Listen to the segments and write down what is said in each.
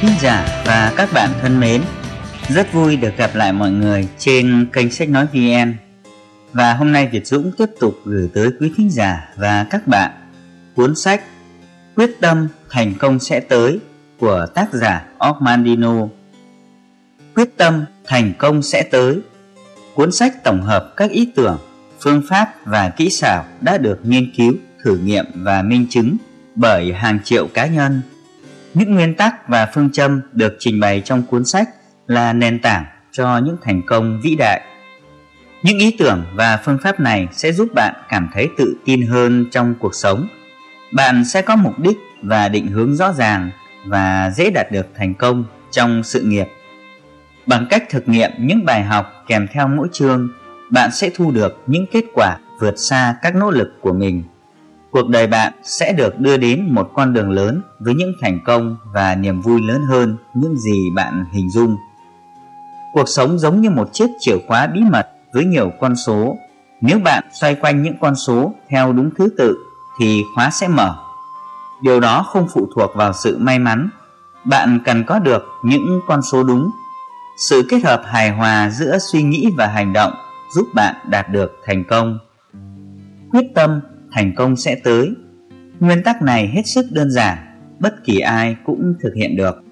thính giả và các bạn thân mến Rất vui được gặp lại mọi người trên kênh sách nói VN Và hôm nay Việt Dũng tiếp tục gửi tới quý thính giả và các bạn Cuốn sách Quyết tâm thành công sẽ tới của tác giả Ormandino. Quyết tâm thành công sẽ tới Cuốn sách tổng hợp các ý tưởng, phương pháp và kỹ xảo đã được nghiên cứu, thử nghiệm và minh chứng bởi hàng triệu cá nhân những nguyên tắc và phương châm được trình bày trong cuốn sách là nền tảng cho những thành công vĩ đại. Những ý tưởng và phương pháp này sẽ giúp bạn cảm thấy tự tin hơn trong cuộc sống. Bạn sẽ có mục đích và định hướng rõ ràng và dễ đạt được thành công trong sự nghiệp. Bằng cách thực nghiệm những bài học kèm theo mỗi chương, bạn sẽ thu được những kết quả vượt xa các nỗ lực của mình cuộc đời bạn sẽ được đưa đến một con đường lớn với những thành công và niềm vui lớn hơn những gì bạn hình dung. Cuộc sống giống như một chiếc chìa khóa bí mật với nhiều con số. Nếu bạn xoay quanh những con số theo đúng thứ tự thì khóa sẽ mở. Điều đó không phụ thuộc vào sự may mắn. Bạn cần có được những con số đúng. Sự kết hợp hài hòa giữa suy nghĩ và hành động giúp bạn đạt được thành công. Quyết tâm thành công sẽ tới. Nguyên tắc này hết sức đơn giản, bất kỳ ai cũng thực hiện được.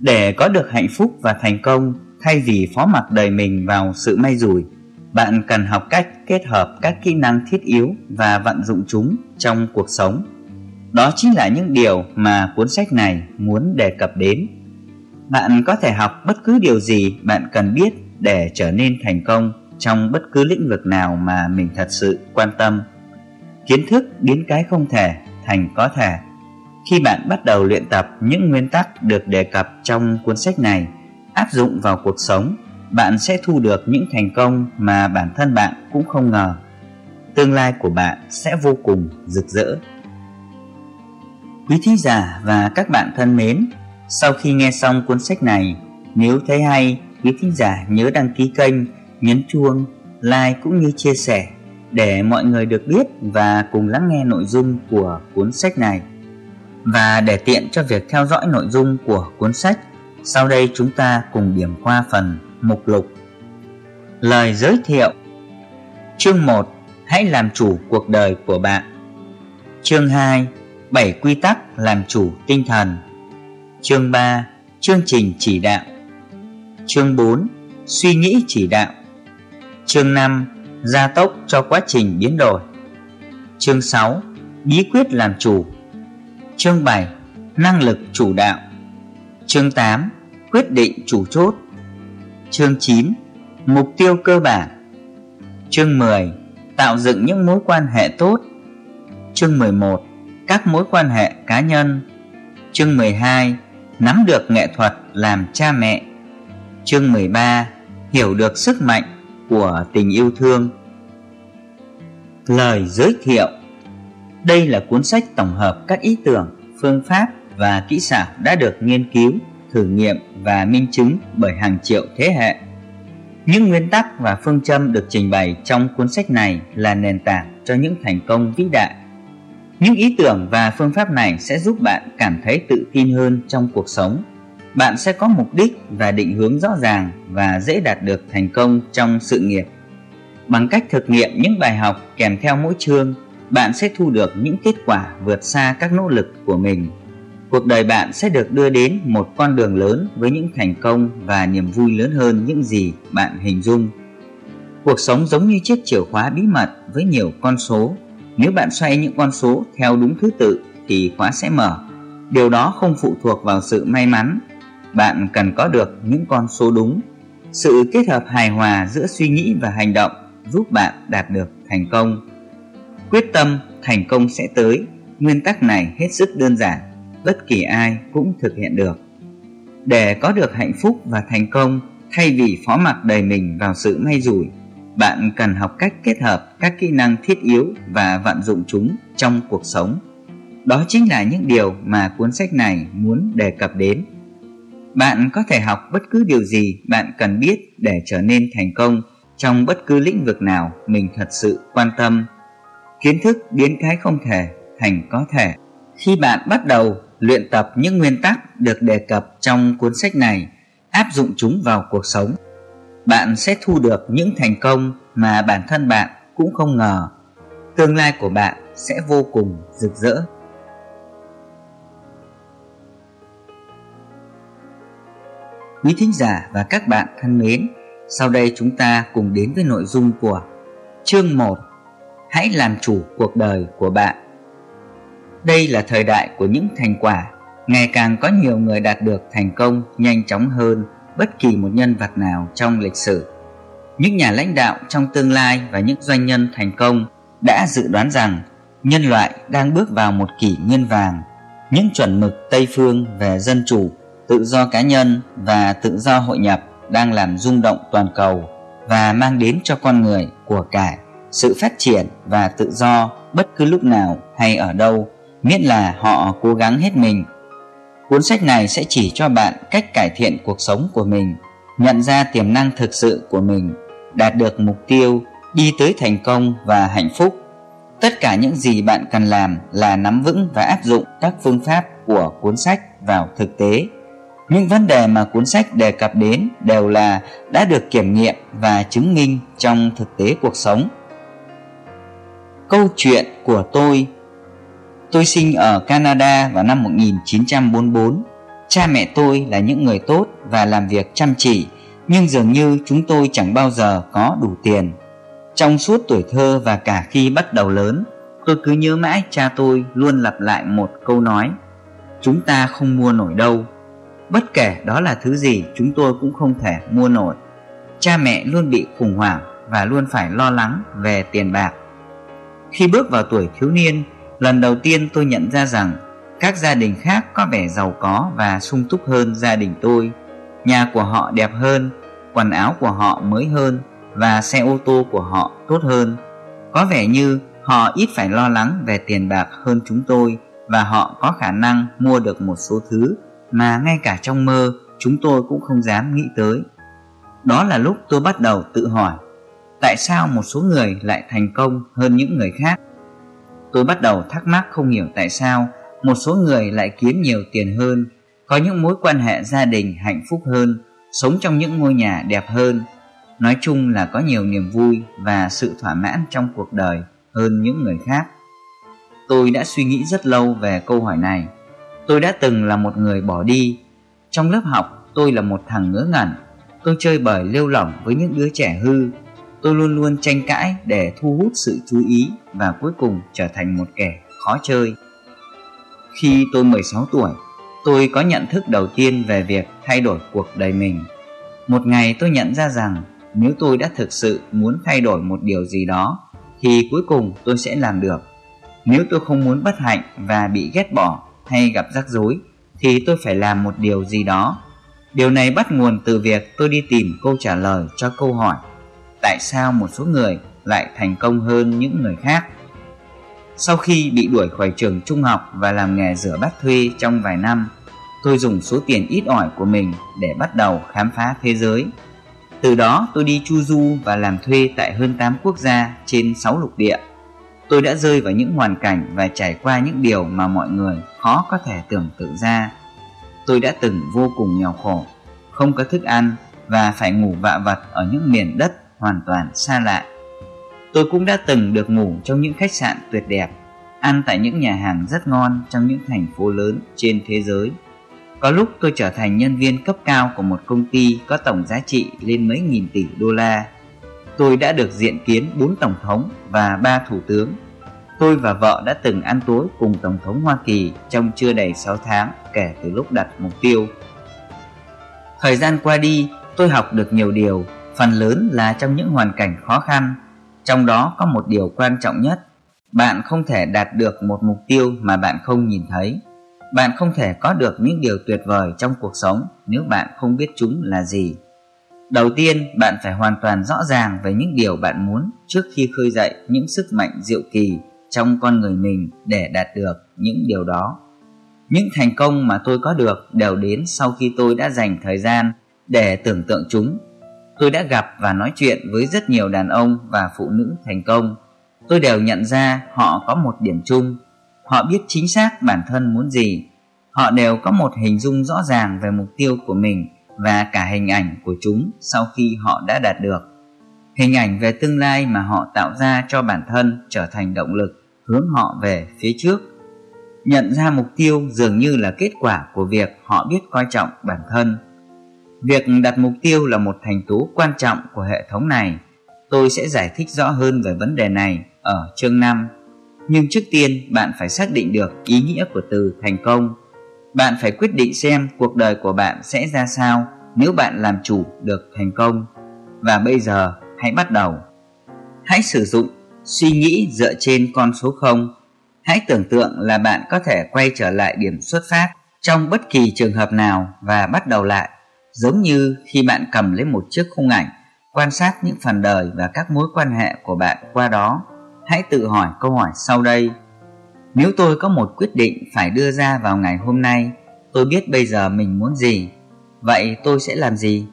Để có được hạnh phúc và thành công, thay vì phó mặc đời mình vào sự may rủi, bạn cần học cách kết hợp các kỹ năng thiết yếu và vận dụng chúng trong cuộc sống. Đó chính là những điều mà cuốn sách này muốn đề cập đến. Bạn có thể học bất cứ điều gì bạn cần biết để trở nên thành công trong bất cứ lĩnh vực nào mà mình thật sự quan tâm kiến thức biến cái không thể thành có thể. Khi bạn bắt đầu luyện tập những nguyên tắc được đề cập trong cuốn sách này, áp dụng vào cuộc sống, bạn sẽ thu được những thành công mà bản thân bạn cũng không ngờ. Tương lai của bạn sẽ vô cùng rực rỡ. Quý thính giả và các bạn thân mến, sau khi nghe xong cuốn sách này, nếu thấy hay, quý thính giả nhớ đăng ký kênh, nhấn chuông, like cũng như chia sẻ để mọi người được biết và cùng lắng nghe nội dung của cuốn sách này. Và để tiện cho việc theo dõi nội dung của cuốn sách, sau đây chúng ta cùng điểm qua phần mục lục. Lời giới thiệu. Chương 1 Hãy làm chủ cuộc đời của bạn. Chương 2 7 quy tắc làm chủ tinh thần. Chương 3 Chương trình chỉ đạo. Chương 4 Suy nghĩ chỉ đạo. Chương 5 gia tốc cho quá trình biến đổi. Chương 6. Bí quyết làm chủ. Chương 7. Năng lực chủ đạo. Chương 8. Quyết định chủ chốt. Chương 9. Mục tiêu cơ bản. Chương 10. Tạo dựng những mối quan hệ tốt. Chương 11. Các mối quan hệ cá nhân. Chương 12. Nắm được nghệ thuật làm cha mẹ. Chương 13. Hiểu được sức mạnh của tình yêu thương Lời giới thiệu Đây là cuốn sách tổng hợp các ý tưởng, phương pháp và kỹ xảo đã được nghiên cứu, thử nghiệm và minh chứng bởi hàng triệu thế hệ. Những nguyên tắc và phương châm được trình bày trong cuốn sách này là nền tảng cho những thành công vĩ đại. Những ý tưởng và phương pháp này sẽ giúp bạn cảm thấy tự tin hơn trong cuộc sống bạn sẽ có mục đích và định hướng rõ ràng và dễ đạt được thành công trong sự nghiệp. Bằng cách thực nghiệm những bài học kèm theo mỗi chương, bạn sẽ thu được những kết quả vượt xa các nỗ lực của mình. Cuộc đời bạn sẽ được đưa đến một con đường lớn với những thành công và niềm vui lớn hơn những gì bạn hình dung. Cuộc sống giống như chiếc chìa khóa bí mật với nhiều con số. Nếu bạn xoay những con số theo đúng thứ tự thì khóa sẽ mở. Điều đó không phụ thuộc vào sự may mắn bạn cần có được những con số đúng. Sự kết hợp hài hòa giữa suy nghĩ và hành động giúp bạn đạt được thành công. Quyết tâm thành công sẽ tới. Nguyên tắc này hết sức đơn giản, bất kỳ ai cũng thực hiện được. Để có được hạnh phúc và thành công, thay vì phó mặc đời mình vào sự may rủi, bạn cần học cách kết hợp các kỹ năng thiết yếu và vận dụng chúng trong cuộc sống. Đó chính là những điều mà cuốn sách này muốn đề cập đến bạn có thể học bất cứ điều gì bạn cần biết để trở nên thành công trong bất cứ lĩnh vực nào mình thật sự quan tâm. Kiến thức biến cái không thể thành có thể. Khi bạn bắt đầu luyện tập những nguyên tắc được đề cập trong cuốn sách này, áp dụng chúng vào cuộc sống. Bạn sẽ thu được những thành công mà bản thân bạn cũng không ngờ. Tương lai của bạn sẽ vô cùng rực rỡ. Quý thính giả và các bạn thân mến, sau đây chúng ta cùng đến với nội dung của chương 1 Hãy làm chủ cuộc đời của bạn. Đây là thời đại của những thành quả Ngày càng có nhiều người đạt được thành công nhanh chóng hơn bất kỳ một nhân vật nào trong lịch sử. Những nhà lãnh đạo trong tương lai và những doanh nhân thành công đã dự đoán rằng nhân loại đang bước vào một kỷ nguyên vàng những chuẩn mực Tây phương về dân chủ tự do cá nhân và tự do hội nhập đang làm rung động toàn cầu và mang đến cho con người của cải sự phát triển và tự do bất cứ lúc nào hay ở đâu, miễn là họ cố gắng hết mình. Cuốn sách này sẽ chỉ cho bạn cách cải thiện cuộc sống của mình, nhận ra tiềm năng thực sự của mình, đạt được mục tiêu, đi tới thành công và hạnh phúc. Tất cả những gì bạn cần làm là nắm vững và áp dụng các phương pháp của cuốn sách vào thực tế những vấn đề mà cuốn sách đề cập đến đều là đã được kiểm nghiệm và chứng minh trong thực tế cuộc sống. Câu chuyện của tôi. Tôi sinh ở canada vào năm 1944 cha mẹ tôi là những người tốt và làm việc chăm chỉ, nhưng dường như chúng tôi chẳng bao giờ có đủ tiền. Trong suốt tuổi thơ và cả khi bắt đầu lớn, tôi cứ nhớ mãi cha tôi luôn lặp lại một câu nói, chúng ta không mua nổi đâu bất kể đó là thứ gì, chúng tôi cũng không thể mua nổi. Cha mẹ luôn bị khủng hoảng và luôn phải lo lắng về tiền bạc. Khi bước vào tuổi thiếu niên, lần đầu tiên tôi nhận ra rằng các gia đình khác có vẻ giàu có và sung túc hơn gia đình tôi. Nhà của họ đẹp hơn, quần áo của họ mới hơn và xe ô tô của họ tốt hơn. Có vẻ như họ ít phải lo lắng về tiền bạc hơn chúng tôi và họ có khả năng mua được một số thứ mà ngay cả trong mơ, chúng tôi cũng không dám nghĩ tới. Đó là lúc tôi bắt đầu tự hỏi, tại sao một số người lại thành công hơn những người khác? Tôi bắt đầu thắc mắc không hiểu tại sao một số người lại kiếm nhiều tiền hơn, có những mối quan hệ gia đình hạnh phúc hơn, sống trong những ngôi nhà đẹp hơn. Nói chung là có nhiều niềm vui và sự thỏa mãn trong cuộc đời hơn những người khác. Tôi đã suy nghĩ rất lâu về câu hỏi này tôi đã từng là một người bỏ đi. Trong lớp học, tôi là một thằng ngớ ngẩn. Tôi chơi bời lêu lỏng với những đứa trẻ hư. Tôi luôn luôn tranh cãi để thu hút sự chú ý và cuối cùng trở thành một kẻ khó chơi. Khi tôi 16 tuổi, tôi có nhận thức đầu tiên về việc thay đổi cuộc đời mình. Một ngày tôi nhận ra rằng nếu tôi đã thực sự muốn thay đổi một điều gì đó, thì cuối cùng tôi sẽ làm được. Nếu tôi không muốn bất hạnh và bị ghét bỏ hay gặp rắc rối, thì tôi phải làm một điều gì đó. Điều này bắt nguồn từ việc tôi đi tìm câu trả lời cho câu hỏi, tại sao một số người lại thành công hơn những người khác? Sau khi bị đuổi khỏi trường trung học và làm nghề rửa bát thuê trong vài năm, tôi dùng số tiền ít ỏi của mình để bắt đầu khám phá thế giới. Từ đó, tôi đi chu du và làm thuê tại hơn 8 quốc gia trên 6 lục địa tôi đã rơi vào những hoàn cảnh và trải qua những điều mà mọi người khó có thể tưởng tượng ra. Tôi đã từng vô cùng nghèo khổ, không có thức ăn và phải ngủ vạ vật ở những miền đất hoàn toàn xa lạ. Tôi cũng đã từng được ngủ trong những khách sạn tuyệt đẹp, ăn tại những nhà hàng rất ngon trong những thành phố lớn trên thế giới. Có lúc tôi trở thành nhân viên cấp cao của một công ty có tổng giá trị lên mấy nghìn tỷ đô la tôi đã được diện kiến bốn tổng thống và ba thủ tướng. Tôi và vợ đã từng ăn tối cùng tổng thống hoa kỳ trong chưa đầy 6 tháng kể từ lúc đặt mục tiêu. Thời gian qua đi, tôi học được nhiều điều. Phần lớn là trong những hoàn cảnh khó khăn. Trong đó có một điều quan trọng nhất. Bạn không thể đạt được một mục tiêu mà bạn không nhìn thấy. Bạn không thể có được những điều tuyệt vời trong cuộc sống nếu bạn không biết chúng là gì đầu tiên, bạn phải hoàn toàn rõ ràng về những điều bạn muốn trước khi khơi dậy những sức mạnh diệu kỳ trong con người mình để đạt được những điều đó. Những thành công mà tôi có được đều đến sau khi tôi đã dành thời gian để tưởng tượng chúng. Tôi đã gặp và nói chuyện với rất nhiều đàn ông và phụ nữ thành công. Tôi đều nhận ra họ có một điểm chung. Họ biết chính xác bản thân muốn gì. Họ đều có một hình dung rõ ràng về mục tiêu của mình và cả hình ảnh của chúng sau khi họ đã đạt được. Hình ảnh về tương lai mà họ tạo ra cho bản thân trở thành động lực hướng họ về phía trước. Nhận ra mục tiêu dường như là kết quả của việc họ biết coi trọng bản thân. Việc đặt mục tiêu là một thành tố quan trọng của hệ thống này. Tôi sẽ giải thích rõ hơn về vấn đề này ở chương 5 nhưng trước tiên, bạn phải xác định được ý nghĩa của từ thành công bạn phải quyết định xem cuộc đời của bạn sẽ ra sao nếu bạn làm chủ được thành công. Và bây giờ, hãy bắt đầu. Hãy sử dụng suy nghĩ dựa trên con số 0 hãy tưởng tượng là bạn có thể quay trở lại điểm xuất phát trong bất kỳ trường hợp nào và bắt đầu lại, giống như khi bạn cầm lấy một chiếc khung ảnh, quan sát những phần đời và các mối quan hệ của bạn qua đó. Hãy tự hỏi câu hỏi sau đây nếu tôi có một quyết định phải đưa ra vào ngày hôm nay, tôi biết bây giờ mình muốn gì. Vậy tôi sẽ làm gì?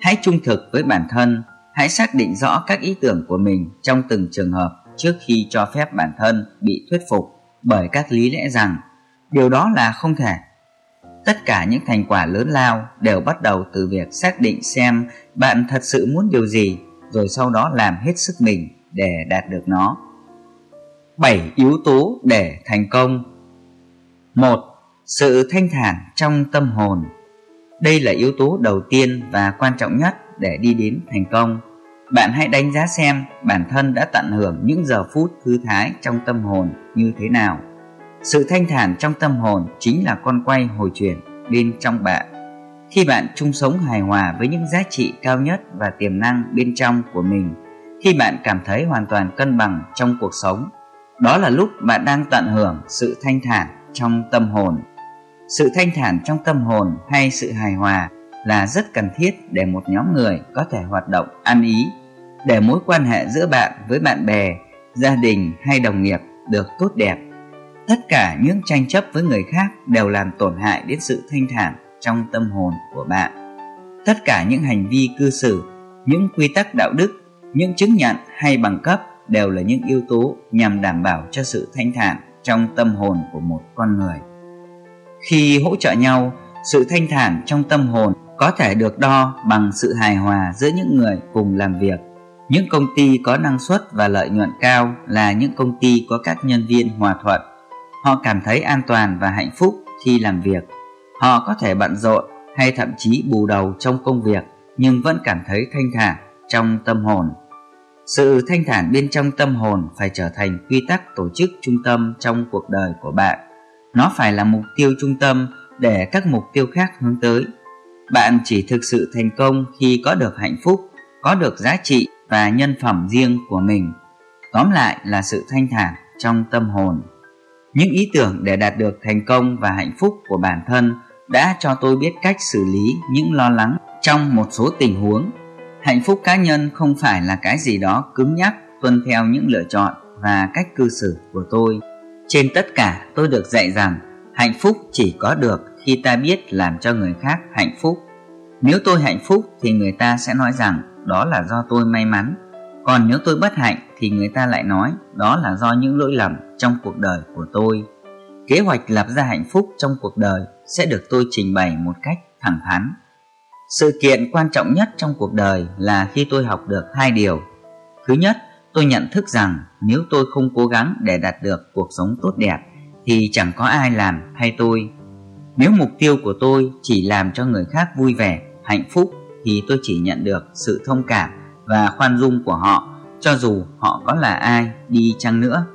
Hãy trung thực với bản thân, hãy xác định rõ các ý tưởng của mình trong từng trường hợp trước khi cho phép bản thân bị thuyết phục bởi các lý lẽ rằng điều đó là không thể. Tất cả những thành quả lớn lao đều bắt đầu từ việc xác định xem bạn thật sự muốn điều gì, rồi sau đó làm hết sức mình để đạt được nó. 7 yếu tố để thành công. Một, sự thanh thản trong tâm hồn. Đây là yếu tố đầu tiên và quan trọng nhất để đi đến thành công. Bạn hãy đánh giá xem bản thân đã tận hưởng những giờ phút thư thái trong tâm hồn như thế nào. Sự thanh thản trong tâm hồn chính là con quay hồi chuyển bên trong bạn. Khi bạn chung sống hài hòa với những giá trị cao nhất và tiềm năng bên trong của mình, khi bạn cảm thấy hoàn toàn cân bằng trong cuộc sống đó là lúc bạn đang tận hưởng sự thanh thản trong tâm hồn. Sự thanh thản trong tâm hồn hay sự hài hòa là rất cần thiết để một nhóm người có thể hoạt động ăn ý, để mối quan hệ giữa bạn với bạn bè, gia đình hay đồng nghiệp được tốt đẹp. Tất cả những tranh chấp với người khác đều làm tổn hại đến sự thanh thản trong tâm hồn của bạn. Tất cả những hành vi cư xử, những quy tắc đạo đức, những chứng nhận hay bằng cấp đều là những yếu tố nhằm đảm bảo cho sự thanh thản trong tâm hồn của một con người. Khi hỗ trợ nhau, sự thanh thản trong tâm hồn có thể được đo bằng sự hài hòa giữa những người cùng làm việc. Những công ty có năng suất và lợi nhuận cao là những công ty có các nhân viên hòa thuận. Họ cảm thấy an toàn và hạnh phúc khi làm việc. Họ có thể bận rộn hay thậm chí bù đầu trong công việc nhưng vẫn cảm thấy thanh thản trong tâm hồn sự thanh thản bên trong tâm hồn phải trở thành quy tắc tổ chức trung tâm trong cuộc đời của bạn. Nó phải là mục tiêu trung tâm để các mục tiêu khác hướng tới. Bạn chỉ thực sự thành công khi có được hạnh phúc, có được giá trị và nhân phẩm riêng của mình. Tóm lại là sự thanh thản trong tâm hồn. Những ý tưởng để đạt được thành công và hạnh phúc của bản thân đã cho tôi biết cách xử lý những lo lắng trong một số tình huống hạnh phúc cá nhân không phải là cái gì đó cứng nhắc, tuân theo những lựa chọn và cách cư xử của tôi. Trên tất cả, tôi được dạy rằng hạnh phúc chỉ có được khi ta biết làm cho người khác hạnh phúc. Nếu tôi hạnh phúc thì người ta sẽ nói rằng đó là do tôi may mắn. Còn nếu tôi bất hạnh thì người ta lại nói đó là do những lỗi lầm trong cuộc đời của tôi. Kế hoạch lập ra hạnh phúc trong cuộc đời sẽ được tôi trình bày một cách thẳng thắn sự kiện quan trọng nhất trong cuộc đời là khi tôi học được hai điều. Thứ nhất, tôi nhận thức rằng nếu tôi không cố gắng để đạt được cuộc sống tốt đẹp, thì chẳng có ai làm thay tôi. Nếu mục tiêu của tôi chỉ làm cho người khác vui vẻ, hạnh phúc, thì tôi chỉ nhận được sự thông cảm và khoan dung của họ, cho dù họ có là ai đi chăng nữa.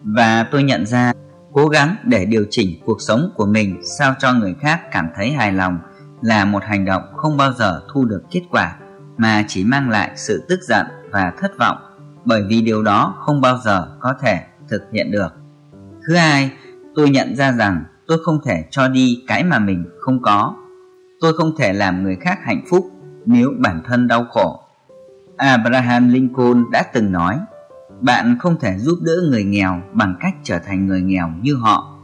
Và tôi nhận ra, cố gắng để điều chỉnh cuộc sống của mình sao cho người khác cảm thấy hài lòng là một hành động không bao giờ thu được kết quả, mà chỉ mang lại sự tức giận và thất vọng, bởi vì điều đó không bao giờ có thể thực hiện được. Thứ hai, tôi nhận ra rằng tôi không thể cho đi cái mà mình không có. Tôi không thể làm người khác hạnh phúc nếu bản thân đau khổ. Abraham lincoln đã từng nói, bạn không thể giúp đỡ người nghèo bằng cách trở thành người nghèo như họ.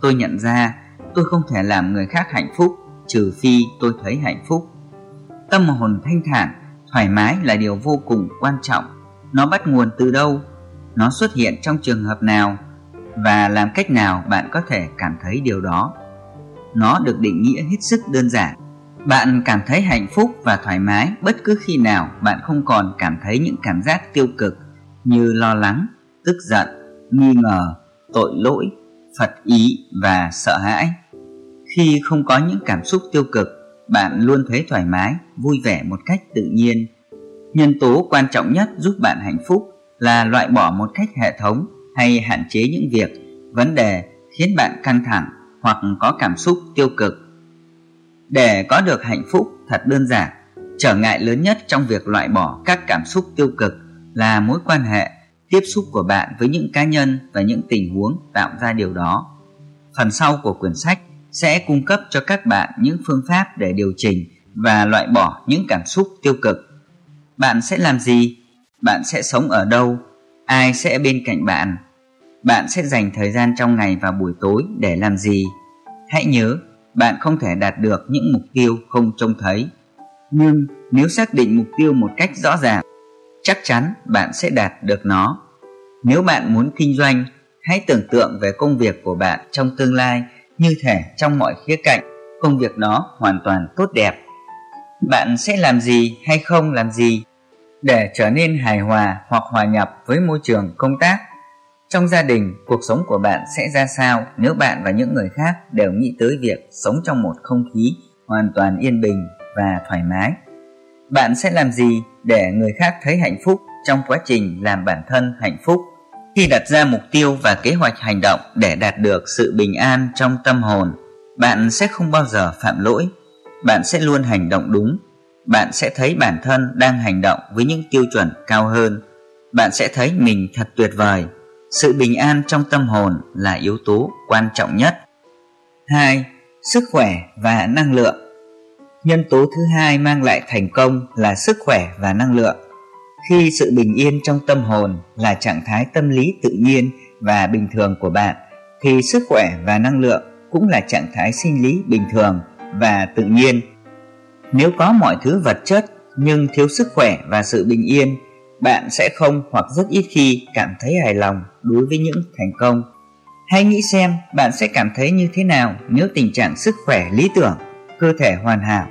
Tôi nhận ra tôi không thể làm người khác hạnh phúc trừ phi tôi thấy hạnh phúc. Tâm hồn thanh thản thoải mái là điều vô cùng quan trọng. Nó bắt nguồn từ đâu? Nó xuất hiện trong trường hợp nào? Và làm cách nào bạn có thể cảm thấy điều đó? Nó được định nghĩa hết sức đơn giản. Bạn cảm thấy hạnh phúc và thoải mái bất cứ khi nào bạn không còn cảm thấy những cảm giác tiêu cực như lo lắng, tức giận, nghi ngờ, tội lỗi, phật ý và sợ hãi. Khi không có những cảm xúc tiêu cực, bạn luôn thấy thoải mái, vui vẻ một cách tự nhiên. Nhân tố quan trọng nhất giúp bạn hạnh phúc là loại bỏ một cách hệ thống hay hạn chế những việc, vấn đề khiến bạn căng thẳng hoặc có cảm xúc tiêu cực. Để có được hạnh phúc thật đơn giản, trở ngại lớn nhất trong việc loại bỏ các cảm xúc tiêu cực là mối quan hệ tiếp xúc của bạn với những cá nhân và những tình huống tạo ra điều đó. Phần sau của quyển sách sẽ cung cấp cho các bạn những phương pháp để điều chỉnh và loại bỏ những cảm xúc tiêu cực. Bạn sẽ làm gì? Bạn sẽ sống ở đâu? Ai sẽ bên cạnh bạn? Bạn sẽ dành thời gian trong ngày và buổi tối để làm gì? Hãy nhớ, bạn không thể đạt được những mục tiêu không trông thấy. Nhưng nếu xác định mục tiêu một cách rõ ràng, chắc chắn bạn sẽ đạt được nó. Nếu bạn muốn kinh doanh, hãy tưởng tượng về công việc của bạn trong tương lai như thể trong mọi khía cạnh công việc đó hoàn toàn tốt đẹp. Bạn sẽ làm gì hay không làm gì để trở nên hài hòa hoặc hòa nhập với môi trường công tác. Trong gia đình, cuộc sống của bạn sẽ ra sao nếu bạn và những người khác đều nghĩ tới việc sống trong một không khí hoàn toàn yên bình và thoải mái. Bạn sẽ làm gì để người khác thấy hạnh phúc trong quá trình làm bản thân hạnh phúc? Khi đặt ra mục tiêu và kế hoạch hành động để đạt được sự bình an trong tâm hồn, bạn sẽ không bao giờ phạm lỗi. Bạn sẽ luôn hành động đúng. Bạn sẽ thấy bản thân đang hành động với những tiêu chuẩn cao hơn. Bạn sẽ thấy mình thật tuyệt vời. Sự bình an trong tâm hồn là yếu tố quan trọng nhất. Hai, Sức khỏe và năng lượng Nhân tố thứ hai mang lại thành công là sức khỏe và năng lượng. Khi sự bình yên trong tâm hồn là trạng thái tâm lý tự nhiên và bình thường của bạn thì sức khỏe và năng lượng cũng là trạng thái sinh lý bình thường và tự nhiên. Nếu có mọi thứ vật chất nhưng thiếu sức khỏe và sự bình yên, bạn sẽ không hoặc rất ít khi cảm thấy hài lòng đối với những thành công. Hãy nghĩ xem bạn sẽ cảm thấy như thế nào nếu tình trạng sức khỏe lý tưởng, cơ thể hoàn hảo.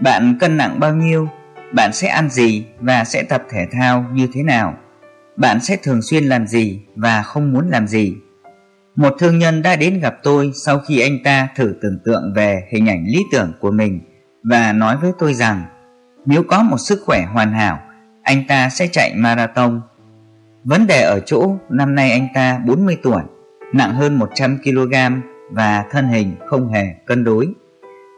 Bạn cân nặng bao nhiêu bạn sẽ ăn gì và sẽ tập thể thao như thế nào? Bạn sẽ thường xuyên làm gì và không muốn làm gì? Một thương nhân đã đến gặp tôi sau khi anh ta thử tưởng tượng về hình ảnh lý tưởng của mình và nói với tôi rằng, nếu có một sức khỏe hoàn hảo, anh ta sẽ chạy marathon. Vấn đề ở chỗ năm nay anh ta 40 tuổi, nặng hơn 100 kg và thân hình không hề cân đối.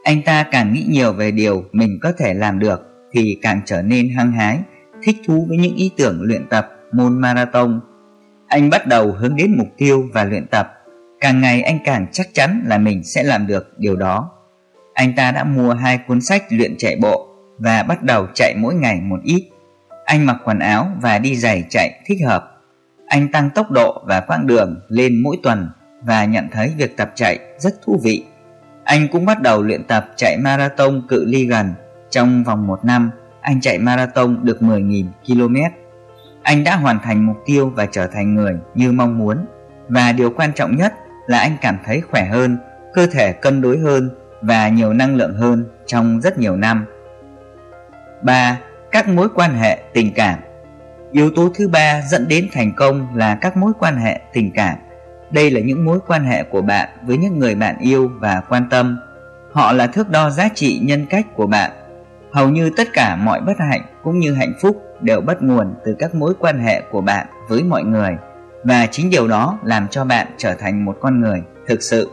Anh ta càng nghĩ nhiều về điều mình có thể làm được thì càng trở nên hăng hái, thích thú với những ý tưởng luyện tập môn marathon. Anh bắt đầu hướng đến mục tiêu và luyện tập. Càng ngày anh càng chắc chắn là mình sẽ làm được điều đó. Anh ta đã mua hai cuốn sách luyện chạy bộ và bắt đầu chạy mỗi ngày một ít. Anh mặc quần áo và đi giày chạy thích hợp. Anh tăng tốc độ và quãng đường lên mỗi tuần và nhận thấy việc tập chạy rất thú vị. Anh cũng bắt đầu luyện tập chạy marathon cự ly gần trong vòng một năm, anh chạy marathon được 10.000 km. Anh đã hoàn thành mục tiêu và trở thành người như mong muốn. Và điều quan trọng nhất là anh cảm thấy khỏe hơn, cơ thể cân đối hơn và nhiều năng lượng hơn trong rất nhiều năm. 3. Các mối quan hệ tình cảm Yếu tố thứ ba dẫn đến thành công là các mối quan hệ tình cảm. Đây là những mối quan hệ của bạn với những người bạn yêu và quan tâm. Họ là thước đo giá trị nhân cách của bạn Hầu như tất cả mọi bất hạnh cũng như hạnh phúc đều bắt nguồn từ các mối quan hệ của bạn với mọi người và chính điều đó làm cho bạn trở thành một con người thực sự.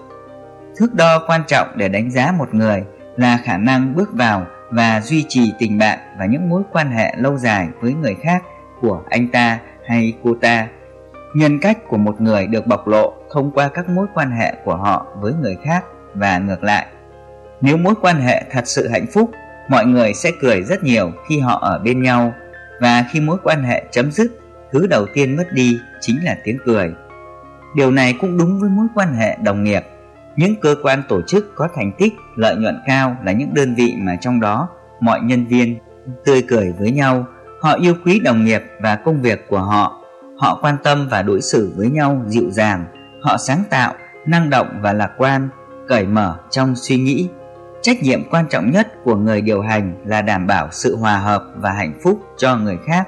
Thước đo quan trọng để đánh giá một người là khả năng bước vào và duy trì tình bạn và những mối quan hệ lâu dài với người khác của anh ta hay cô ta. Nhân cách của một người được bộc lộ thông qua các mối quan hệ của họ với người khác và ngược lại. Nếu mối quan hệ thật sự hạnh phúc mọi người sẽ cười rất nhiều khi họ ở bên nhau. Và khi mối quan hệ chấm dứt, thứ đầu tiên mất đi chính là tiếng cười. Điều này cũng đúng với mối quan hệ đồng nghiệp. Những cơ quan tổ chức có thành tích, lợi nhuận cao là những đơn vị mà trong đó mọi nhân viên tươi cười với nhau. Họ yêu quý đồng nghiệp và công việc của họ. Họ quan tâm và đối xử với nhau dịu dàng. Họ sáng tạo, năng động và lạc quan, cởi mở trong suy nghĩ trách nhiệm quan trọng nhất của người điều hành là đảm bảo sự hòa hợp và hạnh phúc cho người khác.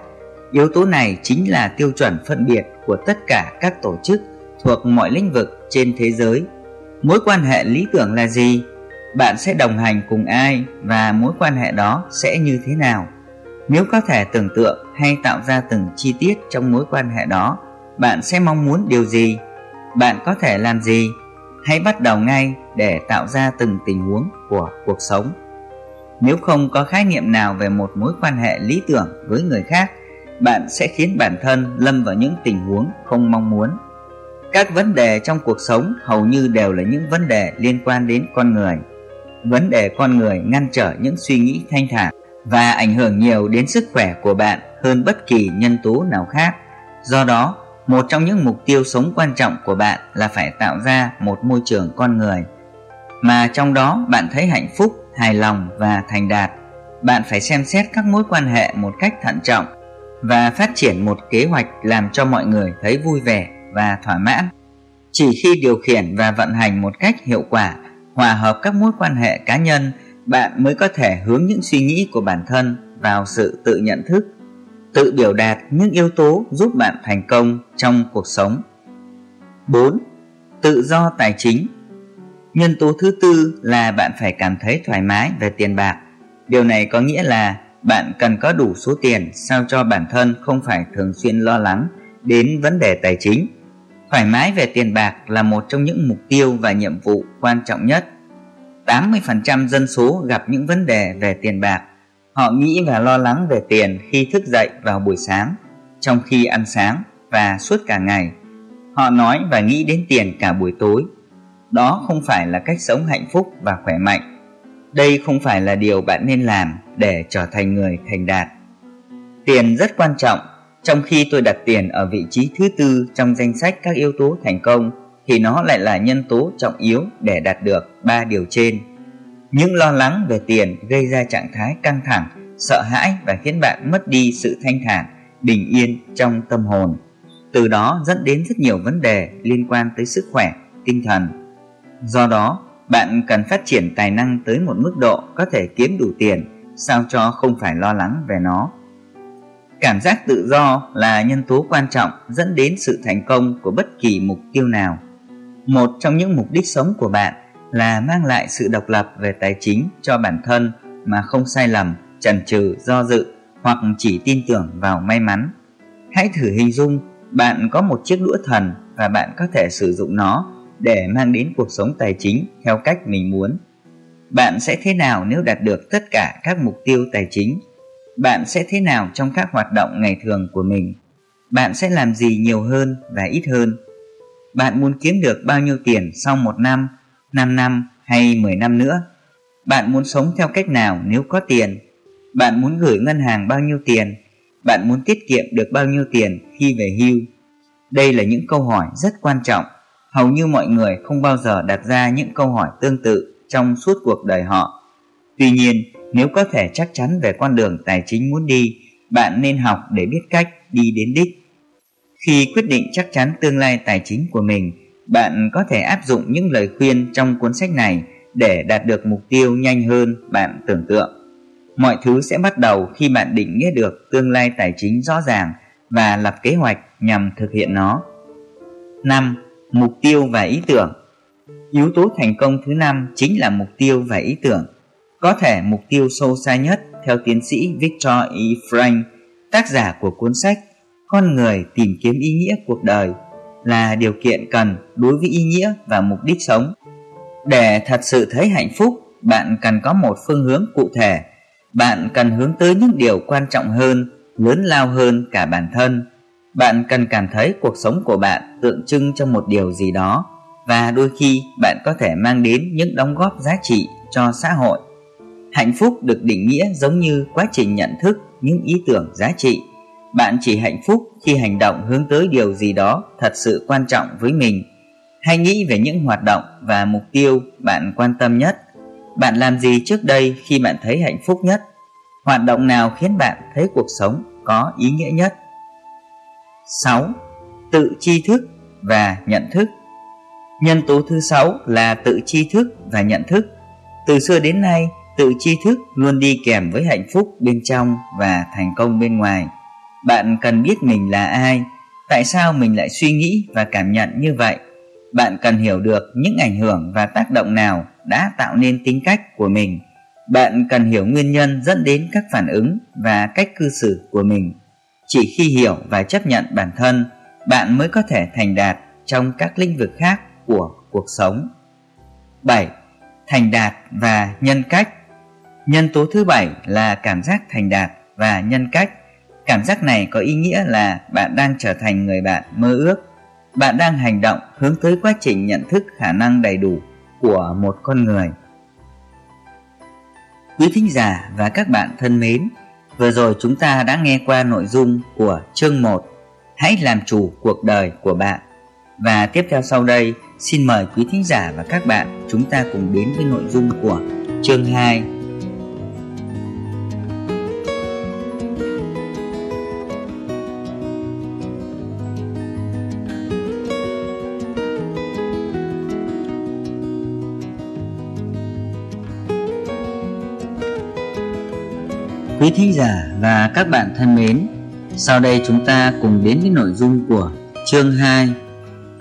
Yếu tố này chính là tiêu chuẩn phân biệt của tất cả các tổ chức thuộc mọi lĩnh vực trên thế giới. Mối quan hệ lý tưởng là gì? Bạn sẽ đồng hành cùng ai và mối quan hệ đó sẽ như thế nào? Nếu có thể tưởng tượng hay tạo ra từng chi tiết trong mối quan hệ đó, bạn sẽ mong muốn điều gì? Bạn có thể làm gì? Hãy bắt đầu ngay để tạo ra từng tình huống của cuộc sống. Nếu không có khái niệm nào về một mối quan hệ lý tưởng với người khác, bạn sẽ khiến bản thân lâm vào những tình huống không mong muốn. Các vấn đề trong cuộc sống hầu như đều là những vấn đề liên quan đến con người. Vấn đề con người ngăn trở những suy nghĩ thanh thản và ảnh hưởng nhiều đến sức khỏe của bạn hơn bất kỳ nhân tố nào khác. Do đó một trong những mục tiêu sống quan trọng của bạn là phải tạo ra một môi trường con người. Mà trong đó, bạn thấy hạnh phúc, hài lòng và thành đạt. Bạn phải xem xét các mối quan hệ một cách thận trọng và phát triển một kế hoạch làm cho mọi người thấy vui vẻ và thỏa mãn. Chỉ khi điều khiển và vận hành một cách hiệu quả, hòa hợp các mối quan hệ cá nhân, bạn mới có thể hướng những suy nghĩ của bản thân vào sự tự nhận thức tự biểu đạt những yếu tố giúp bạn thành công trong cuộc sống 4. Tự do tài chính Nhân tố thứ tư là bạn phải cảm thấy thoải mái về tiền bạc. Điều này có nghĩa là bạn cần có đủ số tiền sao cho bản thân không phải thường xuyên lo lắng đến vấn đề tài chính. Thoải mái về tiền bạc là một trong những mục tiêu và nhiệm vụ quan trọng nhất. 80% dân số gặp những vấn đề về tiền bạc. Họ nghĩ và lo lắng về tiền khi thức dậy vào buổi sáng, trong khi ăn sáng và suốt cả ngày. Họ nói và nghĩ đến tiền cả buổi tối. Đó không phải là cách sống hạnh phúc và khỏe mạnh đây không phải là điều bạn nên làm để trở thành người thành đạt. Tiền rất quan trọng, trong khi tôi đặt tiền ở vị trí thứ tư trong danh sách các yếu tố thành công thì nó lại là nhân tố trọng yếu để đạt được ba điều trên. Những lo lắng về tiền gây ra trạng thái căng thẳng, sợ hãi và khiến bạn mất đi sự thanh thản, bình yên trong tâm hồn. Từ đó dẫn đến rất nhiều vấn đề liên quan tới sức khỏe, tinh thần. Do đó, bạn cần phát triển tài năng tới một mức độ có thể kiếm đủ tiền sao cho không phải lo lắng về nó cảm giác tự do là nhân tố quan trọng dẫn đến sự thành công của bất kỳ mục tiêu nào một trong những mục đích sống của bạn là mang lại sự độc lập về tài chính cho bản thân mà không sai lầm, chần chừ, do dự hoặc chỉ tin tưởng vào may mắn. Hãy thử hình dung, bạn có một chiếc đũa thần và bạn có thể sử dụng nó để mang đến cuộc sống tài chính theo cách mình muốn. Bạn sẽ thế nào nếu đạt được tất cả các mục tiêu tài chính? Bạn sẽ thế nào trong các hoạt động ngày thường của mình? Bạn sẽ làm gì nhiều hơn và ít hơn? Bạn muốn kiếm được bao nhiêu tiền sau một năm năm năm hay mười năm nữa. Bạn muốn sống theo cách nào nếu có tiền? Bạn muốn gửi ngân hàng bao nhiêu tiền? Bạn muốn tiết kiệm được bao nhiêu tiền khi về hưu? Đây là những câu hỏi rất quan trọng. Hầu như mọi người không bao giờ đặt ra những câu hỏi tương tự trong suốt cuộc đời họ. Tuy nhiên, nếu có thể chắc chắn về con đường tài chính muốn đi, bạn nên học để biết cách đi đến đích. Khi quyết định chắc chắn tương lai tài chính của mình bạn có thể áp dụng những lời khuyên trong cuốn sách này để đạt được mục tiêu nhanh hơn bạn tưởng tượng. Mọi thứ sẽ bắt đầu khi bạn định nghĩa được tương lai tài chính rõ ràng và lập kế hoạch nhằm thực hiện nó. 5 mục tiêu và ý tưởng. Yếu tố thành công thứ năm chính là mục tiêu và ý tưởng. Có thể mục tiêu sâu xa nhất, theo tiến sĩ Victor E. Frank, tác giả của cuốn sách con người tìm kiếm ý nghĩa cuộc đời là điều kiện cần đối với ý nghĩa và mục đích sống. Để thật sự thấy hạnh phúc, bạn cần có một phương hướng cụ thể. Bạn cần hướng tới những điều quan trọng hơn, lớn lao hơn cả bản thân. Bạn cần cảm thấy cuộc sống của bạn tượng trưng cho một điều gì đó và đôi khi bạn có thể mang đến những đóng góp giá trị cho xã hội. Hạnh phúc được định nghĩa giống như quá trình nhận thức những ý tưởng giá trị bạn chỉ hạnh phúc khi hành động hướng tới điều gì đó thật sự quan trọng với mình hãy nghĩ về những hoạt động và mục tiêu bạn quan tâm nhất bạn làm gì trước đây khi bạn thấy hạnh phúc nhất hoạt động nào khiến bạn thấy cuộc sống có ý nghĩa nhất 6. Tự tri thức và nhận thức Nhân tố thứ sáu là tự tri thức và nhận thức. Từ xưa đến nay, tự tri thức luôn đi kèm với hạnh phúc bên trong và thành công bên ngoài. Bạn cần biết mình là ai, tại sao mình lại suy nghĩ và cảm nhận như vậy. Bạn cần hiểu được những ảnh hưởng và tác động nào đã tạo nên tính cách của mình. Bạn cần hiểu nguyên nhân dẫn đến các phản ứng và cách cư xử của mình. Chỉ khi hiểu và chấp nhận bản thân, bạn mới có thể thành đạt trong các lĩnh vực khác của cuộc sống. 7. Thành đạt và nhân cách Nhân tố thứ bảy là cảm giác thành đạt và nhân cách. Cảm giác này có ý nghĩa là bạn đang trở thành người bạn mơ ước. Bạn đang hành động hướng tới quá trình nhận thức khả năng đầy đủ của một con người. Quý thính giả và các bạn thân mến, vừa rồi chúng ta đã nghe qua nội dung của chương 1 Hãy làm chủ cuộc đời của bạn. Và tiếp theo sau đây, xin mời quý thính giả và các bạn chúng ta cùng đến với nội dung của chương 2 Quý thính giả và các bạn thân mến, sau đây chúng ta cùng đến với nội dung của chương 2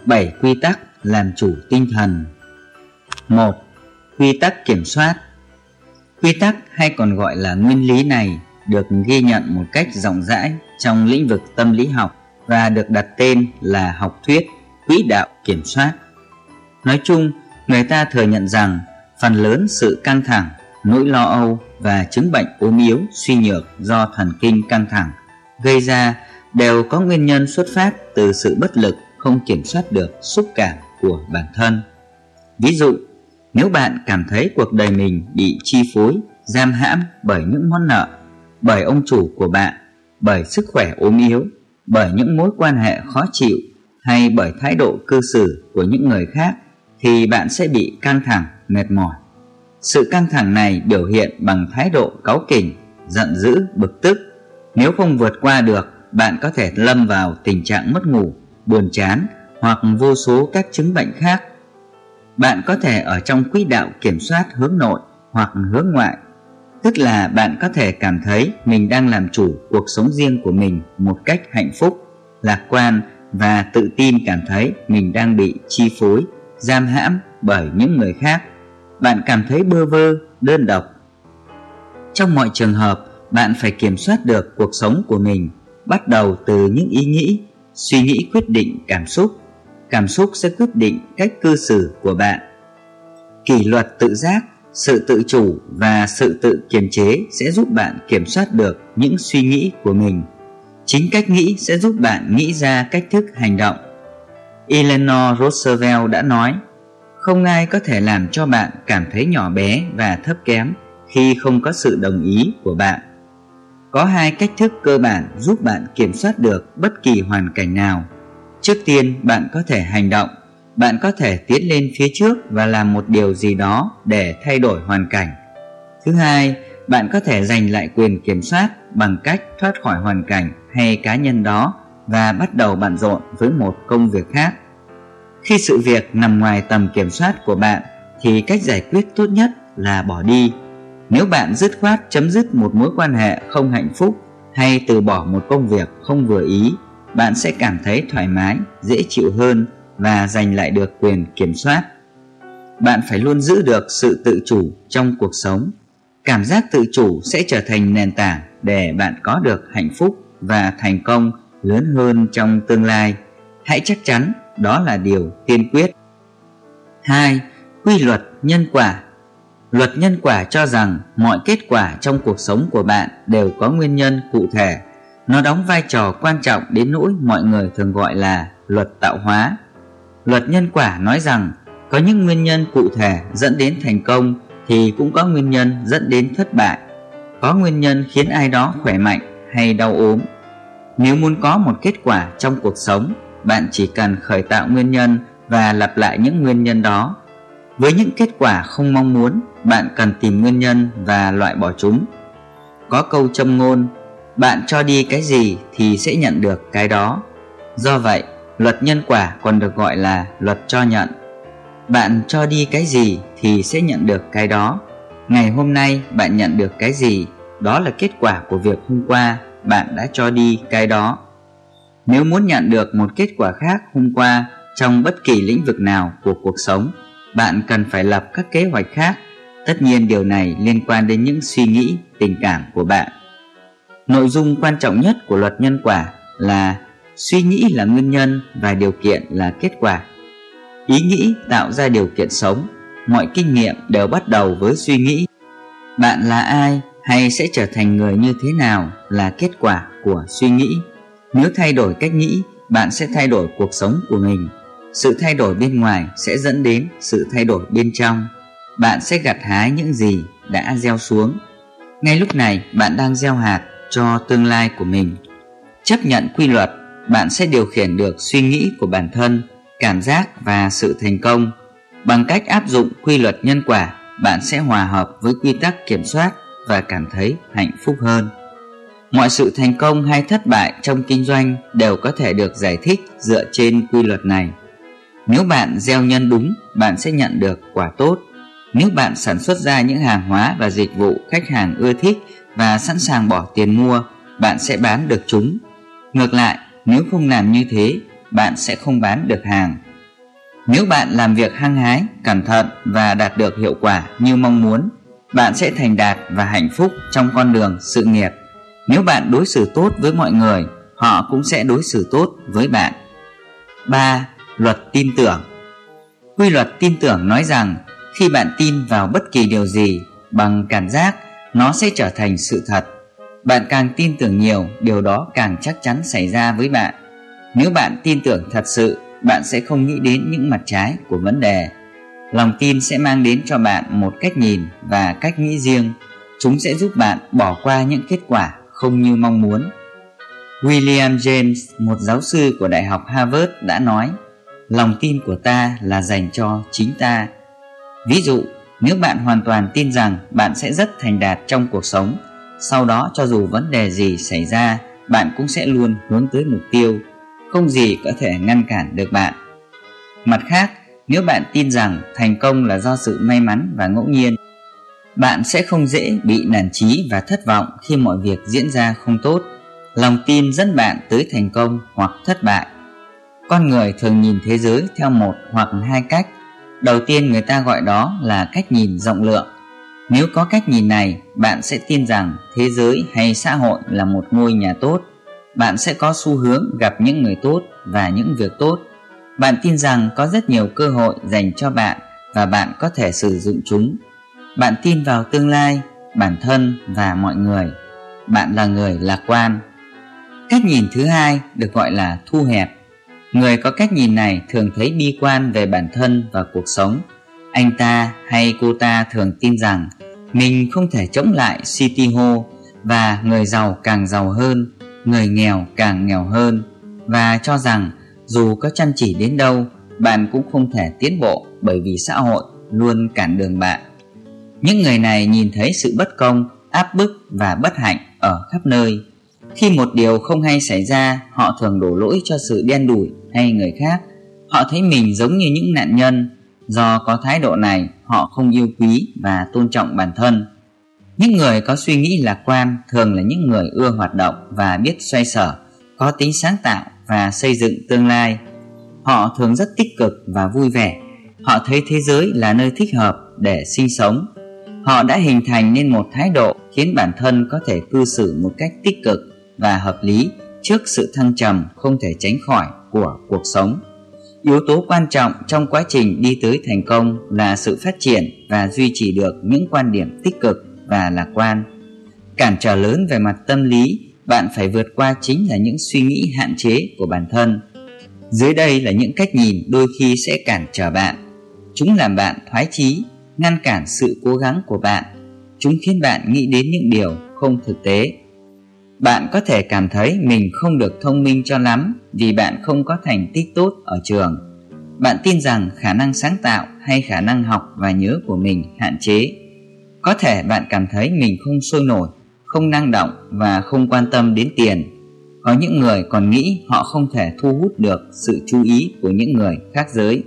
7 quy tắc làm chủ tinh thần 1. Quy tắc kiểm soát Quy tắc hay còn gọi là nguyên lý này được ghi nhận một cách rộng rãi trong lĩnh vực tâm lý học và được đặt tên là học thuyết quỹ đạo kiểm soát. Nói chung, người ta thừa nhận rằng phần lớn sự căng thẳng, nỗi lo âu và chứng bệnh ốm yếu, suy nhược do thần kinh căng thẳng gây ra đều có nguyên nhân xuất phát từ sự bất lực không kiểm soát được xúc cảm của bản thân. Ví dụ, nếu bạn cảm thấy cuộc đời mình bị chi phối, giam hãm bởi những món nợ, bởi ông chủ của bạn, bởi sức khỏe ốm yếu, bởi những mối quan hệ khó chịu hay bởi thái độ cư xử của những người khác thì bạn sẽ bị căng thẳng, mệt mỏi sự căng thẳng này biểu hiện bằng thái độ cáu kỉnh, giận dữ, bực tức. Nếu không vượt qua được, bạn có thể lâm vào tình trạng mất ngủ, buồn chán hoặc vô số các chứng bệnh khác. Bạn có thể ở trong quỹ đạo kiểm soát hướng nội hoặc hướng ngoại, tức là bạn có thể cảm thấy mình đang làm chủ cuộc sống riêng của mình một cách hạnh phúc, lạc quan và tự tin cảm thấy mình đang bị chi phối, giam hãm bởi những người khác bạn cảm thấy bơ vơ, đơn độc. Trong mọi trường hợp, bạn phải kiểm soát được cuộc sống của mình, bắt đầu từ những ý nghĩ, suy nghĩ quyết định cảm xúc. Cảm xúc sẽ quyết định cách cư xử của bạn. Kỷ luật tự giác, sự tự chủ và sự tự kiềm chế sẽ giúp bạn kiểm soát được những suy nghĩ của mình. Chính cách nghĩ sẽ giúp bạn nghĩ ra cách thức hành động. Eleanor Roosevelt đã nói, không ai có thể làm cho bạn cảm thấy nhỏ bé và thấp kém khi không có sự đồng ý của bạn. Có hai cách thức cơ bản giúp bạn kiểm soát được bất kỳ hoàn cảnh nào. Trước tiên, bạn có thể hành động. Bạn có thể tiến lên phía trước và làm một điều gì đó để thay đổi hoàn cảnh. Thứ hai, bạn có thể giành lại quyền kiểm soát bằng cách thoát khỏi hoàn cảnh hay cá nhân đó và bắt đầu bận rộn với một công việc khác khi sự việc nằm ngoài tầm kiểm soát của bạn thì cách giải quyết tốt nhất là bỏ đi. Nếu bạn dứt khoát chấm dứt một mối quan hệ không hạnh phúc hay từ bỏ một công việc không vừa ý, bạn sẽ cảm thấy thoải mái, dễ chịu hơn và giành lại được quyền kiểm soát. Bạn phải luôn giữ được sự tự chủ trong cuộc sống. Cảm giác tự chủ sẽ trở thành nền tảng để bạn có được hạnh phúc và thành công lớn hơn trong tương lai. Hãy chắc chắn đó là điều tiên quyết. 2. Quy luật nhân quả Luật nhân quả cho rằng mọi kết quả trong cuộc sống của bạn đều có nguyên nhân cụ thể. Nó đóng vai trò quan trọng đến nỗi mọi người thường gọi là luật tạo hóa. Luật nhân quả nói rằng có những nguyên nhân cụ thể dẫn đến thành công thì cũng có nguyên nhân dẫn đến thất bại. Có nguyên nhân khiến ai đó khỏe mạnh hay đau ốm. Nếu muốn có một kết quả trong cuộc sống bạn chỉ cần khởi tạo nguyên nhân và lặp lại những nguyên nhân đó. Với những kết quả không mong muốn, bạn cần tìm nguyên nhân và loại bỏ chúng. Có câu châm ngôn, bạn cho đi cái gì thì sẽ nhận được cái đó. Do vậy, luật nhân quả còn được gọi là luật cho nhận. Bạn cho đi cái gì thì sẽ nhận được cái đó. Ngày hôm nay bạn nhận được cái gì, đó là kết quả của việc hôm qua bạn đã cho đi cái đó nếu muốn nhận được một kết quả khác hôm qua trong bất kỳ lĩnh vực nào của cuộc sống, bạn cần phải lập các kế hoạch khác. Tất nhiên điều này liên quan đến những suy nghĩ, tình cảm của bạn. Nội dung quan trọng nhất của luật nhân quả là suy nghĩ là nguyên nhân và điều kiện là kết quả. Ý nghĩ tạo ra điều kiện sống, mọi kinh nghiệm đều bắt đầu với suy nghĩ. Bạn là ai hay sẽ trở thành người như thế nào là kết quả của suy nghĩ? Nếu thay đổi cách nghĩ, bạn sẽ thay đổi cuộc sống của mình. Sự thay đổi bên ngoài sẽ dẫn đến sự thay đổi bên trong. Bạn sẽ gặt hái những gì đã gieo xuống. Ngay lúc này, bạn đang gieo hạt cho tương lai của mình. Chấp nhận quy luật, bạn sẽ điều khiển được suy nghĩ của bản thân, cảm giác và sự thành công. Bằng cách áp dụng quy luật nhân quả, bạn sẽ hòa hợp với quy tắc kiểm soát và cảm thấy hạnh phúc hơn mọi sự thành công hay thất bại trong kinh doanh đều có thể được giải thích dựa trên quy luật này. Nếu bạn gieo nhân đúng, bạn sẽ nhận được quả tốt. Nếu bạn sản xuất ra những hàng hóa và dịch vụ khách hàng ưa thích và sẵn sàng bỏ tiền mua, bạn sẽ bán được chúng. Ngược lại, nếu không làm như thế, bạn sẽ không bán được hàng. Nếu bạn làm việc hăng hái, cẩn thận và đạt được hiệu quả như mong muốn, bạn sẽ thành đạt và hạnh phúc trong con đường sự nghiệp nếu bạn đối xử tốt với mọi người, họ cũng sẽ đối xử tốt với bạn. 3. Luật tin tưởng. Quy luật tin tưởng nói rằng, khi bạn tin vào bất kỳ điều gì bằng cảm giác, nó sẽ trở thành sự thật. Bạn càng tin tưởng nhiều, điều đó càng chắc chắn xảy ra với bạn. Nếu bạn tin tưởng thật sự, bạn sẽ không nghĩ đến những mặt trái của vấn đề. Lòng tin sẽ mang đến cho bạn một cách nhìn và cách nghĩ riêng. Chúng sẽ giúp bạn bỏ qua những kết quả không như mong muốn. William james, một giáo sư của đại học harvard, đã nói, lòng tin của ta là dành cho chính ta. Ví dụ, nếu bạn hoàn toàn tin rằng bạn sẽ rất thành đạt trong cuộc sống, sau đó cho dù vấn đề gì xảy ra, bạn cũng sẽ luôn hướng tới mục tiêu, không gì có thể ngăn cản được bạn. Mặt khác, nếu bạn tin rằng thành công là do sự may mắn và ngẫu nhiên bạn sẽ không dễ bị nản trí và thất vọng khi mọi việc diễn ra không tốt. Lòng tin dẫn bạn tới thành công hoặc thất bại. Con người thường nhìn thế giới theo một hoặc hai cách. Đầu tiên người ta gọi đó là cách nhìn rộng lượng. Nếu có cách nhìn này, bạn sẽ tin rằng thế giới hay xã hội là một ngôi nhà tốt. Bạn sẽ có xu hướng gặp những người tốt và những việc tốt. Bạn tin rằng có rất nhiều cơ hội dành cho bạn và bạn có thể sử dụng chúng bạn tin vào tương lai, bản thân và mọi người. Bạn là người lạc quan. Cách nhìn thứ hai được gọi là thu hẹp. Người có cách nhìn này thường thấy bi quan về bản thân và cuộc sống. Anh ta hay cô ta thường tin rằng mình không thể chống lại city hall và người giàu càng giàu hơn, người nghèo càng nghèo hơn. Và cho rằng dù có chăm chỉ đến đâu, bạn cũng không thể tiến bộ bởi vì xã hội luôn cản đường bạn những người này nhìn thấy sự bất công, áp bức và bất hạnh ở khắp nơi. Khi một điều không hay xảy ra, họ thường đổ lỗi cho sự đen đủi hay người khác. Họ thấy mình giống như những nạn nhân. Do có thái độ này, họ không yêu quý và tôn trọng bản thân. Những người có suy nghĩ lạc quan thường là những người ưa hoạt động và biết xoay sở, có tính sáng tạo và xây dựng tương lai. Họ thường rất tích cực và vui vẻ. Họ thấy thế giới là nơi thích hợp để sinh sống họ đã hình thành nên một thái độ khiến bản thân có thể cư xử một cách tích cực và hợp lý trước sự thăng trầm không thể tránh khỏi của cuộc sống. Yếu tố quan trọng trong quá trình đi tới thành công là sự phát triển và duy trì được những quan điểm tích cực và lạc quan. Cản trở lớn về mặt tâm lý, bạn phải vượt qua chính là những suy nghĩ hạn chế của bản thân. Dưới đây là những cách nhìn đôi khi sẽ cản trở bạn. Chúng làm bạn thoái chí ngăn cản sự cố gắng của bạn. Chúng khiến bạn nghĩ đến những điều không thực tế. Bạn có thể cảm thấy mình không được thông minh cho lắm vì bạn không có thành tích tốt ở trường. Bạn tin rằng khả năng sáng tạo hay khả năng học và nhớ của mình hạn chế. Có thể bạn cảm thấy mình không sôi nổi không năng động và không quan tâm đến tiền. Có những người còn nghĩ họ không thể thu hút được sự chú ý của những người khác giới.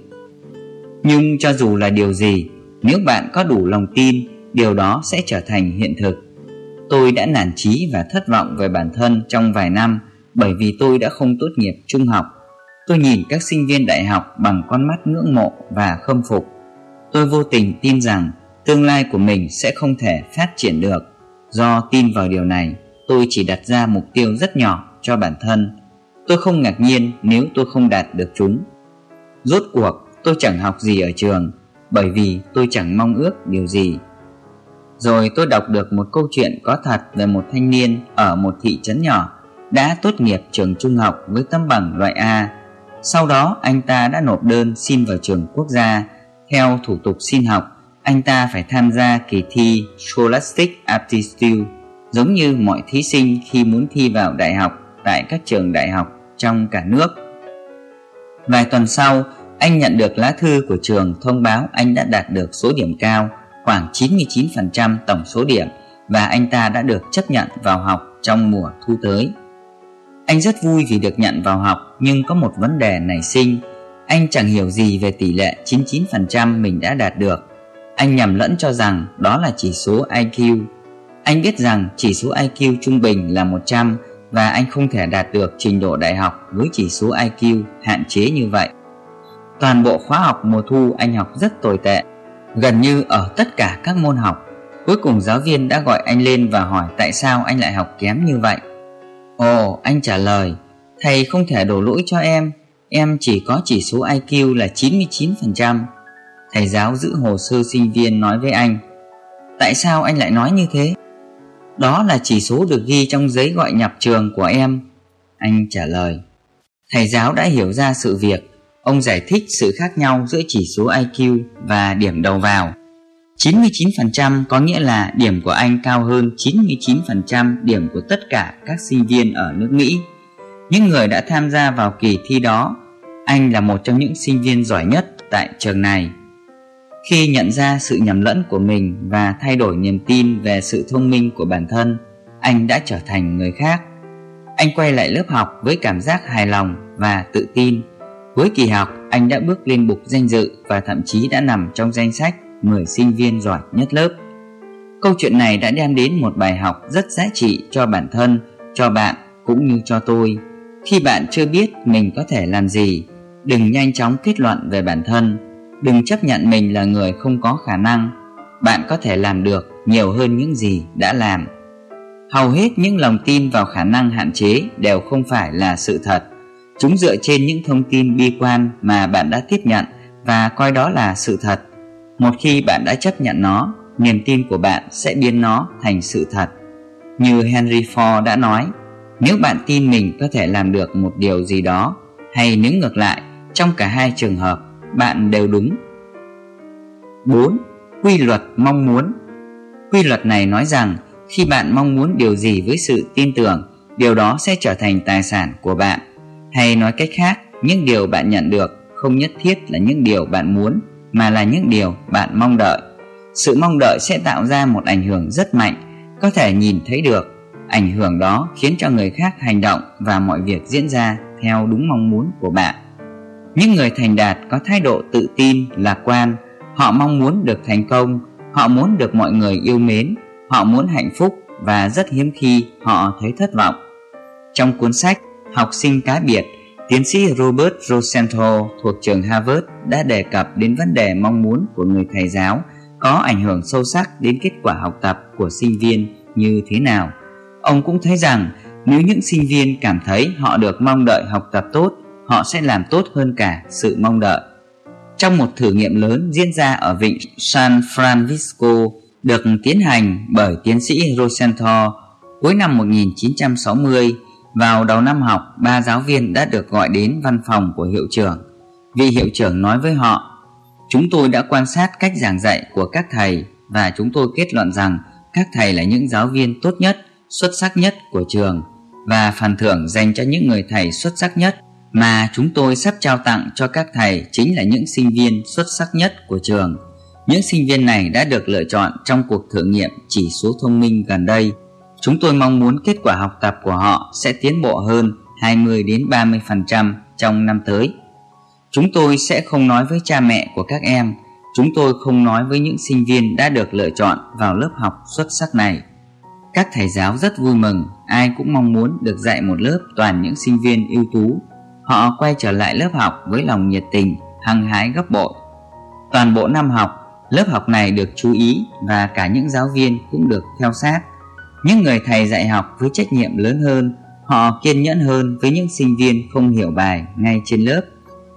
Nhưng cho dù là điều gì, nếu bạn có đủ lòng tin, điều đó sẽ trở thành hiện thực. Tôi đã nản chí và thất vọng về bản thân trong vài năm bởi vì tôi đã không tốt nghiệp trung học. Tôi nhìn các sinh viên đại học bằng con mắt ngưỡng mộ và khâm phục. Tôi vô tình tin rằng tương lai của mình sẽ không thể phát triển được. Do tin vào điều này, tôi chỉ đặt ra mục tiêu rất nhỏ cho bản thân. Tôi không ngạc nhiên nếu tôi không đạt được chúng. Rốt cuộc, tôi chẳng học gì ở trường bởi vì tôi chẳng mong ước điều gì. Rồi tôi đọc được một câu chuyện có thật về một thanh niên ở một thị trấn nhỏ đã tốt nghiệp trường trung học với tấm bằng loại A. Sau đó anh ta đã nộp đơn xin vào trường quốc gia. Theo thủ tục xin học, anh ta phải tham gia kỳ thi Scholastic Aptitude giống như mọi thí sinh khi muốn thi vào đại học tại các trường đại học trong cả nước. Vài tuần sau, anh nhận được lá thư của trường thông báo anh đã đạt được số điểm cao, khoảng 99% tổng số điểm và anh ta đã được chấp nhận vào học trong mùa thu tới. Anh rất vui vì được nhận vào học nhưng có một vấn đề nảy sinh. Anh chẳng hiểu gì về tỷ lệ 99% mình đã đạt được. Anh nhầm lẫn cho rằng đó là chỉ số IQ. Anh biết rằng chỉ số IQ trung bình là 100 và anh không thể đạt được trình độ đại học với chỉ số IQ hạn chế như vậy. Toàn bộ khóa học mùa thu anh học rất tồi tệ, gần như ở tất cả các môn học. Cuối cùng giáo viên đã gọi anh lên và hỏi tại sao anh lại học kém như vậy. Ồ, anh trả lời, thầy không thể đổ lỗi cho em, em chỉ có chỉ số IQ là 99%. Thầy giáo giữ hồ sơ sinh viên nói với anh, tại sao anh lại nói như thế? Đó là chỉ số được ghi trong giấy gọi nhập trường của em. Anh trả lời, thầy giáo đã hiểu ra sự việc, ông giải thích sự khác nhau giữa chỉ số IQ và điểm đầu vào. 99% có nghĩa là điểm của anh cao hơn 99% điểm của tất cả các sinh viên ở nước Mỹ. Những người đã tham gia vào kỳ thi đó, anh là một trong những sinh viên giỏi nhất tại trường này. Khi nhận ra sự nhầm lẫn của mình và thay đổi niềm tin về sự thông minh của bản thân, anh đã trở thành người khác. Anh quay lại lớp học với cảm giác hài lòng và tự tin. Cuối kỳ học, anh đã bước lên bục danh dự và thậm chí đã nằm trong danh sách 10 sinh viên giỏi nhất lớp. Câu chuyện này đã đem đến một bài học rất giá trị cho bản thân, cho bạn cũng như cho tôi. Khi bạn chưa biết mình có thể làm gì, đừng nhanh chóng kết luận về bản thân, đừng chấp nhận mình là người không có khả năng. Bạn có thể làm được nhiều hơn những gì đã làm. Hầu hết những lòng tin vào khả năng hạn chế đều không phải là sự thật. Chúng dựa trên những thông tin bi quan mà bạn đã tiếp nhận và coi đó là sự thật một khi bạn đã chấp nhận nó niềm tin của bạn sẽ biến nó thành sự thật như henry ford đã nói nếu bạn tin mình có thể làm được một điều gì đó hay nếu ngược lại trong cả hai trường hợp bạn đều đúng 4. Quy luật mong muốn Quy luật này nói rằng khi bạn mong muốn điều gì với sự tin tưởng, điều đó sẽ trở thành tài sản của bạn. Hay nói cách khác, những điều bạn nhận được không nhất thiết là những điều bạn muốn mà là những điều bạn mong đợi. Sự mong đợi sẽ tạo ra một ảnh hưởng rất mạnh, có thể nhìn thấy được. Ảnh hưởng đó khiến cho người khác hành động và mọi việc diễn ra theo đúng mong muốn của bạn. Những người thành đạt có thái độ tự tin, lạc quan, họ mong muốn được thành công, họ muốn được mọi người yêu mến, họ muốn hạnh phúc và rất hiếm khi họ thấy thất vọng. Trong cuốn sách Học sinh cá biệt Tiến sĩ Robert Rosenthal thuộc trường Harvard đã đề cập đến vấn đề mong muốn của người thầy giáo có ảnh hưởng sâu sắc đến kết quả học tập của sinh viên như thế nào. Ông cũng thấy rằng nếu những sinh viên cảm thấy họ được mong đợi học tập tốt, họ sẽ làm tốt hơn cả sự mong đợi. Trong một thử nghiệm lớn diễn ra ở vịnh San Francisco được tiến hành bởi tiến sĩ Rosenthal cuối năm 1960, vào đầu năm học, ba giáo viên đã được gọi đến văn phòng của hiệu trưởng. Vị hiệu trưởng nói với họ, chúng tôi đã quan sát cách giảng dạy của các thầy và chúng tôi kết luận rằng các thầy là những giáo viên tốt nhất, xuất sắc nhất của trường và phần thưởng dành cho những người thầy xuất sắc nhất mà chúng tôi sắp trao tặng cho các thầy chính là những sinh viên xuất sắc nhất của trường. Những sinh viên này đã được lựa chọn trong cuộc thử nghiệm chỉ số thông minh gần đây Chúng tôi mong muốn kết quả học tập của họ sẽ tiến bộ hơn 20 đến 30% trong năm tới. Chúng tôi sẽ không nói với cha mẹ của các em Chúng tôi không nói với những sinh viên đã được lựa chọn vào lớp học xuất sắc này. Các thầy giáo rất vui mừng Ai cũng mong muốn được dạy một lớp toàn những sinh viên ưu tú. Họ quay trở lại lớp học với lòng nhiệt tình, hăng hái gấp bội. Toàn bộ năm học, lớp học này được chú ý và cả những giáo viên cũng được theo sát những người thầy dạy học với trách nhiệm lớn hơn, họ kiên nhẫn hơn với những sinh viên không hiểu bài ngay trên lớp.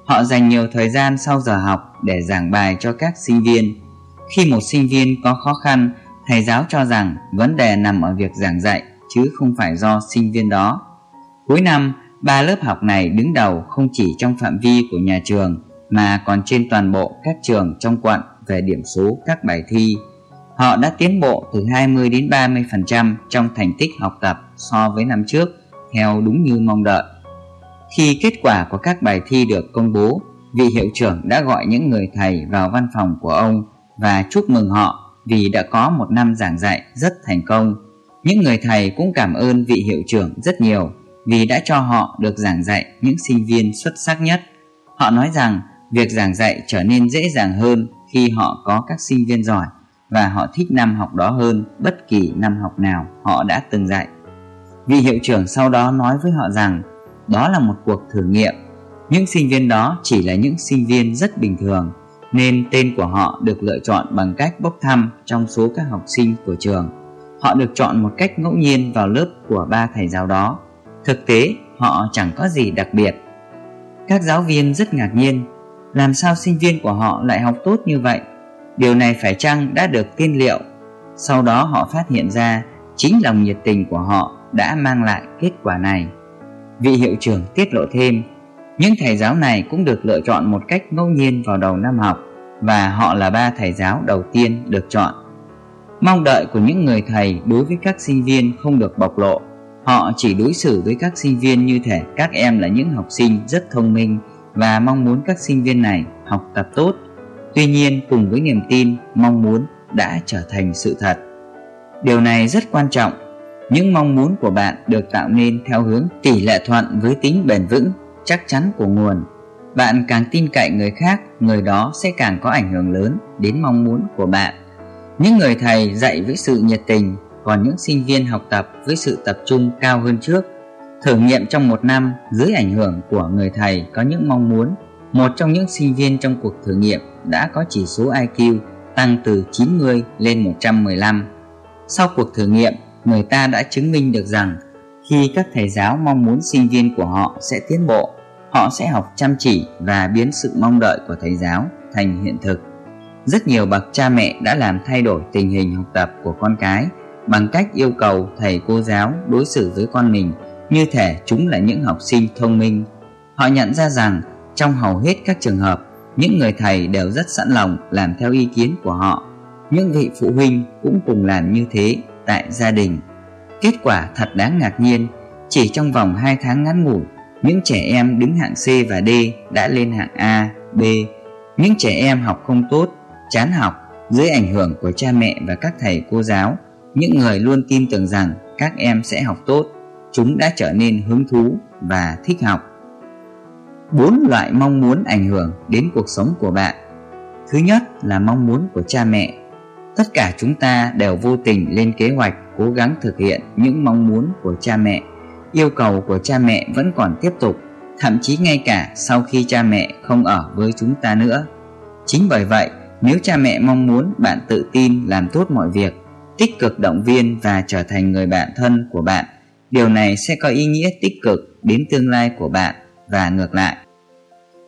Họ dành nhiều thời gian sau giờ học để giảng bài cho các sinh viên. Khi một sinh viên có khó khăn, thầy giáo cho rằng vấn đề nằm ở việc giảng dạy, chứ không phải do sinh viên đó. Cuối năm, ba lớp học này đứng đầu không chỉ trong phạm vi của nhà trường, mà còn trên toàn bộ các trường trong quận về điểm số các bài thi. Họ đã tiến bộ từ 20 đến 30% trong thành tích học tập so với năm trước, theo đúng như mong đợi. Khi kết quả của các bài thi được công bố, vị hiệu trưởng đã gọi những người thầy vào văn phòng của ông và chúc mừng họ vì đã có một năm giảng dạy rất thành công. Những người thầy cũng cảm ơn vị hiệu trưởng rất nhiều vì đã cho họ được giảng dạy những sinh viên xuất sắc nhất. Họ nói rằng việc giảng dạy trở nên dễ dàng hơn khi họ có các sinh viên giỏi và họ thích năm học đó hơn bất kỳ năm học nào họ đã từng dạy. Vị hiệu trưởng sau đó nói với họ rằng đó là một cuộc thử nghiệm. Những sinh viên đó chỉ là những sinh viên rất bình thường nên tên của họ được lựa chọn bằng cách bốc thăm trong số các học sinh của trường. Họ được chọn một cách ngẫu nhiên vào lớp của ba thầy giáo đó. Thực tế, họ chẳng có gì đặc biệt. Các giáo viên rất ngạc nhiên, làm sao sinh viên của họ lại học tốt như vậy? Điều này phải chăng đã được tiên liệu? Sau đó họ phát hiện ra, Chính lòng nhiệt tình của họ đã mang lại kết quả này. Vị hiệu trưởng tiết lộ thêm, Những thầy giáo này cũng được lựa chọn một cách ngẫu nhiên vào đầu năm học, Và họ là ba thầy giáo đầu tiên được chọn. Mong đợi của những người thầy đối với các sinh viên không được bộc lộ. Họ chỉ đối xử với các sinh viên như thể các em là những học sinh rất thông minh Và mong muốn các sinh viên này học tập tốt. Tuy nhiên cùng với niềm tin, mong muốn đã trở thành sự thật. Điều này rất quan trọng. Những mong muốn của bạn được tạo nên theo hướng tỷ lệ thuận với tính bền vững, chắc chắn của nguồn. Bạn càng tin cậy người khác, người đó sẽ càng có ảnh hưởng lớn đến mong muốn của bạn. Những người thầy dạy với sự nhiệt tình, còn những sinh viên học tập với sự tập trung cao hơn trước. Thử nghiệm trong một năm dưới ảnh hưởng của người thầy có những mong muốn một trong những sinh viên trong cuộc thử nghiệm đã có chỉ số IQ tăng từ 90 lên 115. Sau cuộc thử nghiệm, người ta đã chứng minh được rằng khi các thầy giáo mong muốn sinh viên của họ sẽ tiến bộ, họ sẽ học chăm chỉ và biến sự mong đợi của thầy giáo thành hiện thực. Rất nhiều bậc cha mẹ đã làm thay đổi tình hình học tập của con cái bằng cách yêu cầu thầy cô giáo đối xử với con mình như thể chúng là những học sinh thông minh. Họ nhận ra rằng trong hầu hết các trường hợp, những người thầy đều rất sẵn lòng làm theo ý kiến của họ. Những vị phụ huynh cũng cùng làm như thế tại gia đình. Kết quả thật đáng ngạc nhiên, chỉ trong vòng 2 tháng ngắn ngủi, những trẻ em đứng hạng C và D đã lên hạng A, B. Những trẻ em học không tốt, chán học dưới ảnh hưởng của cha mẹ và các thầy cô giáo, những người luôn tin tưởng rằng các em sẽ học tốt, chúng đã trở nên hứng thú và thích học bốn loại mong muốn ảnh hưởng đến cuộc sống của bạn. Thứ nhất là mong muốn của cha mẹ. Tất cả chúng ta đều vô tình lên kế hoạch, cố gắng thực hiện những mong muốn của cha mẹ. Yêu cầu của cha mẹ vẫn còn tiếp tục, thậm chí ngay cả sau khi cha mẹ không ở với chúng ta nữa. Chính bởi vậy, nếu cha mẹ mong muốn bạn tự tin làm tốt mọi việc, tích cực động viên và trở thành người bạn thân của bạn, điều này sẽ có ý nghĩa tích cực đến tương lai của bạn và ngược lại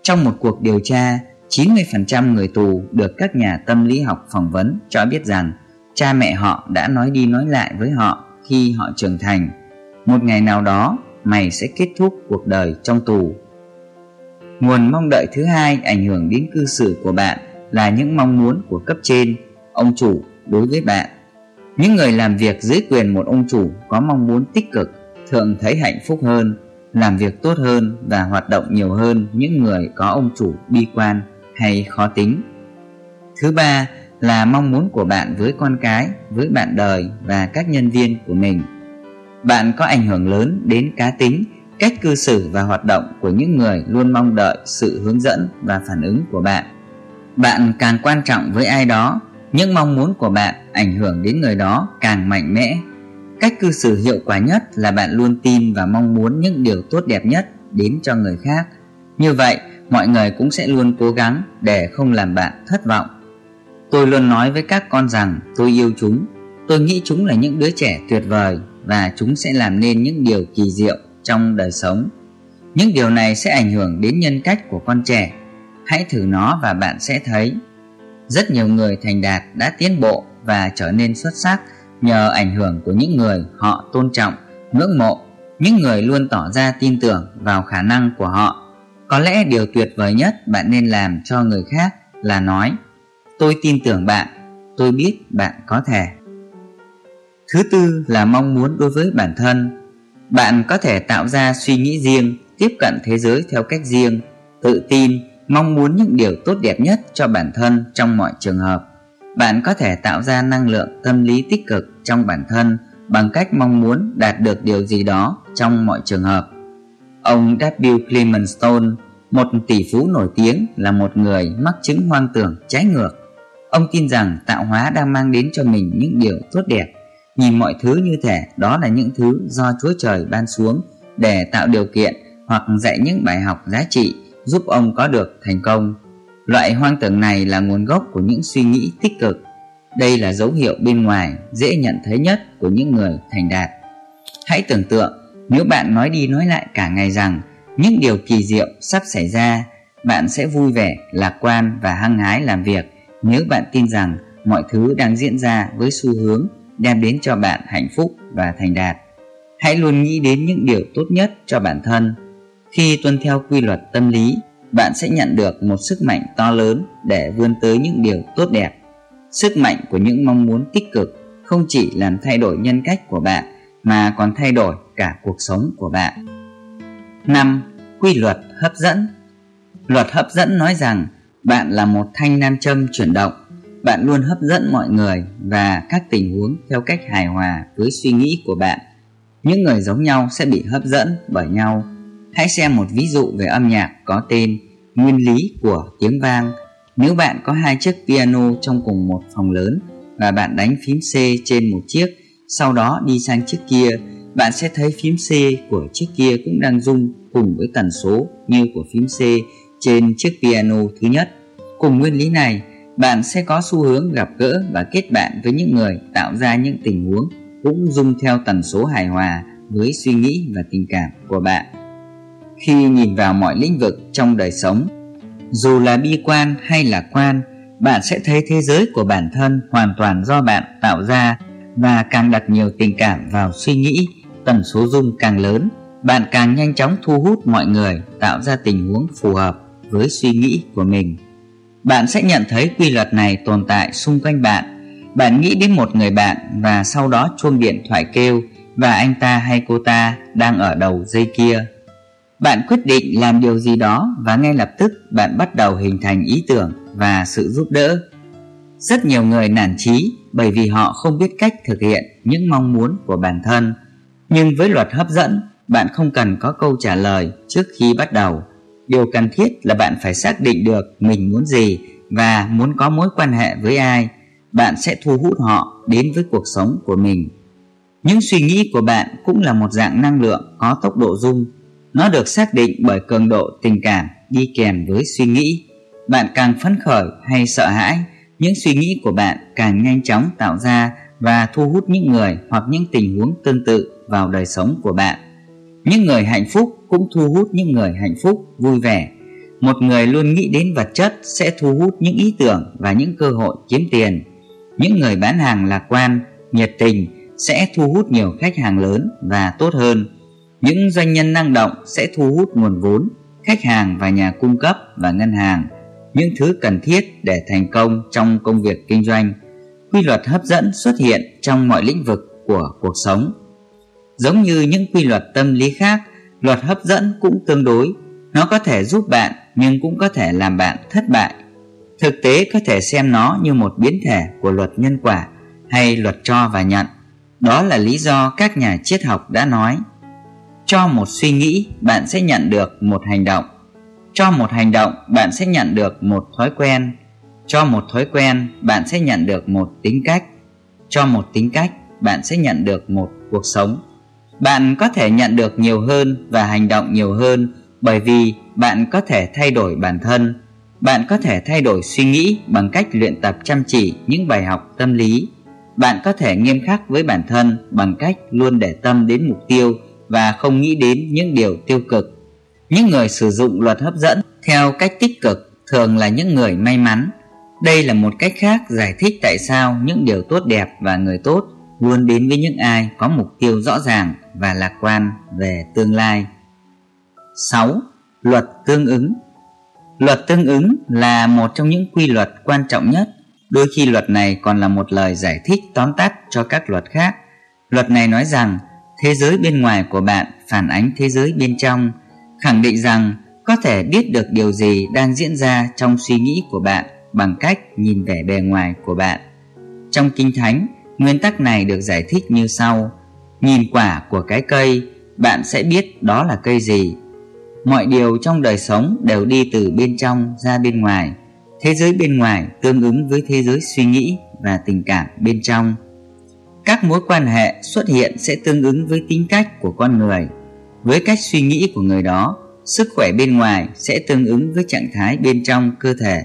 trong một cuộc điều tra, 90% người tù được các nhà tâm lý học phỏng vấn cho biết rằng cha mẹ họ đã nói đi nói lại với họ khi họ trưởng thành. Một ngày nào đó, mày sẽ kết thúc cuộc đời trong tù. Nguồn mong đợi thứ hai ảnh hưởng đến cư xử của bạn là những mong muốn của cấp trên, ông chủ đối với bạn. Những người làm việc dưới quyền một ông chủ có mong muốn tích cực thường thấy hạnh phúc hơn làm việc tốt hơn và hoạt động nhiều hơn những người có ông chủ bi quan hay khó tính. Thứ ba là mong muốn của bạn với con cái, với bạn đời và các nhân viên của mình. Bạn có ảnh hưởng lớn đến cá tính cách cư xử và hoạt động của những người luôn mong đợi sự hướng dẫn và phản ứng của bạn bạn càng quan trọng với ai đó những mong muốn của bạn ảnh hưởng đến người đó càng mạnh mẽ cách cư xử hiệu quả nhất là bạn luôn tin và mong muốn những điều tốt đẹp nhất đến cho người khác. Như vậy, mọi người cũng sẽ luôn cố gắng để không làm bạn thất vọng. Tôi luôn nói với các con rằng tôi yêu chúng. Tôi nghĩ chúng là những đứa trẻ tuyệt vời và chúng sẽ làm nên những điều kỳ diệu trong đời sống. Những điều này sẽ ảnh hưởng đến nhân cách của con trẻ. Hãy thử nó và bạn sẽ thấy. Rất nhiều người thành đạt đã tiến bộ và trở nên xuất sắc nhờ ảnh hưởng của những người họ tôn trọng, ngưỡng mộ, những người luôn tỏ ra tin tưởng vào khả năng của họ. Có lẽ điều tuyệt vời nhất bạn nên làm cho người khác là nói, tôi tin tưởng bạn, tôi biết bạn có thể. Thứ tư là mong muốn đối với bản thân. Bạn có thể tạo ra suy nghĩ riêng, tiếp cận thế giới theo cách riêng, tự tin, mong muốn những điều tốt đẹp nhất cho bản thân trong mọi trường hợp bạn có thể tạo ra năng lượng tâm lý tích cực trong bản thân bằng cách mong muốn đạt được điều gì đó trong mọi trường hợp. Ông W. Clement Stone một tỷ phú nổi tiếng, là một người mắc chứng hoang tưởng trái ngược. Ông tin rằng tạo hóa đang mang đến cho mình những điều tốt đẹp. Nhìn mọi thứ như thể đó là những thứ do chúa trời ban xuống để tạo điều kiện hoặc dạy những bài học giá trị giúp ông có được thành công loại hoang tưởng này là nguồn gốc của những suy nghĩ tích cực. Đây là dấu hiệu bên ngoài dễ nhận thấy nhất của những người thành đạt. Hãy tưởng tượng, nếu bạn nói đi nói lại cả ngày rằng những điều kỳ diệu sắp xảy ra, bạn sẽ vui vẻ, lạc quan và hăng hái làm việc nếu bạn tin rằng mọi thứ đang diễn ra với xu hướng đem đến cho bạn hạnh phúc và thành đạt. Hãy luôn nghĩ đến những điều tốt nhất cho bản thân. Khi tuân theo quy luật tâm lý bạn sẽ nhận được một sức mạnh to lớn để vươn tới những điều tốt đẹp. Sức mạnh của những mong muốn tích cực không chỉ làm thay đổi nhân cách của bạn, mà còn thay đổi cả cuộc sống của bạn. 5. Quy luật hấp dẫn. Luật hấp dẫn nói rằng bạn là một thanh nam châm chuyển động. Bạn luôn hấp dẫn mọi người và các tình huống theo cách hài hòa với suy nghĩ của bạn. Những người giống nhau sẽ bị hấp dẫn bởi nhau. Hãy xem một ví dụ về âm nhạc có tên nguyên lý của tiếng vang. Nếu bạn có hai chiếc piano trong cùng một phòng lớn và bạn đánh phím C trên một chiếc, sau đó đi sang chiếc kia, bạn sẽ thấy phím C của chiếc kia cũng đang rung cùng với tần số như của phím C trên chiếc piano thứ nhất. Cùng nguyên lý này, bạn sẽ có xu hướng gặp gỡ và kết bạn với những người tạo ra những tình huống cũng rung theo tần số hài hòa với suy nghĩ và tình cảm của bạn khi nhìn vào mọi lĩnh vực trong đời sống. Dù là bi quan hay lạc quan, bạn sẽ thấy thế giới của bản thân hoàn toàn do bạn tạo ra và càng đặt nhiều tình cảm vào suy nghĩ, tần số dung càng lớn, bạn càng nhanh chóng thu hút mọi người tạo ra tình huống phù hợp với suy nghĩ của mình. Bạn sẽ nhận thấy quy luật này tồn tại xung quanh bạn. Bạn nghĩ đến một người bạn và sau đó chuông điện thoại kêu và anh ta hay cô ta đang ở đầu dây kia bạn quyết định làm điều gì đó và ngay lập tức bạn bắt đầu hình thành ý tưởng và sự giúp đỡ. Rất nhiều người nản trí bởi vì họ không biết cách thực hiện những mong muốn của bản thân. Nhưng với luật hấp dẫn, bạn không cần có câu trả lời trước khi bắt đầu. Điều cần thiết là bạn phải xác định được mình muốn gì và muốn có mối quan hệ với ai. Bạn sẽ thu hút họ đến với cuộc sống của mình. Những suy nghĩ của bạn cũng là một dạng năng lượng có tốc độ rung nó được xác định bởi cường độ tình cảm đi kèm với suy nghĩ. Bạn càng phấn khởi hay sợ hãi, những suy nghĩ của bạn càng nhanh chóng tạo ra và thu hút những người hoặc những tình huống tương tự vào đời sống của bạn. Những người hạnh phúc cũng thu hút những người hạnh phúc vui vẻ. Một người luôn nghĩ đến vật chất sẽ thu hút những ý tưởng và những cơ hội kiếm tiền. Những người bán hàng lạc quan, nhiệt tình sẽ thu hút nhiều khách hàng lớn và tốt hơn những doanh nhân năng động sẽ thu hút nguồn vốn, khách hàng và nhà cung cấp và ngân hàng. Những thứ cần thiết để thành công trong công việc kinh doanh. Quy luật hấp dẫn xuất hiện trong mọi lĩnh vực của cuộc sống. Giống như những quy luật tâm lý khác, luật hấp dẫn cũng tương đối. Nó có thể giúp bạn nhưng cũng có thể làm bạn thất bại. Thực tế có thể xem nó như một biến thể của luật nhân quả hay luật cho và nhận. Đó là lý do các nhà triết học đã nói cho một suy nghĩ, bạn sẽ nhận được một hành động. Cho một hành động, bạn sẽ nhận được một thói quen. Cho một thói quen, bạn sẽ nhận được một tính cách. Cho một tính cách, bạn sẽ nhận được một cuộc sống. Bạn có thể nhận được nhiều hơn và hành động nhiều hơn bởi vì bạn có thể thay đổi bản thân. Bạn có thể thay đổi suy nghĩ bằng cách luyện tập chăm chỉ những bài học tâm lý. Bạn có thể nghiêm khắc với bản thân bằng cách luôn để tâm đến mục tiêu và không nghĩ đến những điều tiêu cực. Những người sử dụng luật hấp dẫn theo cách tích cực thường là những người may mắn. Đây là một cách khác giải thích tại sao những điều tốt đẹp và người tốt luôn đến với những ai có mục tiêu rõ ràng và lạc quan về tương lai. 6. Luật tương ứng. Luật tương ứng là một trong những quy luật quan trọng nhất. Đôi khi luật này còn là một lời giải thích tóm tắt cho các luật khác. Luật này nói rằng thế giới bên ngoài của bạn phản ánh thế giới bên trong, khẳng định rằng có thể biết được điều gì đang diễn ra trong suy nghĩ của bạn bằng cách nhìn vẻ bề ngoài của bạn. Trong kinh thánh, nguyên tắc này được giải thích như sau. Nhìn quả của cái cây, bạn sẽ biết đó là cây gì. Mọi điều trong đời sống đều đi từ bên trong ra bên ngoài. Thế giới bên ngoài tương ứng với thế giới suy nghĩ và tình cảm bên trong các mối quan hệ xuất hiện sẽ tương ứng với tính cách của con người. Với cách suy nghĩ của người đó, sức khỏe bên ngoài sẽ tương ứng với trạng thái bên trong cơ thể.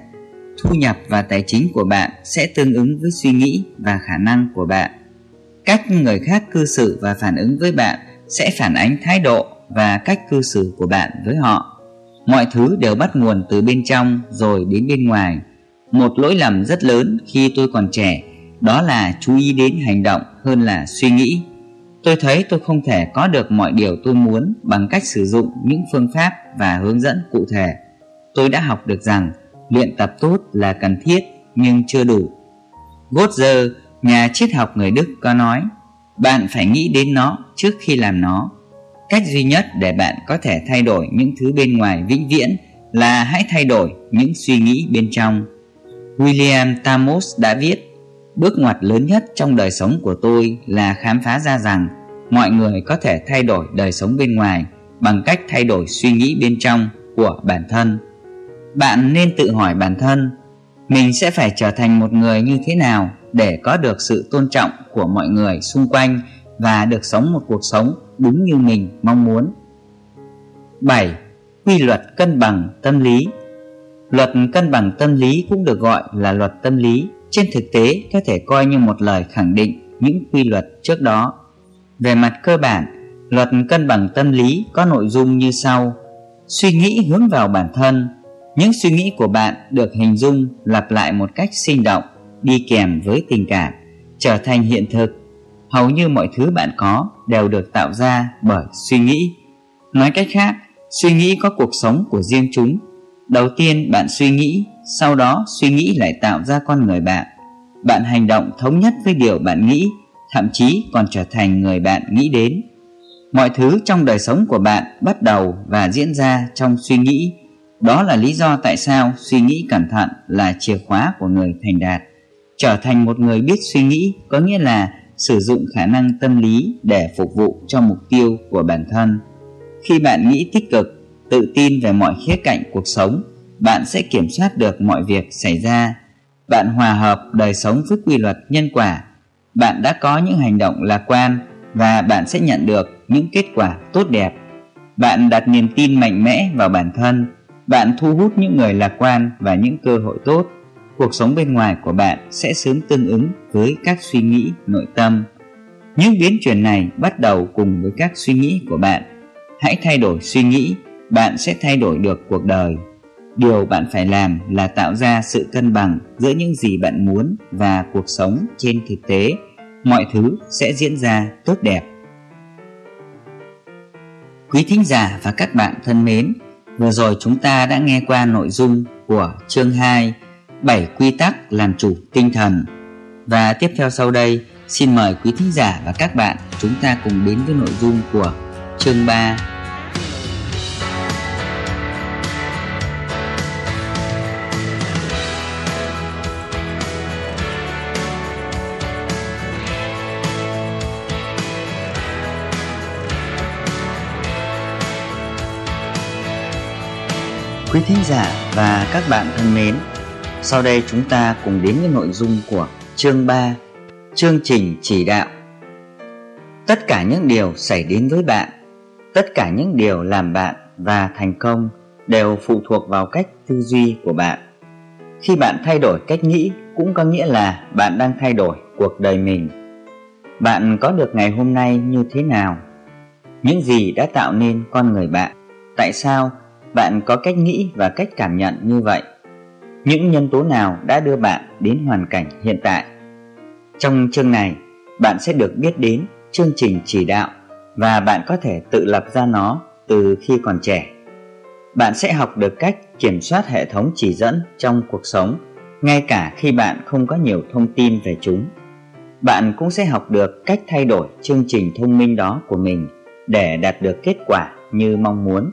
Thu nhập và tài chính của bạn sẽ tương ứng với suy nghĩ và khả năng của bạn. Cách người khác cư xử và phản ứng với bạn sẽ phản ánh thái độ và cách cư xử của bạn với họ. Mọi thứ đều bắt nguồn từ bên trong rồi đến bên ngoài. Một lỗi lầm rất lớn khi tôi còn trẻ đó là chú ý đến hành động hơn là suy nghĩ. Tôi thấy tôi không thể có được mọi điều tôi muốn bằng cách sử dụng những phương pháp và hướng dẫn cụ thể. Tôi đã học được rằng luyện tập tốt là cần thiết nhưng chưa đủ. Goethe, nhà triết học người Đức có nói bạn phải nghĩ đến nó trước khi làm nó. Cách duy nhất để bạn có thể thay đổi những thứ bên ngoài vĩnh viễn là hãy thay đổi những suy nghĩ bên trong. William Tamos đã viết bước ngoặt lớn nhất trong đời sống của tôi là khám phá ra rằng mọi người có thể thay đổi đời sống bên ngoài bằng cách thay đổi suy nghĩ bên trong của bản thân. Bạn nên tự hỏi bản thân, mình sẽ phải trở thành một người như thế nào để có được sự tôn trọng của mọi người xung quanh và được sống một cuộc sống đúng như mình mong muốn. 7. Quy luật cân bằng tâm lý. Luật cân bằng tâm lý cũng được gọi là luật tâm lý trên thực tế có thể coi như một lời khẳng định những quy luật trước đó. Về mặt cơ bản, luật cân bằng tâm lý có nội dung như sau. Suy nghĩ hướng vào bản thân. Những suy nghĩ của bạn được hình dung lặp lại một cách sinh động, đi kèm với tình cảm, trở thành hiện thực. Hầu như mọi thứ bạn có đều được tạo ra bởi suy nghĩ. Nói cách khác, suy nghĩ có cuộc sống của riêng chúng. Đầu tiên bạn suy nghĩ sau đó suy nghĩ lại tạo ra con người bạn. Bạn hành động thống nhất với điều bạn nghĩ, thậm chí còn trở thành người bạn nghĩ đến. Mọi thứ trong đời sống của bạn bắt đầu và diễn ra trong suy nghĩ. Đó là lý do tại sao suy nghĩ cẩn thận là chìa khóa của người thành đạt. Trở thành một người biết suy nghĩ có nghĩa là sử dụng khả năng tâm lý để phục vụ cho mục tiêu của bản thân. Khi bạn nghĩ tích cực, tự tin về mọi khía cạnh cuộc sống bạn sẽ kiểm soát được mọi việc xảy ra. Bạn hòa hợp đời sống với quy luật nhân quả. Bạn đã có những hành động lạc quan và bạn sẽ nhận được những kết quả tốt đẹp. Bạn đặt niềm tin mạnh mẽ vào bản thân. Bạn thu hút những người lạc quan và những cơ hội tốt. Cuộc sống bên ngoài của bạn sẽ sớm tương ứng với các suy nghĩ nội tâm. Những biến chuyển này bắt đầu cùng với các suy nghĩ của bạn. Hãy thay đổi suy nghĩ. Bạn sẽ thay đổi được cuộc đời điều bạn phải làm là tạo ra sự cân bằng giữa những gì bạn muốn và cuộc sống trên thực tế. Mọi thứ sẽ diễn ra tốt đẹp. Quý thính giả và các bạn thân mến, vừa rồi chúng ta đã nghe qua nội dung của chương 2 7 quy tắc làm chủ tinh thần. Và tiếp theo sau đây, xin mời quý thính giả và các bạn chúng ta cùng đến với nội dung của chương 3 Quý thính giả và các bạn thân mến, sau đây chúng ta cùng đến với nội dung của chương 3, chương trình chỉ đạo. Tất cả những điều xảy đến với bạn, tất cả những điều làm bạn và thành công đều phụ thuộc vào cách tư duy của bạn. Khi bạn thay đổi cách nghĩ cũng có nghĩa là bạn đang thay đổi cuộc đời mình. Bạn có được ngày hôm nay như thế nào? Những gì đã tạo nên con người bạn? Tại sao bạn có cách nghĩ và cách cảm nhận như vậy. Những nhân tố nào đã đưa bạn đến hoàn cảnh hiện tại? Trong chương này, bạn sẽ được biết đến chương trình chỉ đạo và bạn có thể tự lập ra nó từ khi còn trẻ. Bạn sẽ học được cách kiểm soát hệ thống chỉ dẫn trong cuộc sống, ngay cả khi bạn không có nhiều thông tin về chúng. Bạn cũng sẽ học được cách thay đổi chương trình thông minh đó của mình để đạt được kết quả như mong muốn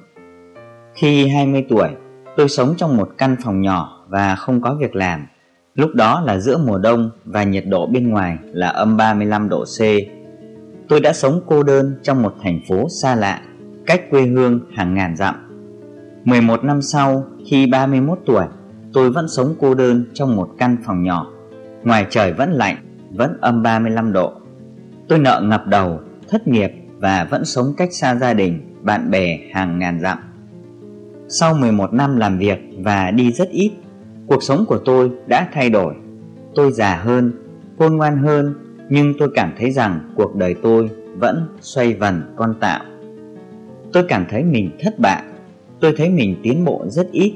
khi 20 tuổi, tôi sống trong một căn phòng nhỏ và không có việc làm. Lúc đó là giữa mùa đông và nhiệt độ bên ngoài là âm 35 độ C. Tôi đã sống cô đơn trong một thành phố xa lạ, cách quê hương hàng ngàn dặm. 11 năm sau, khi 31 tuổi, tôi vẫn sống cô đơn trong một căn phòng nhỏ. Ngoài trời vẫn lạnh, vẫn âm 35 độ. Tôi nợ ngập đầu, thất nghiệp và vẫn sống cách xa gia đình, bạn bè hàng ngàn dặm. Sau 11 năm làm việc và đi rất ít, cuộc sống của tôi đã thay đổi. Tôi già hơn, khôn ngoan hơn, nhưng tôi cảm thấy rằng cuộc đời tôi vẫn xoay vần con tạo. Tôi cảm thấy mình thất bại, tôi thấy mình tiến bộ rất ít.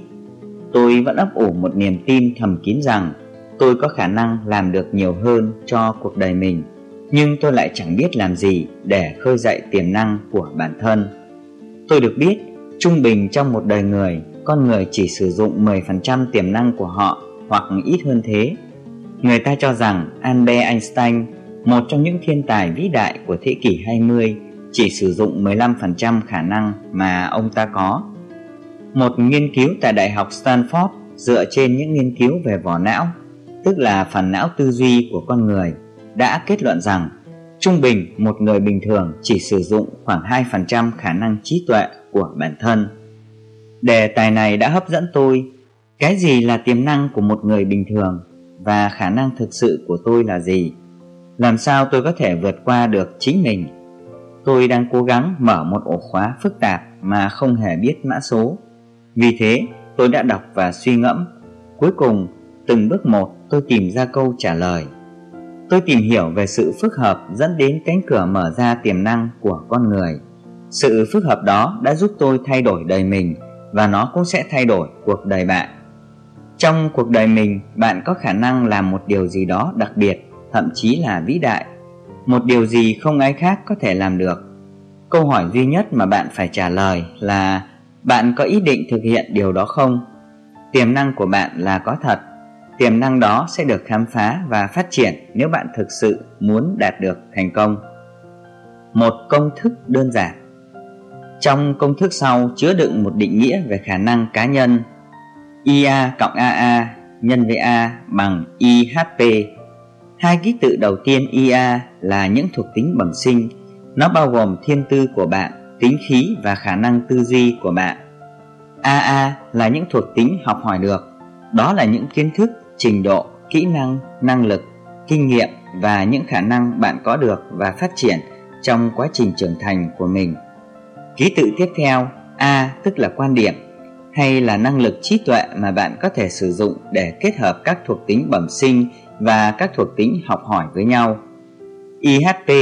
Tôi vẫn ấp ủ một niềm tin thầm kín rằng tôi có khả năng làm được nhiều hơn cho cuộc đời mình, nhưng tôi lại chẳng biết làm gì để khơi dậy tiềm năng của bản thân. Tôi được biết Trung bình trong một đời người, con người chỉ sử dụng 10% tiềm năng của họ hoặc ít hơn thế. Người ta cho rằng Albert Einstein, một trong những thiên tài vĩ đại của thế kỷ 20, chỉ sử dụng 15% khả năng mà ông ta có. Một nghiên cứu tại Đại học Stanford dựa trên những nghiên cứu về vỏ não, tức là phần não tư duy của con người, đã kết luận rằng trung bình một người bình thường chỉ sử dụng khoảng 2% khả năng trí tuệ của bản thân. Đề tài này đã hấp dẫn tôi. Cái gì là tiềm năng của một người bình thường và khả năng thực sự của tôi là gì? Làm sao tôi có thể vượt qua được chính mình? Tôi đang cố gắng mở một ổ khóa phức tạp mà không hề biết mã số. Vì thế, tôi đã đọc và suy ngẫm. Cuối cùng, từng bước một tôi tìm ra câu trả lời. Tôi tìm hiểu về sự phức hợp dẫn đến cánh cửa mở ra tiềm năng của con người. Sự phức hợp đó đã giúp tôi thay đổi đời mình và nó cũng sẽ thay đổi cuộc đời bạn. Trong cuộc đời mình, bạn có khả năng làm một điều gì đó đặc biệt, thậm chí là vĩ đại. Một điều gì không ai khác có thể làm được. Câu hỏi duy nhất mà bạn phải trả lời là bạn có ý định thực hiện điều đó không? Tiềm năng của bạn là có thật. Tiềm năng đó sẽ được khám phá và phát triển nếu bạn thực sự muốn đạt được thành công. Một công thức đơn giản trong công thức sau chứa đựng một định nghĩa về khả năng cá nhân IA cộng AA nhân với A bằng IHP. Hai ký tự đầu tiên IA là những thuộc tính bẩm sinh, nó bao gồm thiên tư của bạn, tính khí và khả năng tư duy của bạn. AA là những thuộc tính học hỏi được, đó là những kiến thức, trình độ, kỹ năng, năng lực, kinh nghiệm và những khả năng bạn có được và phát triển trong quá trình trưởng thành của mình. Ký tự tiếp theo A tức là quan điểm hay là năng lực trí tuệ mà bạn có thể sử dụng để kết hợp các thuộc tính bẩm sinh và các thuộc tính học hỏi với nhau. IHP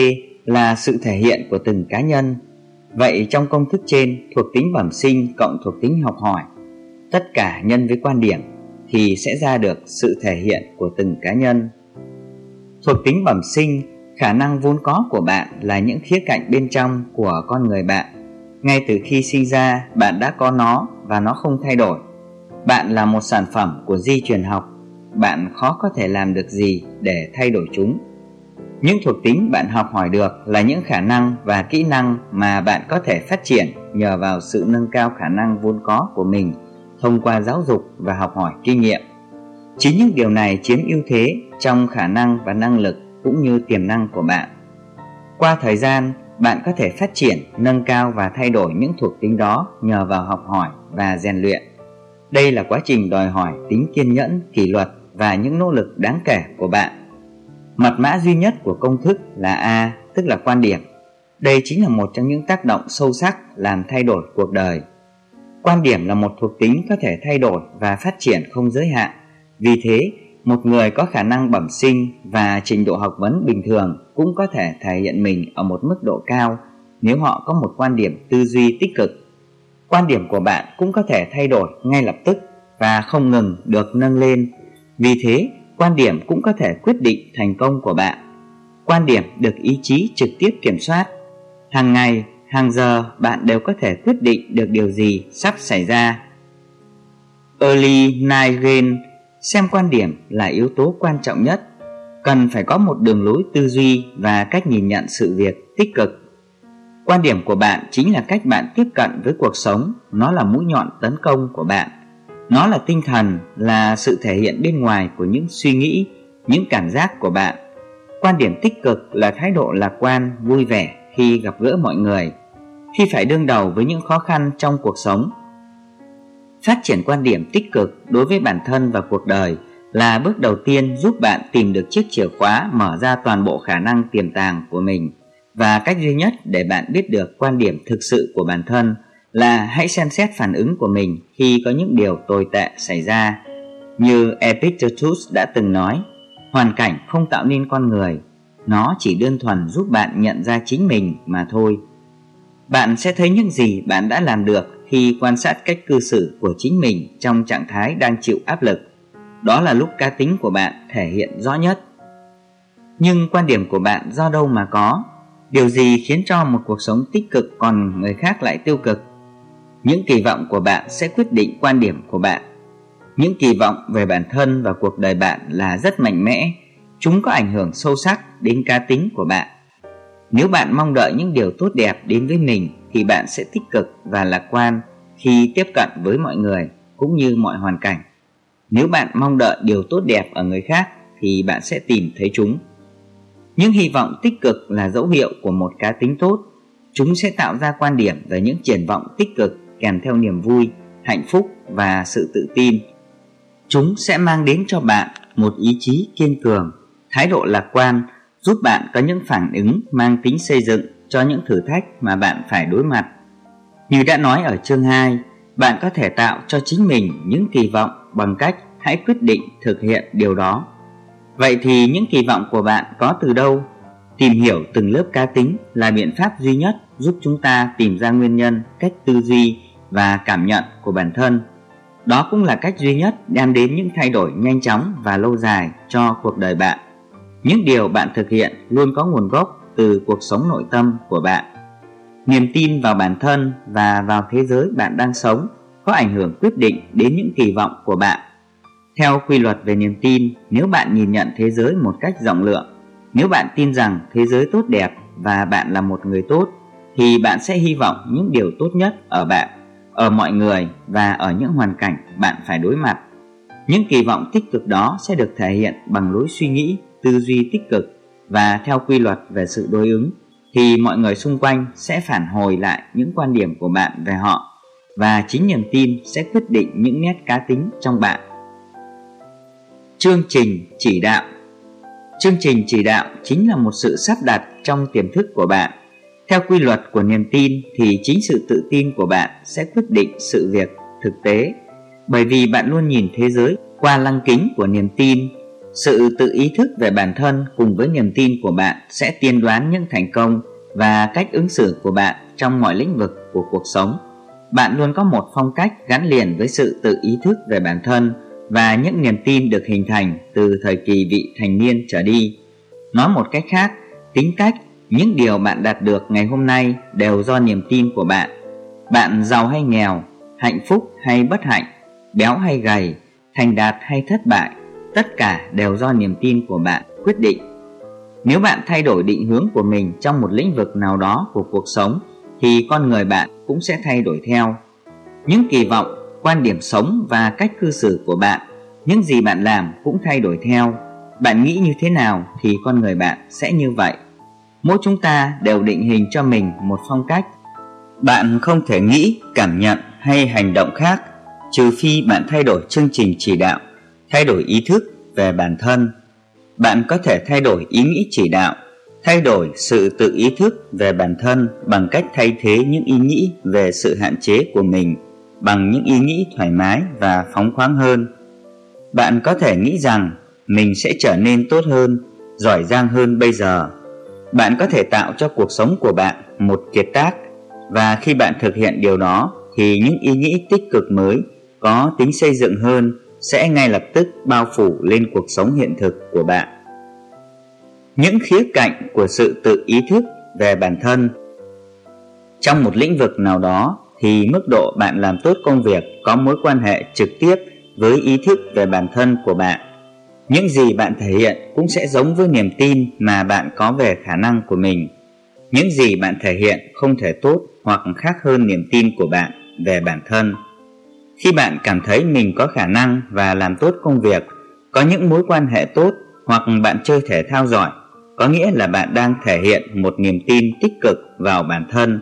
là sự thể hiện của từng cá nhân. Vậy trong công thức trên, thuộc tính bẩm sinh cộng thuộc tính học hỏi, tất cả nhân với quan điểm thì sẽ ra được sự thể hiện của từng cá nhân. Thuộc tính bẩm sinh, khả năng vốn có của bạn là những khía cạnh bên trong của con người bạn ngay từ khi sinh ra, bạn đã có nó và nó không thay đổi. Bạn là một sản phẩm của di truyền học, bạn khó có thể làm được gì để thay đổi chúng. Những thuộc tính bạn học hỏi được là những khả năng và kỹ năng mà bạn có thể phát triển nhờ vào sự nâng cao khả năng vốn có của mình thông qua giáo dục và học hỏi kinh nghiệm. Chính những điều này chiếm ưu thế trong khả năng và năng lực cũng như tiềm năng của bạn. Qua thời gian, bạn có thể phát triển, nâng cao và thay đổi những thuộc tính đó nhờ vào học hỏi và rèn luyện. Đây là quá trình đòi hỏi tính kiên nhẫn, kỷ luật và những nỗ lực đáng kể của bạn. Mật mã duy nhất của công thức là A, tức là quan điểm. Đây chính là một trong những tác động sâu sắc làm thay đổi cuộc đời. Quan điểm là một thuộc tính có thể thay đổi và phát triển không giới hạn. Vì thế, một người có khả năng bẩm sinh và trình độ học vấn bình thường cũng có thể thể hiện mình ở một mức độ cao nếu họ có một quan điểm tư duy tích cực. Quan điểm của bạn cũng có thể thay đổi ngay lập tức và không ngừng được nâng lên. Vì thế, quan điểm cũng có thể quyết định thành công của bạn. Quan điểm được ý chí trực tiếp kiểm soát. Hàng ngày, hàng giờ bạn đều có thể quyết định được điều gì sắp xảy ra. Early Nightingale xem quan điểm là yếu tố quan trọng nhất. Cần phải có một đường lối tư duy và cách nhìn nhận sự việc tích cực. Quan điểm của bạn chính là cách bạn tiếp cận với cuộc sống. Nó là mũi nhọn tấn công của bạn. Nó là tinh thần, là sự thể hiện bên ngoài của những suy nghĩ, những cảm giác của bạn. Quan điểm tích cực là thái độ lạc quan, vui vẻ khi gặp gỡ mọi người. Khi phải đương đầu với những khó khăn trong cuộc sống Phát triển quan điểm tích cực đối với bản thân và cuộc đời là bước đầu tiên giúp bạn tìm được chiếc chìa khóa mở ra toàn bộ khả năng tiềm tàng của mình và cách duy nhất để bạn biết được quan điểm thực sự của bản thân là hãy xem xét phản ứng của mình khi có những điều tồi tệ xảy ra. Như Epictetus đã từng nói, hoàn cảnh không tạo nên con người, nó chỉ đơn thuần giúp bạn nhận ra chính mình mà thôi. Bạn sẽ thấy những gì bạn đã làm được khi quan sát cách cư xử của chính mình trong trạng thái đang chịu áp lực. Đó là lúc cá tính của bạn thể hiện rõ nhất. Nhưng quan điểm của bạn do đâu mà có? Điều gì khiến cho một cuộc sống tích cực còn người khác lại tiêu cực? Những kỳ vọng của bạn sẽ quyết định quan điểm của bạn. Những kỳ vọng về bản thân và cuộc đời bạn là rất mạnh mẽ, chúng có ảnh hưởng sâu sắc đến cá tính của bạn. Nếu bạn mong đợi những điều tốt đẹp đến với mình thì bạn sẽ tích cực và lạc quan khi tiếp cận với mọi người cũng như mọi hoàn cảnh. Nếu bạn mong đợi điều tốt đẹp ở người khác thì bạn sẽ tìm thấy chúng. Những hy vọng tích cực là dấu hiệu của một cá tính tốt. Chúng sẽ tạo ra quan điểm về những triển vọng tích cực kèm theo niềm vui, hạnh phúc và sự tự tin. Chúng sẽ mang đến cho bạn một ý chí kiên cường, thái độ lạc quan, giúp bạn có những phản ứng mang tính xây dựng cho những thử thách mà bạn phải đối mặt. Như đã nói ở chương 2, bạn có thể tạo cho chính mình những kỳ vọng bằng cách hãy quyết định thực hiện điều đó. Vậy thì những kỳ vọng của bạn có từ đâu? Tìm hiểu từng lớp cá tính là biện pháp duy nhất giúp chúng ta tìm ra nguyên nhân, cách tư duy và cảm nhận của bản thân. Đó cũng là cách duy nhất đem đến những thay đổi nhanh chóng và lâu dài cho cuộc đời bạn. Những điều bạn thực hiện luôn có nguồn gốc từ cuộc sống nội tâm của bạn. Niềm tin vào bản thân và vào thế giới bạn đang sống có ảnh hưởng quyết định đến những kỳ vọng của bạn. Theo quy luật về niềm tin, nếu bạn nhìn nhận thế giới một cách rộng lượng, nếu bạn tin rằng thế giới tốt đẹp và bạn là một người tốt, thì bạn sẽ hy vọng những điều tốt nhất ở bạn, ở mọi người và ở những hoàn cảnh bạn phải đối mặt. Những kỳ vọng tích cực đó sẽ được thể hiện bằng lối suy nghĩ, tư duy tích cực và theo quy luật về sự đối ứng, thì mọi người xung quanh sẽ phản hồi lại những quan điểm của bạn về họ, và chính niềm tin sẽ quyết định những nét cá tính trong bạn. Chương trình chỉ đạo Chương trình chỉ đạo chính là một sự sắp đặt trong tiềm thức của bạn. Theo quy luật của niềm tin thì chính sự tự tin của bạn sẽ quyết định sự việc thực tế bởi vì bạn luôn nhìn thế giới qua lăng kính của niềm tin sự tự ý thức về bản thân cùng với niềm tin của bạn sẽ tiên đoán những thành công và cách ứng xử của bạn trong mọi lĩnh vực của cuộc sống. Bạn luôn có một phong cách gắn liền với sự tự ý thức về bản thân và những niềm tin được hình thành từ thời kỳ vị thành niên trở đi. Nói một cách khác, tính cách, những điều bạn đạt được ngày hôm nay đều do niềm tin của bạn. Bạn giàu hay nghèo, hạnh phúc hay bất hạnh, béo hay gầy, thành đạt hay thất bại tất cả đều do niềm tin của bạn quyết định. Nếu bạn thay đổi định hướng của mình trong một lĩnh vực nào đó của cuộc sống thì con người bạn cũng sẽ thay đổi theo. Những kỳ vọng quan điểm sống và cách cư xử của bạn những gì bạn làm cũng thay đổi theo. Bạn nghĩ như thế nào thì con người bạn sẽ như vậy. Mỗi chúng ta đều định hình cho mình một phong cách. Bạn không thể nghĩ cảm nhận hay hành động khác trừ phi bạn thay đổi chương trình chỉ đạo, thay đổi ý thức về bản thân. Bạn có thể thay đổi ý nghĩ chỉ đạo, thay đổi sự tự ý thức về bản thân bằng cách thay thế những ý nghĩ về sự hạn chế của mình bằng những ý nghĩ thoải mái và phóng khoáng hơn. Bạn có thể nghĩ rằng mình sẽ trở nên tốt hơn, giỏi giang hơn bây giờ. Bạn có thể tạo cho cuộc sống của bạn một kiệt tác và khi bạn thực hiện điều đó thì những ý nghĩ tích cực mới có tính xây dựng hơn sẽ ngay lập tức bao phủ lên cuộc sống hiện thực của bạn. Những khía cạnh của sự tự ý thức về bản thân trong một lĩnh vực nào đó thì mức độ bạn làm tốt công việc có mối quan hệ trực tiếp với ý thức về bản thân của bạn. Những gì bạn thể hiện cũng sẽ giống với niềm tin mà bạn có về khả năng của mình. Những gì bạn thể hiện không thể tốt hoặc khác hơn niềm tin của bạn về bản thân. Khi bạn cảm thấy mình có khả năng và làm tốt công việc, có những mối quan hệ tốt hoặc bạn chơi thể thao giỏi, có nghĩa là bạn đang thể hiện một niềm tin tích cực vào bản thân.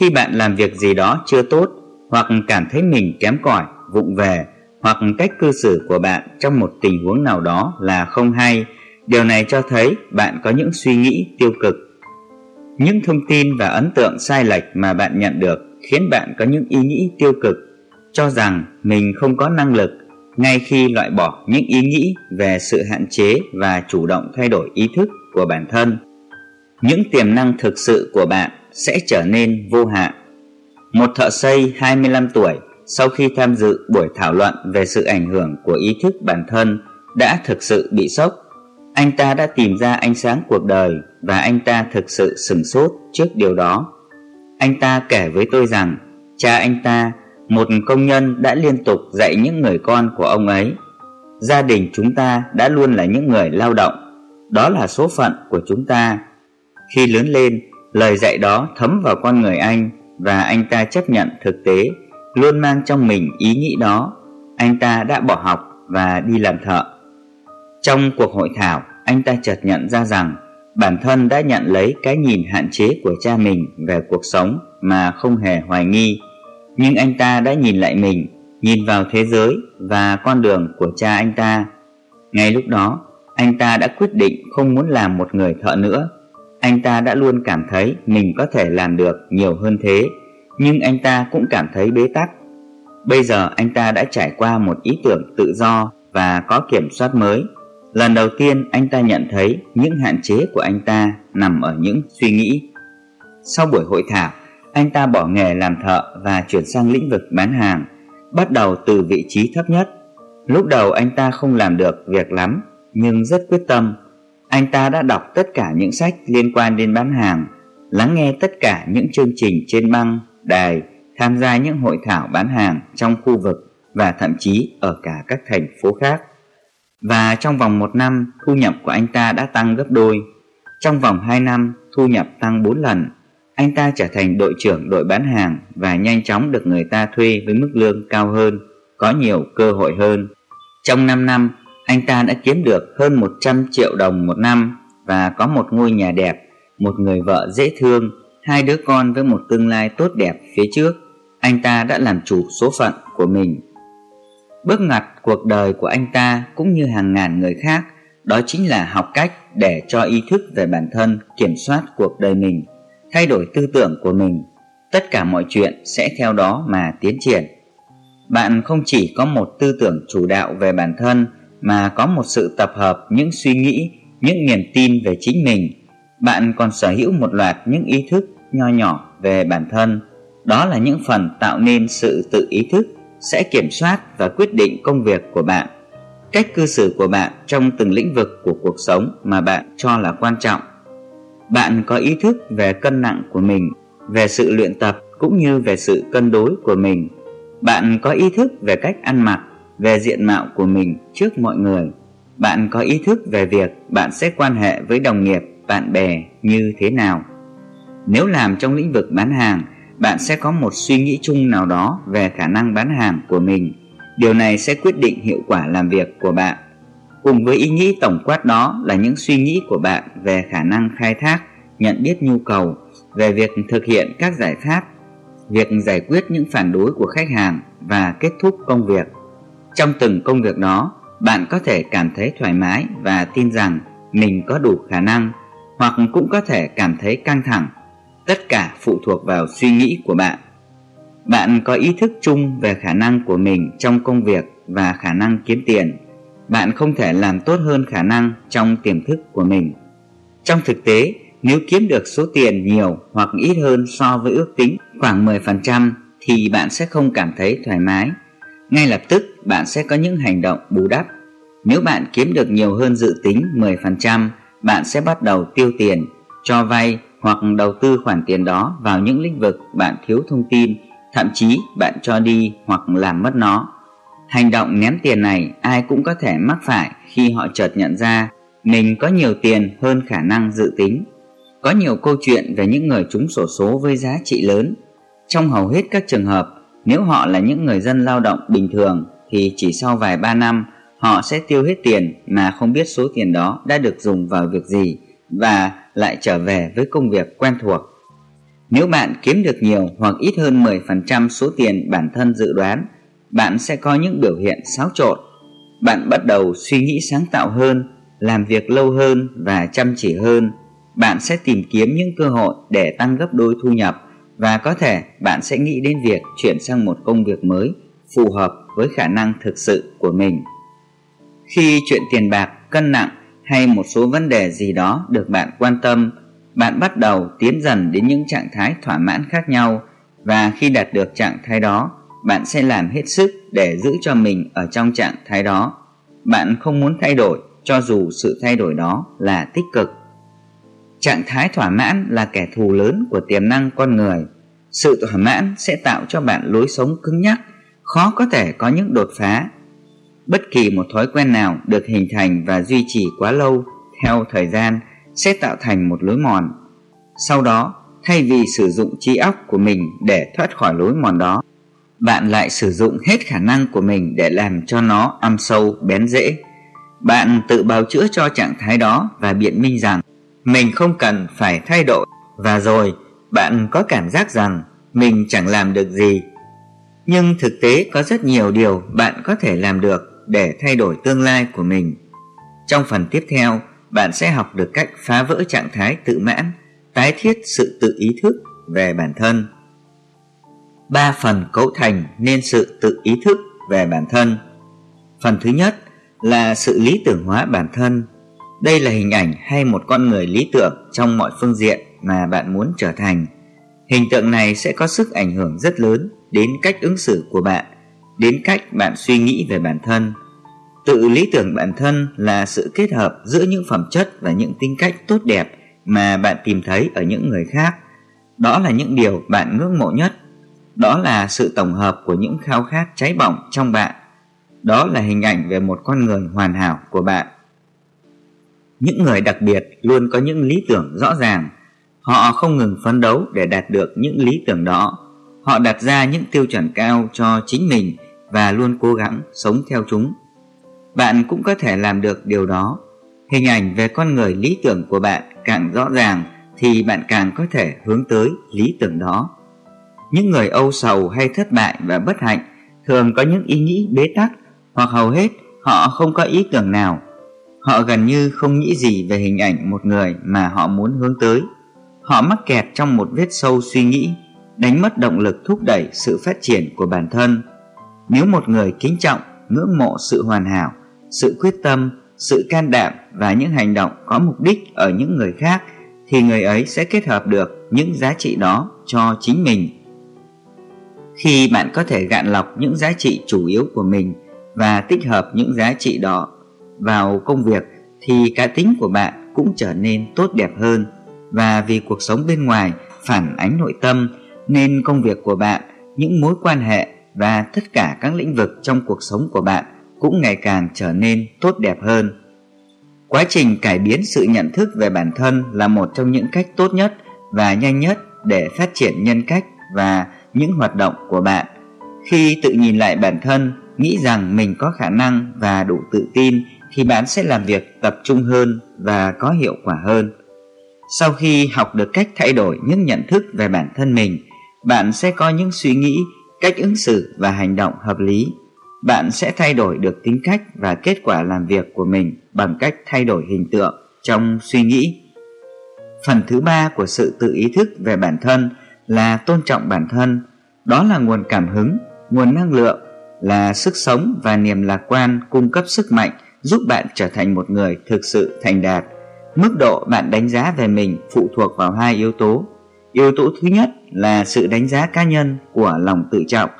Khi bạn làm việc gì đó chưa tốt hoặc cảm thấy mình kém cỏi, vụng về hoặc cách cư xử của bạn trong một tình huống nào đó là không hay, điều này cho thấy bạn có những suy nghĩ tiêu cực. Những thông tin và ấn tượng sai lệch mà bạn nhận được khiến bạn có những ý nghĩ tiêu cực, cho rằng mình không có năng lực ngay khi loại bỏ những ý nghĩ về sự hạn chế và chủ động thay đổi ý thức của bản thân. Những tiềm năng thực sự của bạn sẽ trở nên vô hạn. Một thợ xây 25 tuổi sau khi tham dự buổi thảo luận về sự ảnh hưởng của ý thức bản thân đã thực sự bị sốc. Anh ta đã tìm ra ánh sáng cuộc đời và anh ta thực sự sừng sốt trước điều đó. Anh ta kể với tôi rằng cha anh ta, một công nhân đã liên tục dạy những người con của ông ấy. Gia đình chúng ta đã luôn là những người lao động. Đó là số phận của chúng ta. Khi lớn lên, lời dạy đó thấm vào con người anh và anh ta chấp nhận thực tế luôn mang trong mình ý nghĩ đó, anh ta đã bỏ học và đi làm thợ. Trong cuộc hội thảo, anh ta chợt nhận ra rằng bản thân đã nhận lấy cái nhìn hạn chế của cha mình về cuộc sống mà không hề hoài nghi. Nhưng anh ta đã nhìn lại mình, nhìn vào thế giới và con đường của cha anh ta. Ngay lúc đó, anh ta đã quyết định không muốn làm một người thợ nữa. Anh ta đã luôn cảm thấy mình có thể làm được nhiều hơn thế nhưng anh ta cũng cảm thấy bế tắc. Bây giờ anh ta đã trải qua một ý tưởng tự do và có kiểm soát mới. Lần đầu tiên anh ta nhận thấy những hạn chế của anh ta nằm ở những suy nghĩ. Sau buổi hội thảo, anh ta bỏ nghề làm thợ và chuyển sang lĩnh vực bán hàng, bắt đầu từ vị trí thấp nhất. Lúc đầu anh ta không làm được việc lắm, nhưng rất quyết tâm. Anh ta đã đọc tất cả những sách liên quan đến bán hàng, lắng nghe tất cả những chương trình trên băng đài, tham gia những hội thảo bán hàng trong khu vực và thậm chí ở cả các thành phố khác. Và trong vòng một năm, thu nhập của anh ta đã tăng gấp đôi. Trong vòng 2 năm, thu nhập tăng 4 lần. Anh ta trở thành đội trưởng đội bán hàng và nhanh chóng được người ta thuê với mức lương cao hơn, có nhiều cơ hội hơn. Trong 5 năm, anh ta đã kiếm được hơn 100 triệu đồng một năm và có một ngôi nhà đẹp, một người vợ dễ thương hai đứa con với một tương lai tốt đẹp phía trước, anh ta đã làm chủ số phận của mình. Bước ngoặt cuộc đời của anh ta cũng như hàng ngàn người khác, đó chính là học cách để cho ý thức về bản thân kiểm soát cuộc đời mình, thay đổi tư tưởng của mình. Tất cả mọi chuyện sẽ theo đó mà tiến triển. Bạn không chỉ có một tư tưởng chủ đạo về bản thân mà có một sự tập hợp những suy nghĩ, những niềm tin về chính mình. Bạn còn sở hữu một loạt những ý thức nho nhỏ về bản thân đó là những phần tạo nên sự tự ý thức sẽ kiểm soát và quyết định công việc của bạn cách cư xử của bạn trong từng lĩnh vực của cuộc sống mà bạn cho là quan trọng bạn có ý thức về cân nặng của mình về sự luyện tập cũng như về sự cân đối của mình bạn có ý thức về cách ăn mặc về diện mạo của mình trước mọi người bạn có ý thức về việc bạn sẽ quan hệ với đồng nghiệp bạn bè như thế nào nếu làm trong lĩnh vực bán hàng, bạn sẽ có một suy nghĩ chung nào đó về khả năng bán hàng của mình. Điều này sẽ quyết định hiệu quả làm việc của bạn. Cùng với ý nghĩ tổng quát đó là những suy nghĩ của bạn về khả năng khai thác, nhận biết nhu cầu, về việc thực hiện các giải pháp, việc giải quyết những phản đối của khách hàng và kết thúc công việc. Trong từng công việc đó, bạn có thể cảm thấy thoải mái và tin rằng mình có đủ khả năng hoặc cũng có thể cảm thấy căng thẳng. Tất cả phụ thuộc vào suy nghĩ của bạn. Bạn có ý thức chung về khả năng của mình trong công việc và khả năng kiếm tiền. Bạn không thể làm tốt hơn khả năng trong tiềm thức của mình. Trong thực tế, nếu kiếm được số tiền nhiều hoặc ít hơn so với ước tính khoảng 10% thì bạn sẽ không cảm thấy thoải mái. Ngay lập tức bạn sẽ có những hành động bù đắp. Nếu bạn kiếm được nhiều hơn dự tính 10%, bạn sẽ bắt đầu tiêu tiền, cho vay hoặc đầu tư khoản tiền đó vào những lĩnh vực bạn thiếu thông tin, thậm chí bạn cho đi hoặc làm mất nó. Hành động ném tiền này ai cũng có thể mắc phải khi họ chợt nhận ra mình có nhiều tiền hơn khả năng dự tính. Có nhiều câu chuyện về những người trúng sổ số với giá trị lớn. Trong hầu hết các trường hợp, nếu họ là những người dân lao động bình thường thì chỉ sau vài ba năm họ sẽ tiêu hết tiền mà không biết số tiền đó đã được dùng vào việc gì và lại trở về với công việc quen thuộc. Nếu bạn kiếm được nhiều hoặc ít hơn 10% số tiền bản thân dự đoán, bạn sẽ có những biểu hiện xáo trộn. Bạn bắt đầu suy nghĩ sáng tạo hơn, làm việc lâu hơn và chăm chỉ hơn bạn sẽ tìm kiếm những cơ hội để tăng gấp đôi thu nhập và có thể bạn sẽ nghĩ đến việc chuyển sang một công việc mới phù hợp với khả năng thực sự của mình. Khi chuyện tiền bạc, cân nặng hay một số vấn đề gì đó được bạn quan tâm, bạn bắt đầu tiến dần đến những trạng thái thỏa mãn khác nhau và khi đạt được trạng thái đó, bạn sẽ làm hết sức để giữ cho mình ở trong trạng thái đó. Bạn không muốn thay đổi cho dù sự thay đổi đó là tích cực Trạng thái thỏa mãn là kẻ thù lớn của tiềm năng con người. Sự thỏa mãn sẽ tạo cho bạn lối sống cứng nhắc, khó có thể có những đột phá. Bất kỳ một thói quen nào được hình thành và duy trì quá lâu theo thời gian sẽ tạo thành một lối mòn. Sau đó, thay vì sử dụng trí óc của mình để thoát khỏi lối mòn đó, bạn lại sử dụng hết khả năng của mình để làm cho nó âm sâu, bén rễ. Bạn tự bào chữa cho trạng thái đó và biện minh rằng mình không cần phải thay đổi. Và rồi, bạn có cảm giác rằng mình chẳng làm được gì. Nhưng thực tế có rất nhiều điều bạn có thể làm được để thay đổi tương lai của mình. Trong phần tiếp theo, bạn sẽ học được cách phá vỡ trạng thái tự mãn, tái thiết sự tự ý thức về bản thân ba phần cấu thành nên sự tự ý thức về bản thân phần thứ nhất là sự lý tưởng hóa bản thân đây là hình ảnh hay một con người lý tưởng trong mọi phương diện mà bạn muốn trở thành. Hình tượng này sẽ có sức ảnh hưởng rất lớn đến cách ứng xử của bạn, đến cách bạn suy nghĩ về bản thân. Tự lý tưởng bản thân là sự kết hợp giữa những phẩm chất và những tính cách tốt đẹp mà bạn tìm thấy ở những người khác. Đó là những điều bạn ngưỡng mộ nhất. Đó là sự tổng hợp của những khao khát cháy bỏng trong bạn. Đó là hình ảnh về một con người hoàn hảo của bạn. Những người đặc biệt luôn có những lý tưởng rõ ràng. Họ không ngừng phấn đấu để đạt được những lý tưởng đó. Họ đặt ra những tiêu chuẩn cao cho chính mình và luôn cố gắng sống theo chúng. Bạn cũng có thể làm được điều đó. Hình ảnh về con người lý tưởng của bạn càng rõ ràng thì bạn càng có thể hướng tới lý tưởng đó. Những người âu sầu hay thất bại và bất hạnh thường có những ý nghĩ bế tắc hoặc hầu hết họ không có ý tưởng nào Họ gần như không nghĩ gì về hình ảnh một người mà họ muốn hướng tới. Họ mắc kẹt trong một vết sâu suy nghĩ, đánh mất động lực thúc đẩy sự phát triển của bản thân. Nếu một người kính trọng, ngưỡng mộ sự hoàn hảo, sự quyết tâm, sự can đảm và những hành động có mục đích ở những người khác thì người ấy sẽ kết hợp được những giá trị đó cho chính mình. Khi bạn có thể gạn lọc những giá trị chủ yếu của mình và tích hợp những giá trị đó vào công việc thì cá tính của bạn cũng trở nên tốt đẹp hơn và vì cuộc sống bên ngoài phản ánh nội tâm nên công việc của bạn, những mối quan hệ và tất cả các lĩnh vực trong cuộc sống của bạn cũng ngày càng trở nên tốt đẹp hơn. Quá trình cải biến sự nhận thức về bản thân là một trong những cách tốt nhất và nhanh nhất để phát triển nhân cách và những hoạt động của bạn. Khi tự nhìn lại bản thân, nghĩ rằng mình có khả năng và đủ tự tin thì bạn sẽ làm việc tập trung hơn và có hiệu quả hơn. Sau khi học được cách thay đổi những nhận thức về bản thân mình, bạn sẽ có những suy nghĩ cách ứng xử và hành động hợp lý bạn sẽ thay đổi được tính cách và kết quả làm việc của mình bằng cách thay đổi hình tượng trong suy nghĩ phần thứ ba của sự tự ý thức về bản thân là tôn trọng bản thân. Đó là nguồn cảm hứng, nguồn năng lượng, là sức sống và niềm lạc quan cung cấp sức mạnh giúp bạn trở thành một người thực sự thành đạt. Mức độ bạn đánh giá về mình phụ thuộc vào hai yếu tố. Yếu tố thứ nhất là sự đánh giá cá nhân của lòng tự trọng,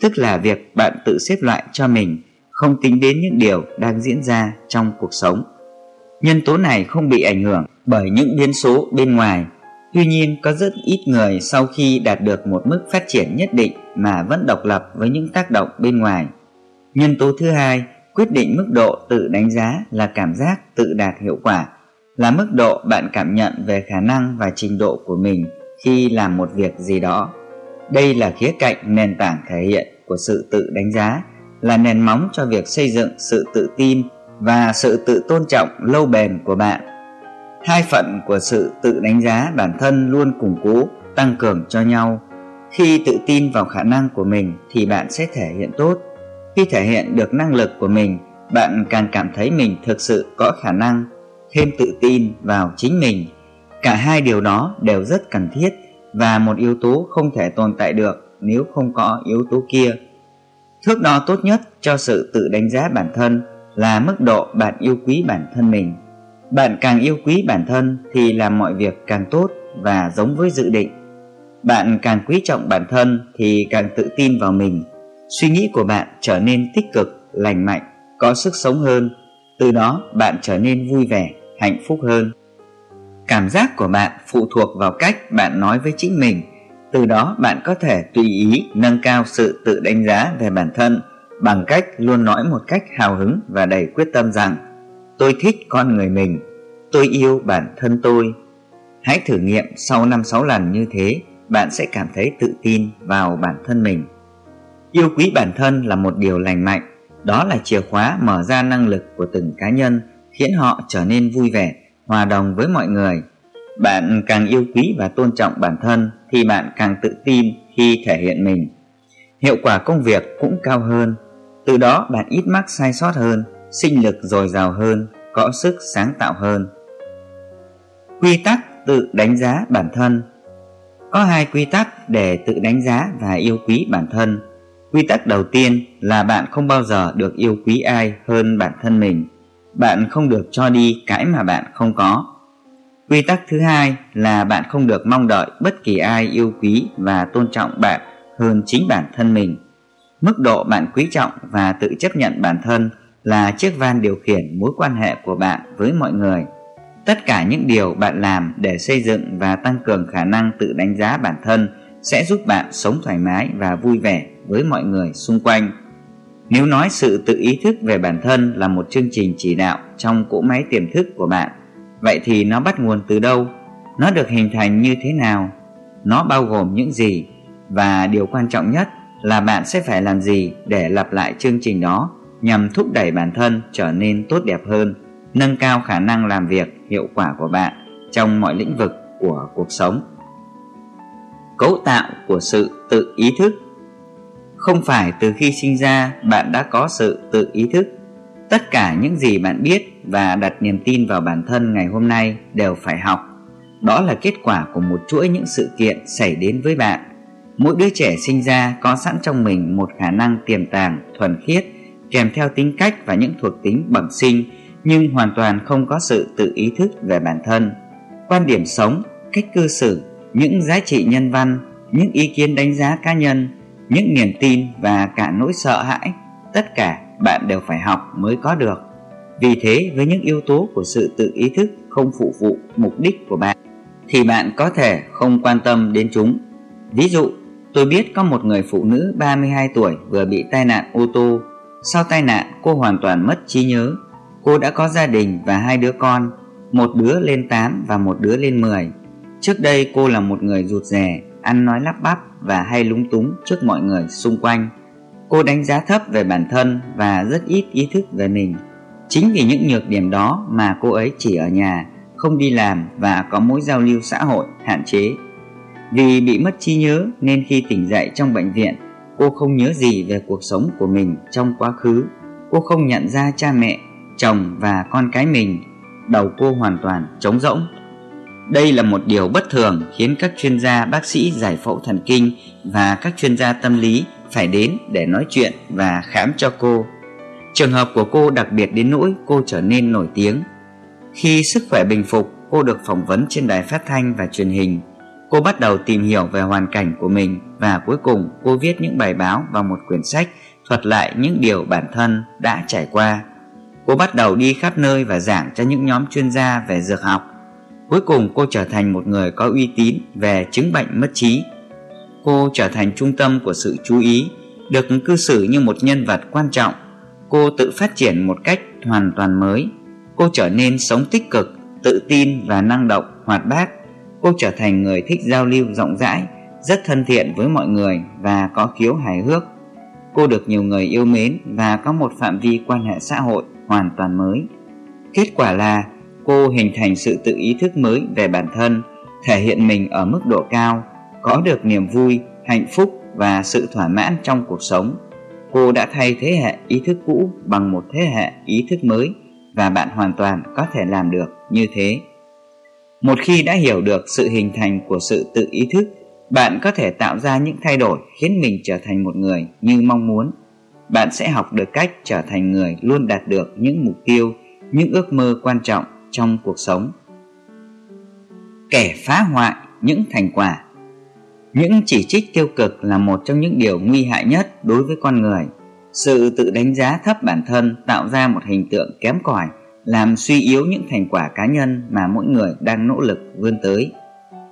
tức là việc bạn tự xếp loại cho mình, không tính đến những điều đang diễn ra trong cuộc sống. Nhân tố này không bị ảnh hưởng bởi những biến số bên ngoài tuy nhiên, có rất ít người sau khi đạt được một mức phát triển nhất định mà vẫn độc lập với những tác động bên ngoài. Nhân tố thứ hai, quyết định mức độ tự đánh giá là cảm giác tự đạt hiệu quả, là mức độ bạn cảm nhận về khả năng và trình độ của mình khi làm một việc gì đó. Đây là khía cạnh nền tảng thể hiện của sự tự đánh giá, là nền móng cho việc xây dựng sự tự tin và sự tự tôn trọng lâu bền của bạn hai phận của sự tự đánh giá bản thân luôn củng cố, tăng cường cho nhau. Khi tự tin vào khả năng của mình thì bạn sẽ thể hiện tốt. Khi thể hiện được năng lực của mình, bạn càng cảm thấy mình thực sự có khả năng, thêm tự tin vào chính mình. Cả hai điều đó đều rất cần thiết và một yếu tố không thể tồn tại được nếu không có yếu tố kia. Thước đo tốt nhất cho sự tự đánh giá bản thân là mức độ bạn yêu quý bản thân mình bạn càng yêu quý bản thân thì làm mọi việc càng tốt và giống với dự định. Bạn càng quý trọng bản thân thì càng tự tin vào mình. Suy nghĩ của bạn trở nên tích cực, lành mạnh, có sức sống hơn. Từ đó, bạn trở nên vui vẻ, hạnh phúc hơn. Cảm giác của bạn phụ thuộc vào cách bạn nói với chính mình. Từ đó, bạn có thể tùy ý nâng cao sự tự đánh giá về bản thân bằng cách luôn nói một cách hào hứng và đầy quyết tâm rằng tôi thích con người mình. Tôi yêu bản thân tôi. Hãy thử nghiệm sau năm sáu lần như thế, bạn sẽ cảm thấy tự tin vào bản thân mình. Yêu quý bản thân là một điều lành mạnh. Đó là chìa khóa mở ra năng lực của từng cá nhân, khiến họ trở nên vui vẻ, hòa đồng với mọi người. Bạn càng yêu quý và tôn trọng bản thân thì bạn càng tự tin khi thể hiện mình. Hiệu quả công việc cũng cao hơn. Từ đó bạn ít mắc sai sót hơn sinh lực dồi dào hơn, có sức sáng tạo hơn. Quy tắc tự đánh giá bản thân. Có hai quy tắc để tự đánh giá và yêu quý bản thân. Quy tắc đầu tiên là bạn không bao giờ được yêu quý ai hơn bản thân mình. Bạn không được cho đi cái mà bạn không có. Quy tắc thứ hai là bạn không được mong đợi bất kỳ ai yêu quý và tôn trọng bạn hơn chính bản thân mình. Mức độ bạn quý trọng và tự chấp nhận bản thân là chiếc van điều khiển mối quan hệ của bạn với mọi người. Tất cả những điều bạn làm để xây dựng và tăng cường khả năng tự đánh giá bản thân sẽ giúp bạn sống thoải mái và vui vẻ với mọi người xung quanh. Nếu nói sự tự ý thức về bản thân là một chương trình chỉ đạo trong cỗ máy tiềm thức của bạn, vậy thì nó bắt nguồn từ đâu? Nó được hình thành như thế nào? Nó bao gồm những gì? Và điều quan trọng nhất là bạn sẽ phải làm gì để lặp lại chương trình đó? Nhằm thúc đẩy bản thân trở nên tốt đẹp hơn, nâng cao khả năng làm việc hiệu quả của bạn trong mọi lĩnh vực của cuộc sống. Cấu tạo của sự tự ý thức. Không phải từ khi sinh ra bạn đã có sự tự ý thức. Tất cả những gì bạn biết và đặt niềm tin vào bản thân ngày hôm nay đều phải học. Đó là kết quả của một chuỗi những sự kiện xảy đến với bạn. Mỗi đứa trẻ sinh ra có sẵn trong mình một khả năng tiềm tàng, thuần khiết kèm theo tính cách và những thuộc tính bẩm sinh, nhưng hoàn toàn không có sự tự ý thức về bản thân. Quan điểm sống, cách cư xử, những giá trị nhân văn, những ý kiến đánh giá cá nhân, những niềm tin và cả nỗi sợ hãi, tất cả bạn đều phải học mới có được. Vì thế, với những yếu tố của sự tự ý thức không phụ vụ mục đích của bạn, thì bạn có thể không quan tâm đến chúng. Ví dụ, tôi biết có một người phụ nữ 32 tuổi vừa bị tai nạn ô tô sau tai nạn, cô hoàn toàn mất trí nhớ. Cô đã có gia đình và hai đứa con, một đứa lên 8 và một đứa lên 10 trước đây, cô là một người rụt rè, ăn nói lắp bắp và hay lúng túng trước mọi người xung quanh. Cô đánh giá thấp về bản thân và rất ít ý thức về mình. Chính vì những nhược điểm đó mà cô ấy chỉ ở nhà, không đi làm và có mối giao lưu xã hội hạn chế. Vì bị mất trí nhớ nên khi tỉnh dậy trong bệnh viện Cô không nhớ gì về cuộc sống của mình trong quá khứ Cô không nhận ra cha mẹ, chồng và con cái mình Đầu cô hoàn toàn trống rỗng đây là một điều bất thường khiến các chuyên gia bác sĩ giải phẫu thần kinh và các chuyên gia tâm lý phải đến để nói chuyện và khám cho cô. Trường hợp của cô đặc biệt đến nỗi cô trở nên nổi tiếng. Khi sức khỏe bình phục, cô được phỏng vấn trên đài phát thanh và truyền hình. Cô bắt đầu tìm hiểu về hoàn cảnh của mình và cuối cùng cô viết những bài báo vào một quyển sách thuật lại những điều bản thân đã trải qua. Cô bắt đầu đi khắp nơi và giảng cho những nhóm chuyên gia về dược học Cuối cùng cô trở thành một người có uy tín về chứng bệnh mất trí. Cô trở thành trung tâm của sự chú ý, được cư xử như một nhân vật quan trọng. Cô tự phát triển một cách hoàn toàn mới. Cô trở nên sống tích cực, tự tin và năng động, hoạt bát. Cô trở thành người thích giao lưu rộng rãi, rất thân thiện với mọi người và có khiếu hài hước. Cô được nhiều người yêu mến và có một phạm vi quan hệ xã hội hoàn toàn mới. Kết quả là cô hình thành sự tự ý thức mới về bản thân, thể hiện mình ở mức độ cao, có được niềm vui, hạnh phúc và sự thỏa mãn trong cuộc sống. Cô đã thay thế hệ ý thức cũ bằng một thế hệ ý thức mới và bạn hoàn toàn có thể làm được như thế. Một khi đã hiểu được sự hình thành của sự tự ý thức, bạn có thể tạo ra những thay đổi khiến mình trở thành một người như mong muốn. Bạn sẽ học được cách trở thành người luôn đạt được những mục tiêu, những ước mơ quan trọng trong cuộc sống. Kẻ phá hoại những thành quả. Những chỉ trích tiêu cực là một trong những điều nguy hại nhất đối với con người. Sự tự đánh giá thấp bản thân tạo ra một hình tượng kém cỏi làm suy yếu những thành quả cá nhân mà mỗi người đang nỗ lực vươn tới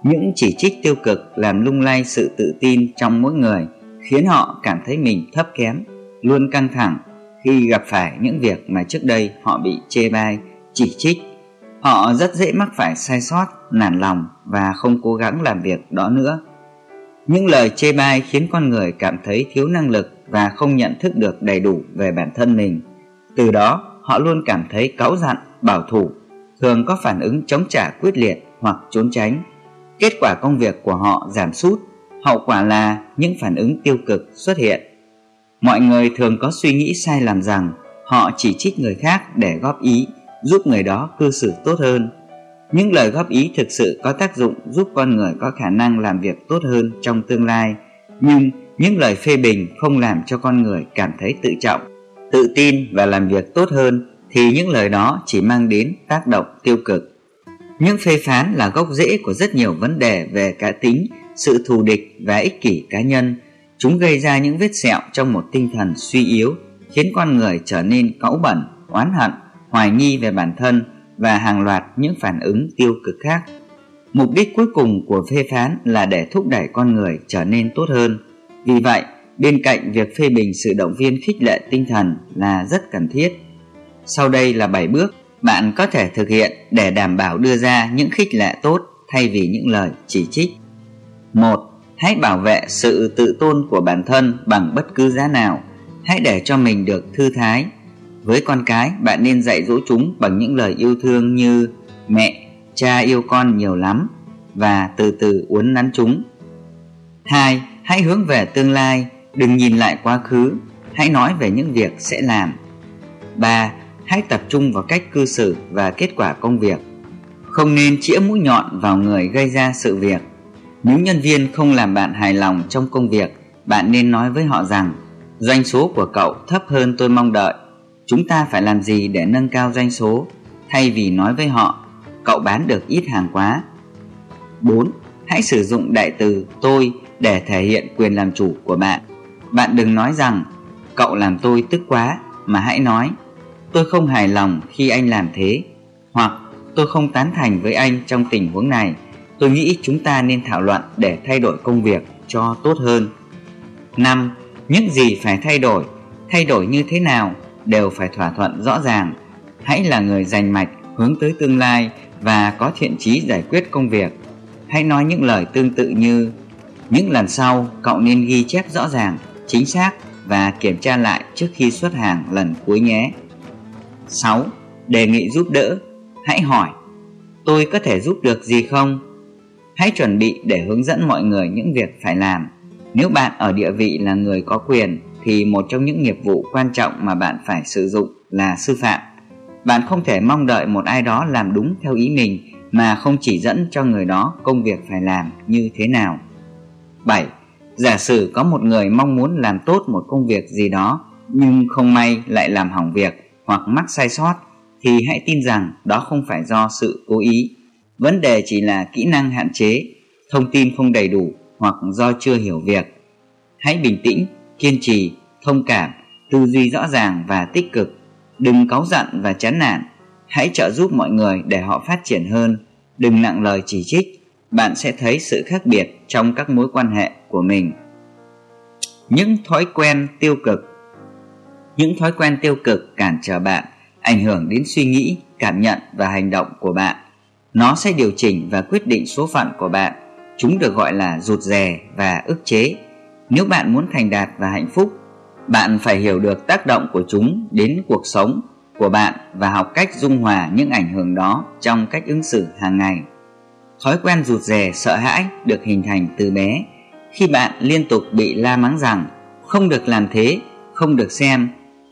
những chỉ trích tiêu cực làm lung lay sự tự tin trong mỗi người khiến họ cảm thấy mình thấp kém luôn căng thẳng khi gặp phải những việc mà trước đây họ bị chê bai chỉ trích Họ rất dễ mắc phải sai sót, nản lòng và không cố gắng làm việc đó nữa. Những lời chê bai khiến con người cảm thấy thiếu năng lực và không nhận thức được đầy đủ về bản thân mình. Từ đó, họ luôn cảm thấy cáu dặn bảo thủ, thường có phản ứng chống trả quyết liệt hoặc trốn tránh. Kết quả công việc của họ giảm sút, hậu quả là những phản ứng tiêu cực xuất hiện. Mọi người thường có suy nghĩ sai lầm rằng họ chỉ trích người khác để góp ý giúp người đó cư xử tốt hơn. Những lời góp ý thực sự có tác dụng giúp con người có khả năng làm việc tốt hơn trong tương lai, nhưng những lời phê bình không làm cho con người cảm thấy tự trọng, tự tin và làm việc tốt hơn thì những lời đó chỉ mang đến tác động tiêu cực. Những phê phán là gốc rễ của rất nhiều vấn đề về cá tính, sự thù địch và ích kỷ cá nhân. Chúng gây ra những vết sẹo trong một tinh thần suy yếu, khiến con người trở nên cáu bẩn, oán hận hoài nghi về bản thân và hàng loạt những phản ứng tiêu cực khác. Mục đích cuối cùng của phê phán là để thúc đẩy con người trở nên tốt hơn. Vì vậy, bên cạnh việc phê bình sự động viên khích lệ tinh thần là rất cần thiết. Sau đây là 7 bước bạn có thể thực hiện để đảm bảo đưa ra những khích lệ tốt thay vì những lời chỉ trích. 1. Hãy bảo vệ sự tự tôn của bản thân bằng bất cứ giá nào. Hãy để cho mình được thư thái, với con cái, bạn nên dạy dỗ chúng bằng những lời yêu thương như mẹ, cha yêu con nhiều lắm và từ từ uốn nắn chúng. 2. Hãy hướng về tương lai, đừng nhìn lại quá khứ, hãy nói về những việc sẽ làm. 3. Hãy tập trung vào cách cư xử và kết quả công việc. Không nên chĩa mũi nhọn vào người gây ra sự việc. Nếu nhân viên không làm bạn hài lòng trong công việc, bạn nên nói với họ rằng doanh số của cậu thấp hơn tôi mong đợi chúng ta phải làm gì để nâng cao doanh số thay vì nói với họ cậu bán được ít hàng quá 4. Hãy sử dụng đại từ tôi để thể hiện quyền làm chủ của bạn. Bạn đừng nói rằng cậu làm tôi tức quá mà hãy nói tôi không hài lòng khi anh làm thế hoặc tôi không tán thành với anh trong tình huống này. Tôi nghĩ chúng ta nên thảo luận để thay đổi công việc cho tốt hơn. 5. Những gì phải thay đổi? Thay đổi như thế nào đều phải thỏa thuận rõ ràng. Hãy là người dành mạch, hướng tới tương lai và có thiện chí giải quyết công việc. Hãy nói những lời tương tự như Những lần sau, cậu nên ghi chép rõ ràng, chính xác và kiểm tra lại trước khi xuất hàng lần cuối nhé. 6. Đề nghị giúp đỡ. Hãy hỏi, Tôi có thể giúp được gì không? Hãy chuẩn bị để hướng dẫn mọi người những việc phải làm. Nếu bạn ở địa vị là người có quyền, thì một trong những nghiệp vụ quan trọng mà bạn phải sử dụng là sư phạm. Bạn không thể mong đợi một ai đó làm đúng theo ý mình mà không chỉ dẫn cho người đó công việc phải làm như thế nào. 7. Giả sử có một người mong muốn làm tốt một công việc gì đó nhưng không may lại làm hỏng việc hoặc mắc sai sót thì hãy tin rằng đó không phải do sự cố ý. Vấn đề chỉ là kỹ năng hạn chế, thông tin không đầy đủ hoặc do chưa hiểu việc. Hãy bình tĩnh, kiên trì, thông cảm, tư duy rõ ràng và tích cực. Đừng cáu giận và chán nản. Hãy trợ giúp mọi người để họ phát triển hơn. Đừng nặng lời chỉ trích. Bạn sẽ thấy sự khác biệt trong các mối quan hệ của mình. Những thói quen tiêu cực Những thói quen tiêu cực cản trở bạn, ảnh hưởng đến suy nghĩ, cảm nhận và hành động của bạn. Nó sẽ điều chỉnh và quyết định số phận của bạn. Chúng được gọi là rụt rè và ức chế. Nếu bạn muốn thành đạt và hạnh phúc, bạn phải hiểu được tác động của chúng đến cuộc sống của bạn và học cách dung hòa những ảnh hưởng đó trong cách ứng xử hàng ngày. Thói quen rụt rè sợ hãi được hình thành từ bé khi bạn liên tục bị la mắng rằng không được làm thế, không được xem.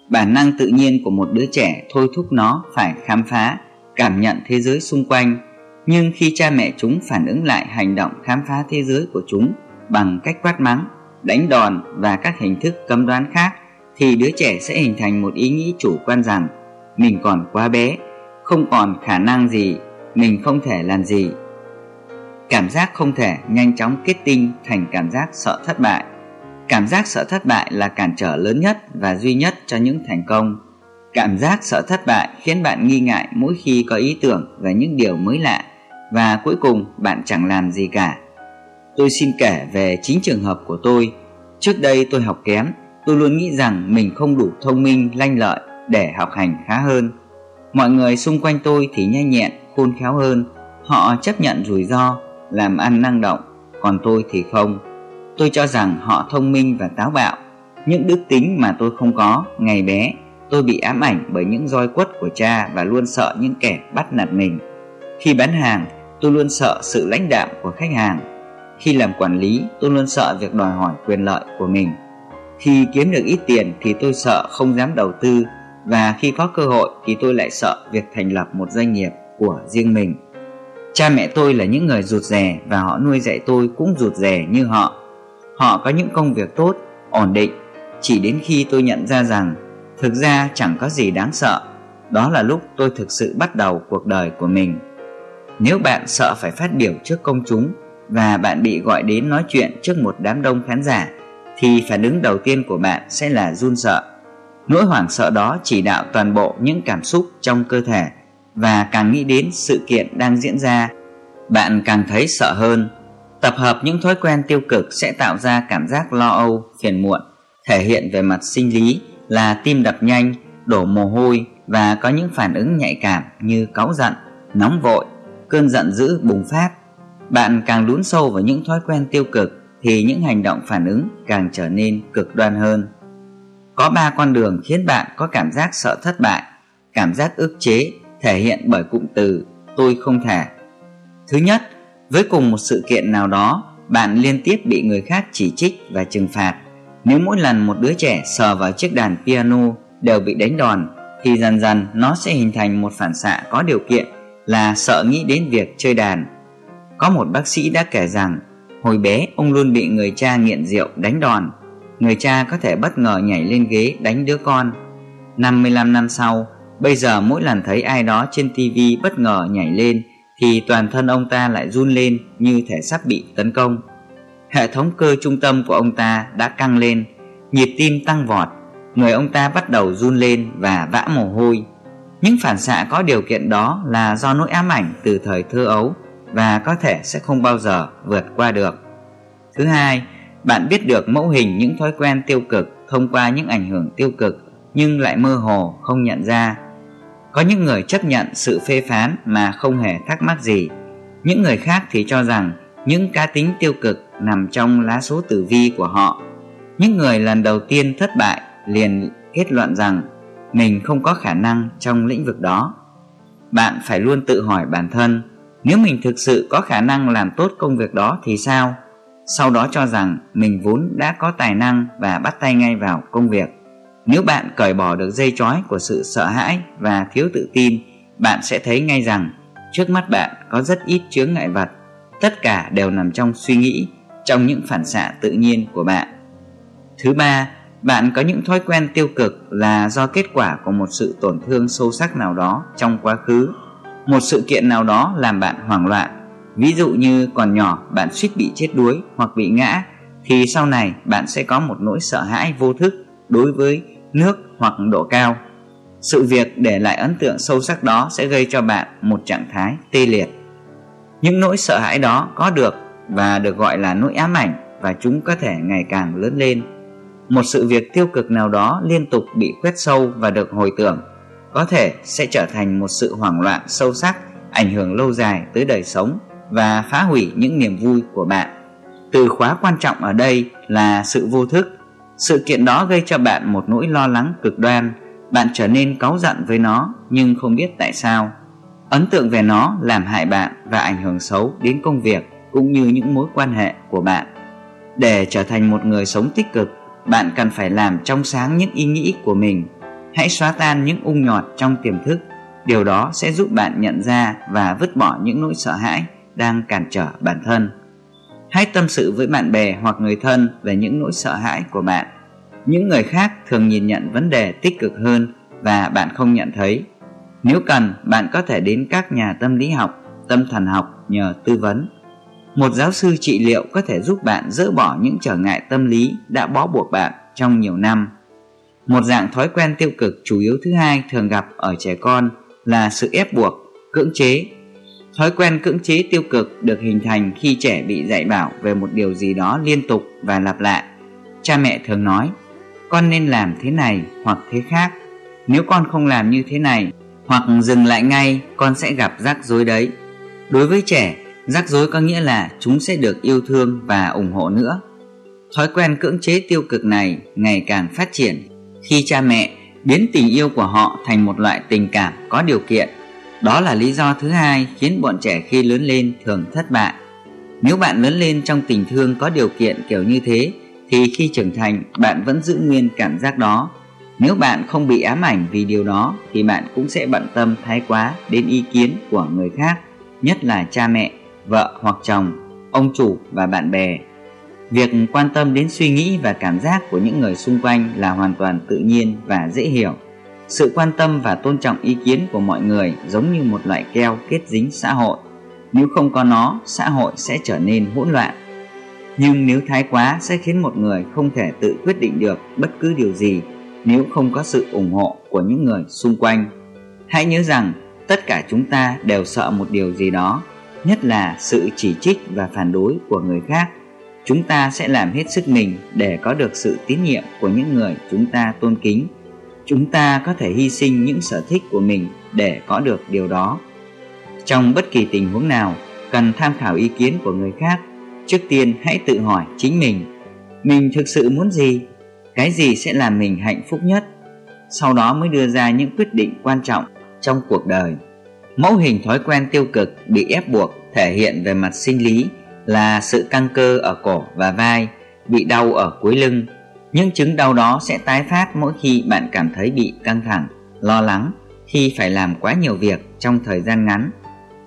Bản năng tự nhiên của một đứa trẻ thôi thúc nó phải khám phá, cảm nhận thế giới xung quanh. Nhưng khi cha mẹ chúng phản ứng lại hành động khám phá thế giới của chúng bằng cách quát mắng, đánh đòn và các hình thức cấm đoán khác thì đứa trẻ sẽ hình thành một ý nghĩ chủ quan rằng mình còn quá bé, không còn khả năng gì, mình không thể làm gì. Cảm giác không thể nhanh chóng kết tinh thành cảm giác sợ thất bại. Cảm giác sợ thất bại là cản trở lớn nhất và duy nhất cho những thành công. Cảm giác sợ thất bại khiến bạn nghi ngại mỗi khi có ý tưởng về những điều mới lạ và cuối cùng bạn chẳng làm gì cả. Tôi xin kể về chính trường hợp của tôi. Trước đây tôi học kém, tôi luôn nghĩ rằng mình không đủ thông minh, lanh lợi để học hành khá hơn. Mọi người xung quanh tôi thì nhanh nhẹn, khôn khéo hơn. Họ chấp nhận rủi ro, làm ăn năng động, còn tôi thì không. Tôi cho rằng họ thông minh và táo bạo. Những đức tính mà tôi không có, ngày bé, tôi bị ám ảnh bởi những roi quất của cha và luôn sợ những kẻ bắt nạt mình. Khi bán hàng, tôi luôn sợ sự lãnh đạm của khách hàng. Khi làm quản lý, tôi luôn sợ việc đòi hỏi quyền lợi của mình. Khi kiếm được ít tiền thì tôi sợ không dám đầu tư và khi có cơ hội thì tôi lại sợ việc thành lập một doanh nghiệp của riêng mình. Cha mẹ tôi là những người rụt rè và họ nuôi dạy tôi cũng rụt rè như họ. Họ có những công việc tốt, ổn định, chỉ đến khi tôi nhận ra rằng thực ra chẳng có gì đáng sợ. Đó là lúc tôi thực sự bắt đầu cuộc đời của mình. Nếu bạn sợ phải phát biểu trước công chúng và bạn bị gọi đến nói chuyện trước một đám đông khán giả thì phản ứng đầu tiên của bạn sẽ là run sợ. Nỗi hoảng sợ đó chỉ đạo toàn bộ những cảm xúc trong cơ thể và càng nghĩ đến sự kiện đang diễn ra, bạn càng thấy sợ hơn. Tập hợp những thói quen tiêu cực sẽ tạo ra cảm giác lo âu, phiền muộn, thể hiện về mặt sinh lý là tim đập nhanh, đổ mồ hôi và có những phản ứng nhạy cảm như cáu giận, nóng vội, cơn giận dữ bùng phát. Bạn càng lún sâu vào những thói quen tiêu cực thì những hành động phản ứng càng trở nên cực đoan hơn. Có ba con đường khiến bạn có cảm giác sợ thất bại, cảm giác ức chế thể hiện bởi cụm từ tôi không thể. Thứ nhất, với cùng một sự kiện nào đó, bạn liên tiếp bị người khác chỉ trích và trừng phạt. Nếu mỗi lần một đứa trẻ sờ vào chiếc đàn piano đều bị đánh đòn, thì dần dần nó sẽ hình thành một phản xạ có điều kiện là sợ nghĩ đến việc chơi đàn. Có một bác sĩ đã kể rằng, hồi bé ông luôn bị người cha nghiện rượu đánh đòn. Người cha có thể bất ngờ nhảy lên ghế đánh đứa con. 55 năm sau, Bây giờ mỗi lần thấy ai đó trên tivi bất ngờ nhảy lên thì toàn thân ông ta lại run lên như thể sắp bị tấn công. Hệ thống cơ trung tâm của ông ta đã căng lên, nhịp tim tăng vọt, người ông ta bắt đầu run lên và vã mồ hôi. Những phản xạ có điều kiện đó là do nỗi ám ảnh từ thời thơ ấu và có thể sẽ không bao giờ vượt qua được. Thứ hai, bạn biết được mẫu hình những thói quen tiêu cực thông qua những ảnh hưởng tiêu cực nhưng lại mơ hồ không nhận ra có những người chấp nhận sự phê phán mà không hề thắc mắc gì. Những người khác thì cho rằng những cá tính tiêu cực nằm trong lá số tử vi của họ. Những người lần đầu tiên thất bại liền kết luận rằng mình không có khả năng trong lĩnh vực đó. Bạn phải luôn tự hỏi bản thân, nếu mình thực sự có khả năng làm tốt công việc đó thì sao? sau đó cho rằng mình vốn đã có tài năng và bắt tay ngay vào công việc. Nếu bạn cởi bỏ được dây trói của sự sợ hãi và thiếu tự tin, bạn sẽ thấy ngay rằng trước mắt bạn có rất ít chướng ngại vật. Tất cả đều nằm trong suy nghĩ, trong những phản xạ tự nhiên của bạn. Thứ ba, bạn có những thói quen tiêu cực là do kết quả của một sự tổn thương sâu sắc nào đó trong quá khứ. Một sự kiện nào đó làm bạn hoảng loạn. Ví dụ như còn nhỏ bạn suýt bị chết đuối hoặc bị ngã thì sau này bạn sẽ có một nỗi sợ hãi vô thức đối với nước hoặc độ cao. Sự việc để lại ấn tượng sâu sắc đó sẽ gây cho bạn một trạng thái tê liệt. Những nỗi sợ hãi đó có được và được gọi là nỗi ám ảnh và chúng có thể ngày càng lớn lên. Một sự việc tiêu cực nào đó liên tục bị quét sâu và được hồi tưởng có thể sẽ trở thành một sự hoảng loạn sâu sắc, ảnh hưởng lâu dài tới đời sống và phá hủy những niềm vui của bạn. Từ khóa quan trọng ở đây là sự vô thức. Sự kiện đó gây cho bạn một nỗi lo lắng cực đoan, bạn trở nên cáu giận với nó nhưng không biết tại sao. Ấn tượng về nó làm hại bạn và ảnh hưởng xấu đến công việc cũng như những mối quan hệ của bạn. Để trở thành một người sống tích cực, bạn cần phải làm trong sáng những ý nghĩ của mình. Hãy xóa tan những ung nhọt trong tiềm thức. Điều đó sẽ giúp bạn nhận ra và vứt bỏ những nỗi sợ hãi đang cản trở bản thân. Hãy tâm sự với bạn bè hoặc người thân về những nỗi sợ hãi của bạn. Những người khác thường nhìn nhận vấn đề tích cực hơn và bạn không nhận thấy. Nếu cần, bạn có thể đến các nhà tâm lý học, tâm thần học nhờ tư vấn. Một giáo sư trị liệu có thể giúp bạn dỡ bỏ những trở ngại tâm lý đã bó buộc bạn trong nhiều năm. Một dạng thói quen tiêu cực chủ yếu thứ hai thường gặp ở trẻ con là sự ép buộc, cưỡng chế. Thói quen cưỡng chế tiêu cực được hình thành khi trẻ bị dạy bảo về một điều gì đó liên tục và lặp lại. Cha mẹ thường nói, con nên làm thế này hoặc thế khác. Nếu con không làm như thế này hoặc dừng lại ngay, con sẽ gặp rắc rối đấy. Đối với trẻ, Rắc rối có nghĩa là chúng sẽ được yêu thương và ủng hộ nữa. Thói quen cưỡng chế tiêu cực này ngày càng phát triển khi cha mẹ biến tình yêu của họ thành một loại tình cảm có điều kiện. Đó là lý do thứ hai khiến bọn trẻ khi lớn lên thường thất bại. Nếu bạn lớn lên trong tình thương có điều kiện kiểu như thế thì khi trưởng thành bạn vẫn giữ nguyên cảm giác đó. Nếu bạn không bị ám ảnh vì điều đó thì bạn cũng sẽ bận tâm thái quá đến ý kiến của người khác, nhất là cha mẹ vợ hoặc chồng, ông chủ và bạn bè. Việc quan tâm đến suy nghĩ và cảm giác của những người xung quanh là hoàn toàn tự nhiên và dễ hiểu. Sự quan tâm và tôn trọng ý kiến của mọi người giống như một loại keo kết dính xã hội. Nếu không có nó, xã hội sẽ trở nên hỗn loạn. Nhưng nếu thái quá sẽ khiến một người không thể tự quyết định được bất cứ điều gì nếu không có sự ủng hộ của những người xung quanh. Hãy nhớ rằng tất cả chúng ta đều sợ một điều gì đó nhất là sự chỉ trích và phản đối của người khác chúng ta sẽ làm hết sức mình để có được sự tín nhiệm của những người chúng ta tôn kính chúng ta có thể hy sinh những sở thích của mình để có được điều đó. Trong bất kỳ tình huống nào cần tham khảo ý kiến của người khác trước tiên hãy tự hỏi chính mình mình thực sự muốn gì? Cái gì sẽ làm mình hạnh phúc nhất? Sau đó mới đưa ra những quyết định quan trọng trong cuộc đời. Mẫu hình thói quen tiêu cực bị ép buộc thể hiện về mặt sinh lý là sự căng cơ ở cổ và vai, bị đau ở cuối lưng. Những chứng đau đó sẽ tái phát mỗi khi bạn cảm thấy bị căng thẳng, lo lắng khi phải làm quá nhiều việc trong thời gian ngắn.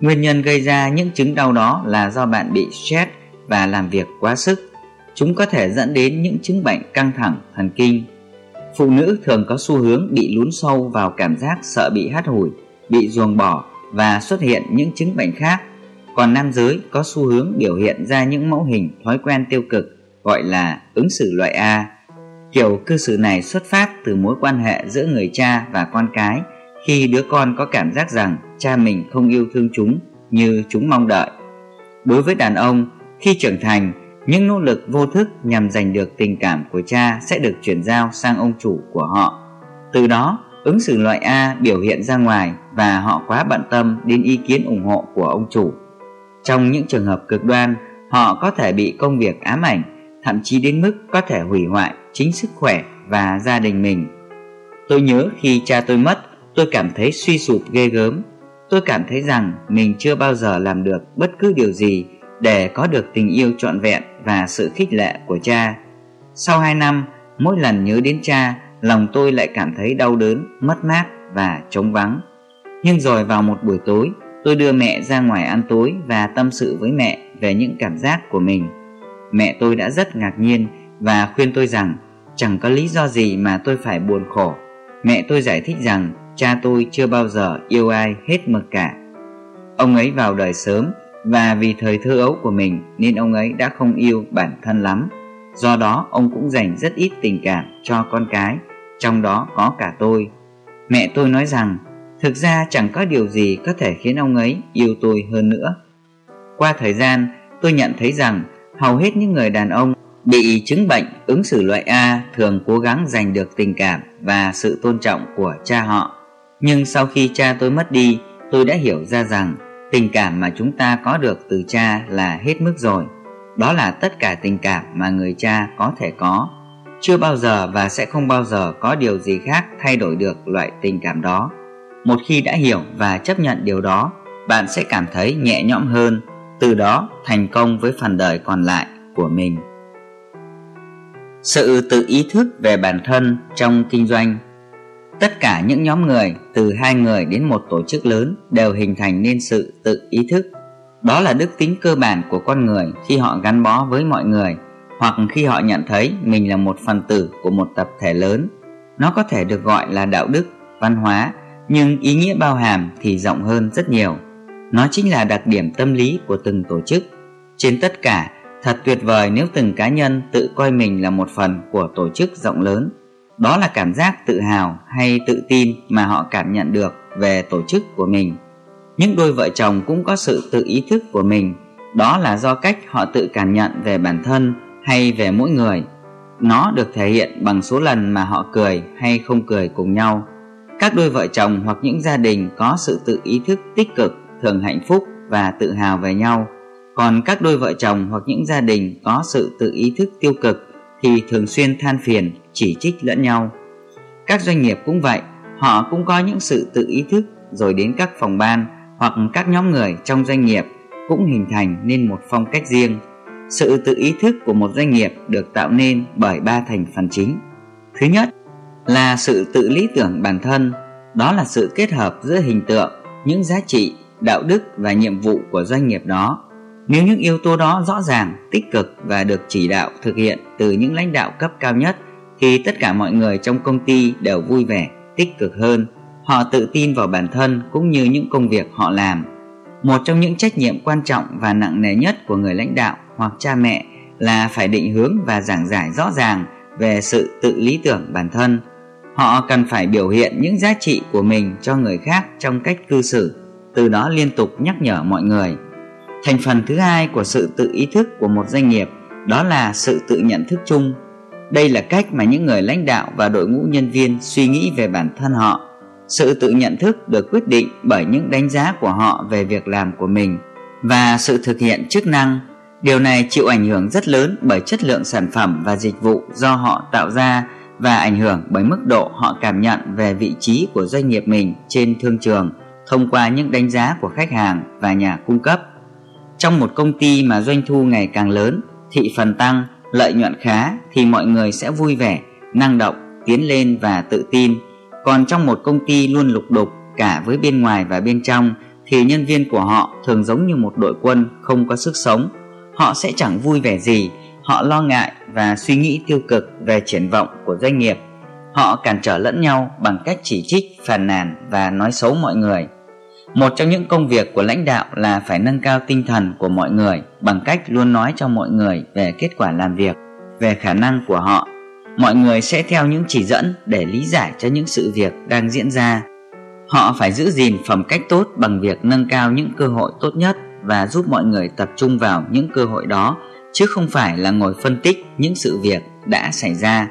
Nguyên nhân gây ra những chứng đau đó là do bạn bị stress và làm việc quá sức. Chúng có thể dẫn đến những chứng bệnh căng thẳng thần kinh. Phụ nữ thường có xu hướng bị lún sâu vào cảm giác sợ bị hắt hủi, bị ruồng bỏ và xuất hiện những chứng bệnh khác còn nam giới có xu hướng biểu hiện ra những mẫu hình thói quen tiêu cực gọi là ứng xử loại A. Kiểu cư xử này xuất phát từ mối quan hệ giữa người cha và con cái khi đứa con có cảm giác rằng cha mình không yêu thương chúng như chúng mong đợi. Đối với đàn ông, khi trưởng thành, những nỗ lực vô thức nhằm giành được tình cảm của cha sẽ được chuyển giao sang ông chủ của họ. Từ đó, ứng xử loại A biểu hiện ra ngoài và họ quá bận tâm đến ý kiến ủng hộ của ông chủ. Trong những trường hợp cực đoan, họ có thể bị công việc ám ảnh, thậm chí đến mức có thể hủy hoại chính sức khỏe và gia đình mình. Tôi nhớ khi cha tôi mất, tôi cảm thấy suy sụp ghê gớm. Tôi cảm thấy rằng mình chưa bao giờ làm được bất cứ điều gì để có được tình yêu trọn vẹn và sự khích lệ của cha. Sau 2 năm, mỗi lần nhớ đến cha, lòng tôi lại cảm thấy đau đớn, mất mát và trống vắng. Nhưng rồi vào một buổi tối, tôi đưa mẹ ra ngoài ăn tối và tâm sự với mẹ về những cảm giác của mình. Mẹ tôi đã rất ngạc nhiên và khuyên tôi rằng chẳng có lý do gì mà tôi phải buồn khổ. Mẹ tôi giải thích rằng cha tôi chưa bao giờ yêu ai hết mực cả. Ông ấy vào đời sớm và vì thời thơ ấu của mình nên ông ấy đã không yêu bản thân lắm. Do đó ông cũng dành rất ít tình cảm cho con cái, trong đó có cả tôi. Mẹ tôi nói rằng thực ra chẳng có điều gì có thể khiến ông ấy yêu tôi hơn nữa. Qua thời gian, tôi nhận thấy rằng hầu hết những người đàn ông bị chứng bệnh ứng xử loại A thường cố gắng giành được tình cảm và sự tôn trọng của cha họ. Nhưng sau khi cha tôi mất đi, tôi đã hiểu ra rằng tình cảm mà chúng ta có được từ cha là hết mức rồi. Đó là tất cả tình cảm mà người cha có thể có. Chưa bao giờ và sẽ không bao giờ có điều gì khác thay đổi được loại tình cảm đó. Một khi đã hiểu và chấp nhận điều đó, bạn sẽ cảm thấy nhẹ nhõm hơn, từ đó thành công với phần đời còn lại của mình. Sự tự ý thức về bản thân trong kinh doanh Tất cả những nhóm người từ hai người đến một tổ chức lớn đều hình thành nên sự tự ý thức. Đó là đức tính cơ bản của con người khi họ gắn bó với mọi người hoặc khi họ nhận thấy mình là một phần tử của một tập thể lớn. Nó có thể được gọi là đạo đức, văn hóa, nhưng ý nghĩa bao hàm thì rộng hơn rất nhiều. Nó chính là đặc điểm tâm lý của từng tổ chức. Trên tất cả, thật tuyệt vời nếu từng cá nhân tự coi mình là một phần của tổ chức rộng lớn. Đó là cảm giác tự hào hay tự tin mà họ cảm nhận được về tổ chức của mình. Những đôi vợ chồng cũng có sự tự ý thức của mình. Đó là do cách họ tự cảm nhận về bản thân hay về mỗi người. Nó được thể hiện bằng số lần mà họ cười hay không cười cùng nhau. Các đôi vợ chồng hoặc những gia đình có sự tự ý thức tích cực thường hạnh phúc và tự hào về nhau còn các đôi vợ chồng hoặc những gia đình có sự tự ý thức tiêu cực thì thường xuyên than phiền, chỉ trích lẫn nhau. Các doanh nghiệp cũng vậy, họ cũng có những sự tự ý thức rồi đến các phòng ban hoặc các nhóm người trong doanh nghiệp cũng hình thành nên một phong cách riêng. Sự tự ý thức của một doanh nghiệp được tạo nên bởi ba thành phần chính. Thứ nhất là sự tự lý tưởng bản thân, đó là sự kết hợp giữa hình tượng, những giá trị, đạo đức và nhiệm vụ của doanh nghiệp đó nếu những yếu tố đó rõ ràng, tích cực và được chỉ đạo thực hiện từ những lãnh đạo cấp cao nhất thì tất cả mọi người trong công ty đều vui vẻ, tích cực hơn. Họ tự tin vào bản thân cũng như những công việc họ làm. Một trong những trách nhiệm quan trọng và nặng nề nhất của người lãnh đạo hoặc cha mẹ là phải định hướng và giảng giải rõ ràng về sự tự lý tưởng bản thân. Họ cần phải biểu hiện những giá trị của mình cho người khác trong cách cư xử, từ đó liên tục nhắc nhở mọi người Thành phần thứ hai của sự tự ý thức của một doanh nghiệp đó là sự tự nhận thức chung. Đây là cách mà những người lãnh đạo và đội ngũ nhân viên suy nghĩ về bản thân họ. Sự tự nhận thức được quyết định bởi những đánh giá của họ về việc làm của mình và sự thực hiện chức năng. Điều này chịu ảnh hưởng rất lớn bởi chất lượng sản phẩm và dịch vụ do họ tạo ra và ảnh hưởng bởi mức độ họ cảm nhận về vị trí của doanh nghiệp mình trên thương trường thông qua những đánh giá của khách hàng và nhà cung cấp. Trong một công ty mà doanh thu ngày càng lớn, thị phần tăng, lợi nhuận khá thì mọi người sẽ vui vẻ, năng động, tiến lên và tự tin. Còn trong một công ty luôn lục đục cả với bên ngoài và bên trong thì nhân viên của họ thường giống như một đội quân không có sức sống. Họ sẽ chẳng vui vẻ gì, họ lo ngại và suy nghĩ tiêu cực về triển vọng của doanh nghiệp. Họ cản trở lẫn nhau bằng cách chỉ trích, phàn nàn và nói xấu mọi người. Một trong những công việc của lãnh đạo là phải nâng cao tinh thần của mọi người bằng cách luôn nói cho mọi người về kết quả làm việc, về khả năng của họ. Mọi người sẽ theo những chỉ dẫn để lý giải cho những sự việc đang diễn ra. Họ phải giữ gìn phẩm cách tốt bằng việc nâng cao những cơ hội tốt nhất và giúp mọi người tập trung vào những cơ hội đó chứ không phải là ngồi phân tích những sự việc đã xảy ra.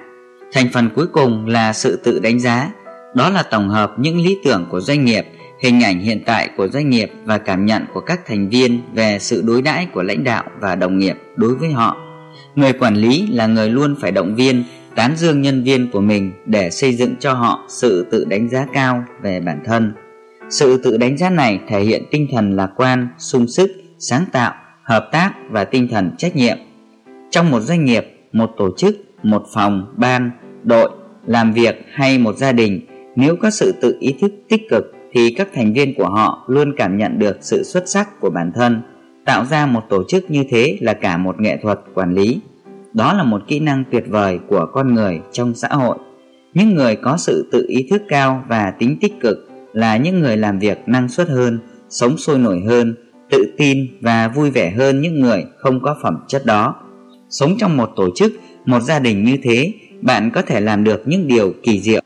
Thành phần cuối cùng là sự tự đánh giá, đó là tổng hợp những lý tưởng của doanh nghiệp hình ảnh hiện tại của doanh nghiệp và cảm nhận của các thành viên về sự đối đãi của lãnh đạo và đồng nghiệp đối với họ. Người quản lý là người luôn phải động viên, tán dương nhân viên của mình để xây dựng cho họ sự tự đánh giá cao về bản thân. Sự tự đánh giá này thể hiện tinh thần lạc quan, sung sức, sáng tạo, hợp tác và tinh thần trách nhiệm. Trong một doanh nghiệp, một tổ chức, một phòng, ban, đội, làm việc hay một gia đình, nếu có sự tự ý thức tích cực thì các thành viên của họ luôn cảm nhận được sự xuất sắc của bản thân. Tạo ra một tổ chức như thế là cả một nghệ thuật quản lý. Đó là một kỹ năng tuyệt vời của con người trong xã hội. Những người có sự tự ý thức cao và tính tích cực là những người làm việc năng suất hơn, sống sôi nổi hơn, tự tin và vui vẻ hơn những người không có phẩm chất đó. Sống trong một tổ chức, một gia đình như thế, bạn có thể làm được những điều kỳ diệu.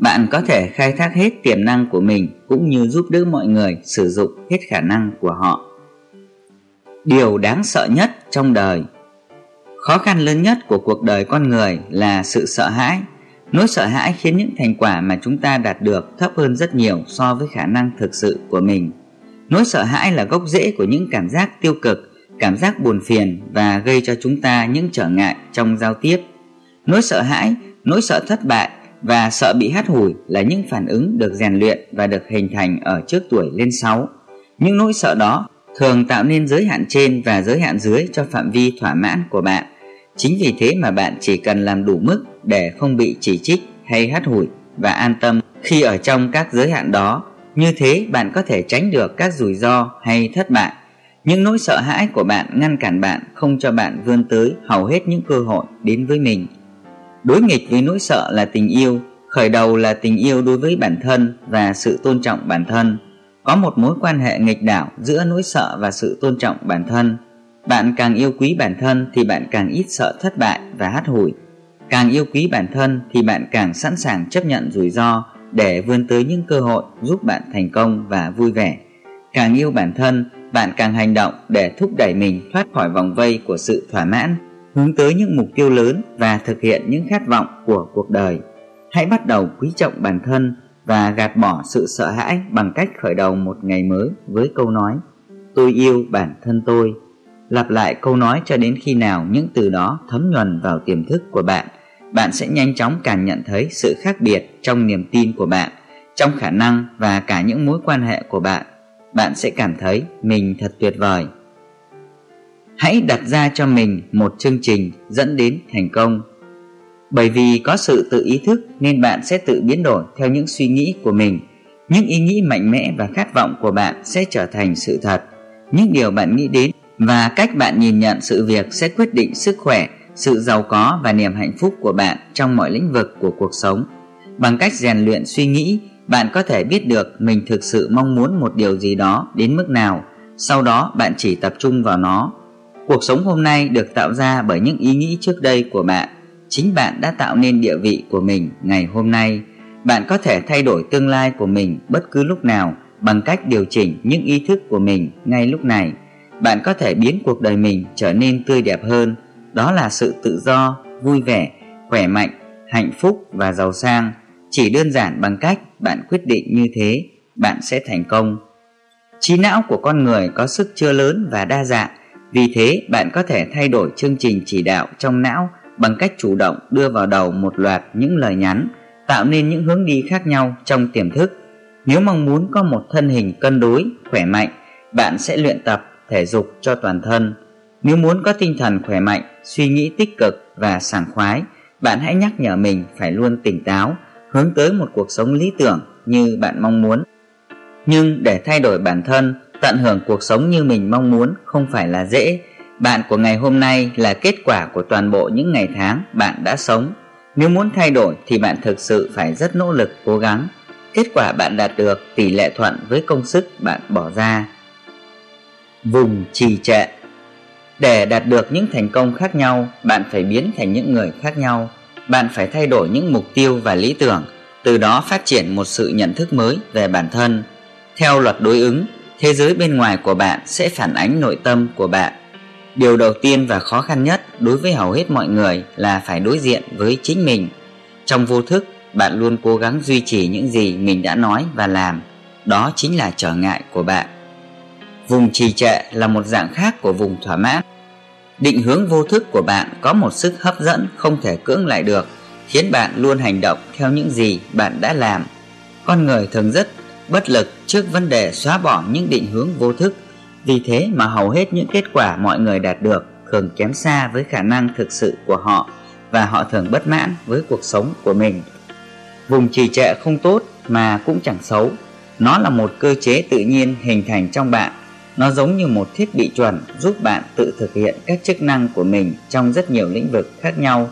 Bạn có thể khai thác hết tiềm năng của mình cũng như giúp đỡ mọi người sử dụng hết khả năng của họ. Điều đáng sợ nhất trong đời Khó khăn lớn nhất của cuộc đời con người là sự sợ hãi. Nỗi sợ hãi khiến những thành quả mà chúng ta đạt được thấp hơn rất nhiều so với khả năng thực sự của mình. Nỗi sợ hãi là gốc rễ của những cảm giác tiêu cực, cảm giác buồn phiền và gây cho chúng ta những trở ngại trong giao tiếp. Nỗi sợ hãi, nỗi sợ thất bại và sợ bị hắt hủi là những phản ứng được rèn luyện và được hình thành ở trước tuổi lên 6. Những nỗi sợ đó thường tạo nên giới hạn trên và giới hạn dưới cho phạm vi thỏa mãn của bạn. Chính vì thế mà bạn chỉ cần làm đủ mức để không bị chỉ trích hay hắt hủi và an tâm khi ở trong các giới hạn đó. Như thế, bạn có thể tránh được các rủi ro hay thất bại. Những nỗi sợ hãi của bạn ngăn cản bạn không cho bạn vươn tới hầu hết những cơ hội đến với mình. Đối nghịch với nỗi sợ là tình yêu, khởi đầu là tình yêu đối với bản thân và sự tôn trọng bản thân. Có một mối quan hệ nghịch đảo giữa nỗi sợ và sự tôn trọng bản thân. Bạn càng yêu quý bản thân thì bạn càng ít sợ thất bại và hắt hủi. Càng yêu quý bản thân thì bạn càng sẵn sàng chấp nhận rủi ro để vươn tới những cơ hội giúp bạn thành công và vui vẻ. Càng yêu bản thân, bạn càng hành động để thúc đẩy mình thoát khỏi vòng vây của sự thỏa mãn, hướng tới những mục tiêu lớn và thực hiện những khát vọng của cuộc đời. Hãy bắt đầu quý trọng bản thân và gạt bỏ sự sợ hãi bằng cách khởi đầu một ngày mới với câu nói Tôi yêu bản thân tôi. Lặp lại câu nói cho đến khi nào những từ đó thấm nhuần vào tiềm thức của bạn, bạn sẽ nhanh chóng càng nhận thấy sự khác biệt trong niềm tin của bạn, trong khả năng và cả những mối quan hệ của bạn. Bạn sẽ cảm thấy mình thật tuyệt vời. Hãy đặt ra cho mình một chương trình dẫn đến thành công bởi vì có sự tự ý thức nên bạn sẽ tự biến đổi theo những suy nghĩ của mình. Những ý nghĩ mạnh mẽ và khát vọng của bạn sẽ trở thành sự thật. Những điều bạn nghĩ đến và cách bạn nhìn nhận sự việc sẽ quyết định sức khỏe, sự giàu có và niềm hạnh phúc của bạn trong mọi lĩnh vực của cuộc sống. Bằng cách rèn luyện suy nghĩ, bạn có thể biết được mình thực sự mong muốn một điều gì đó đến mức nào. Sau đó bạn chỉ tập trung vào nó. Cuộc sống hôm nay được tạo ra bởi những ý nghĩ trước đây của bạn. Chính bạn đã tạo nên địa vị của mình ngày hôm nay. Bạn có thể thay đổi tương lai của mình bất cứ lúc nào bằng cách điều chỉnh những ý thức của mình ngay lúc này. Bạn có thể biến cuộc đời mình trở nên tươi đẹp hơn. Đó là sự tự do, vui vẻ, khỏe mạnh, hạnh phúc và giàu sang. Chỉ đơn giản bằng cách bạn quyết định như thế, bạn sẽ thành công. Trí não của con người có sức chưa lớn và đa dạng vì thế bạn có thể thay đổi chương trình chỉ đạo trong não bằng cách chủ động đưa vào đầu một loạt những lời nhắn tạo nên những hướng đi khác nhau trong tiềm thức. Nếu mong muốn có một thân hình cân đối, khỏe mạnh, bạn sẽ luyện tập thể dục cho toàn thân. Nếu muốn có tinh thần khỏe mạnh, suy nghĩ tích cực và sảng khoái, bạn hãy nhắc nhở mình phải luôn tỉnh táo, hướng tới một cuộc sống lý tưởng như bạn mong muốn. Nhưng để thay đổi bản thân, tận hưởng cuộc sống như mình mong muốn không phải là dễ bạn của ngày hôm nay là kết quả của toàn bộ những ngày tháng bạn đã sống. Nếu muốn thay đổi thì bạn thực sự phải rất nỗ lực cố gắng. Kết quả bạn đạt được tỷ lệ thuận với công sức bạn bỏ ra. Vùng trì trệ Để đạt được những thành công khác nhau, bạn phải biến thành những người khác nhau. Bạn phải thay đổi những mục tiêu và lý tưởng, từ đó phát triển một sự nhận thức mới về bản thân. Theo luật đối ứng, thế giới bên ngoài của bạn sẽ phản ánh nội tâm của bạn Điều đầu tiên và khó khăn nhất đối với hầu hết mọi người là phải đối diện với chính mình. Trong vô thức, bạn luôn cố gắng duy trì những gì mình đã nói và làm. Đó chính là trở ngại của bạn. Vùng trì trệ là một dạng khác của vùng thỏa mãn. Định hướng vô thức của bạn có một sức hấp dẫn không thể cưỡng lại được, khiến bạn luôn hành động theo những gì bạn đã làm. Con người thường rất bất lực trước vấn đề xóa bỏ những định hướng vô thức Vì thế mà hầu hết những kết quả mọi người đạt được thường kém xa với khả năng thực sự của họ và họ thường bất mãn với cuộc sống của mình. Vùng trì trệ không tốt mà cũng chẳng xấu. Nó là một cơ chế tự nhiên hình thành trong bạn. Nó giống như một thiết bị chuẩn giúp bạn tự thực hiện các chức năng của mình trong rất nhiều lĩnh vực khác nhau.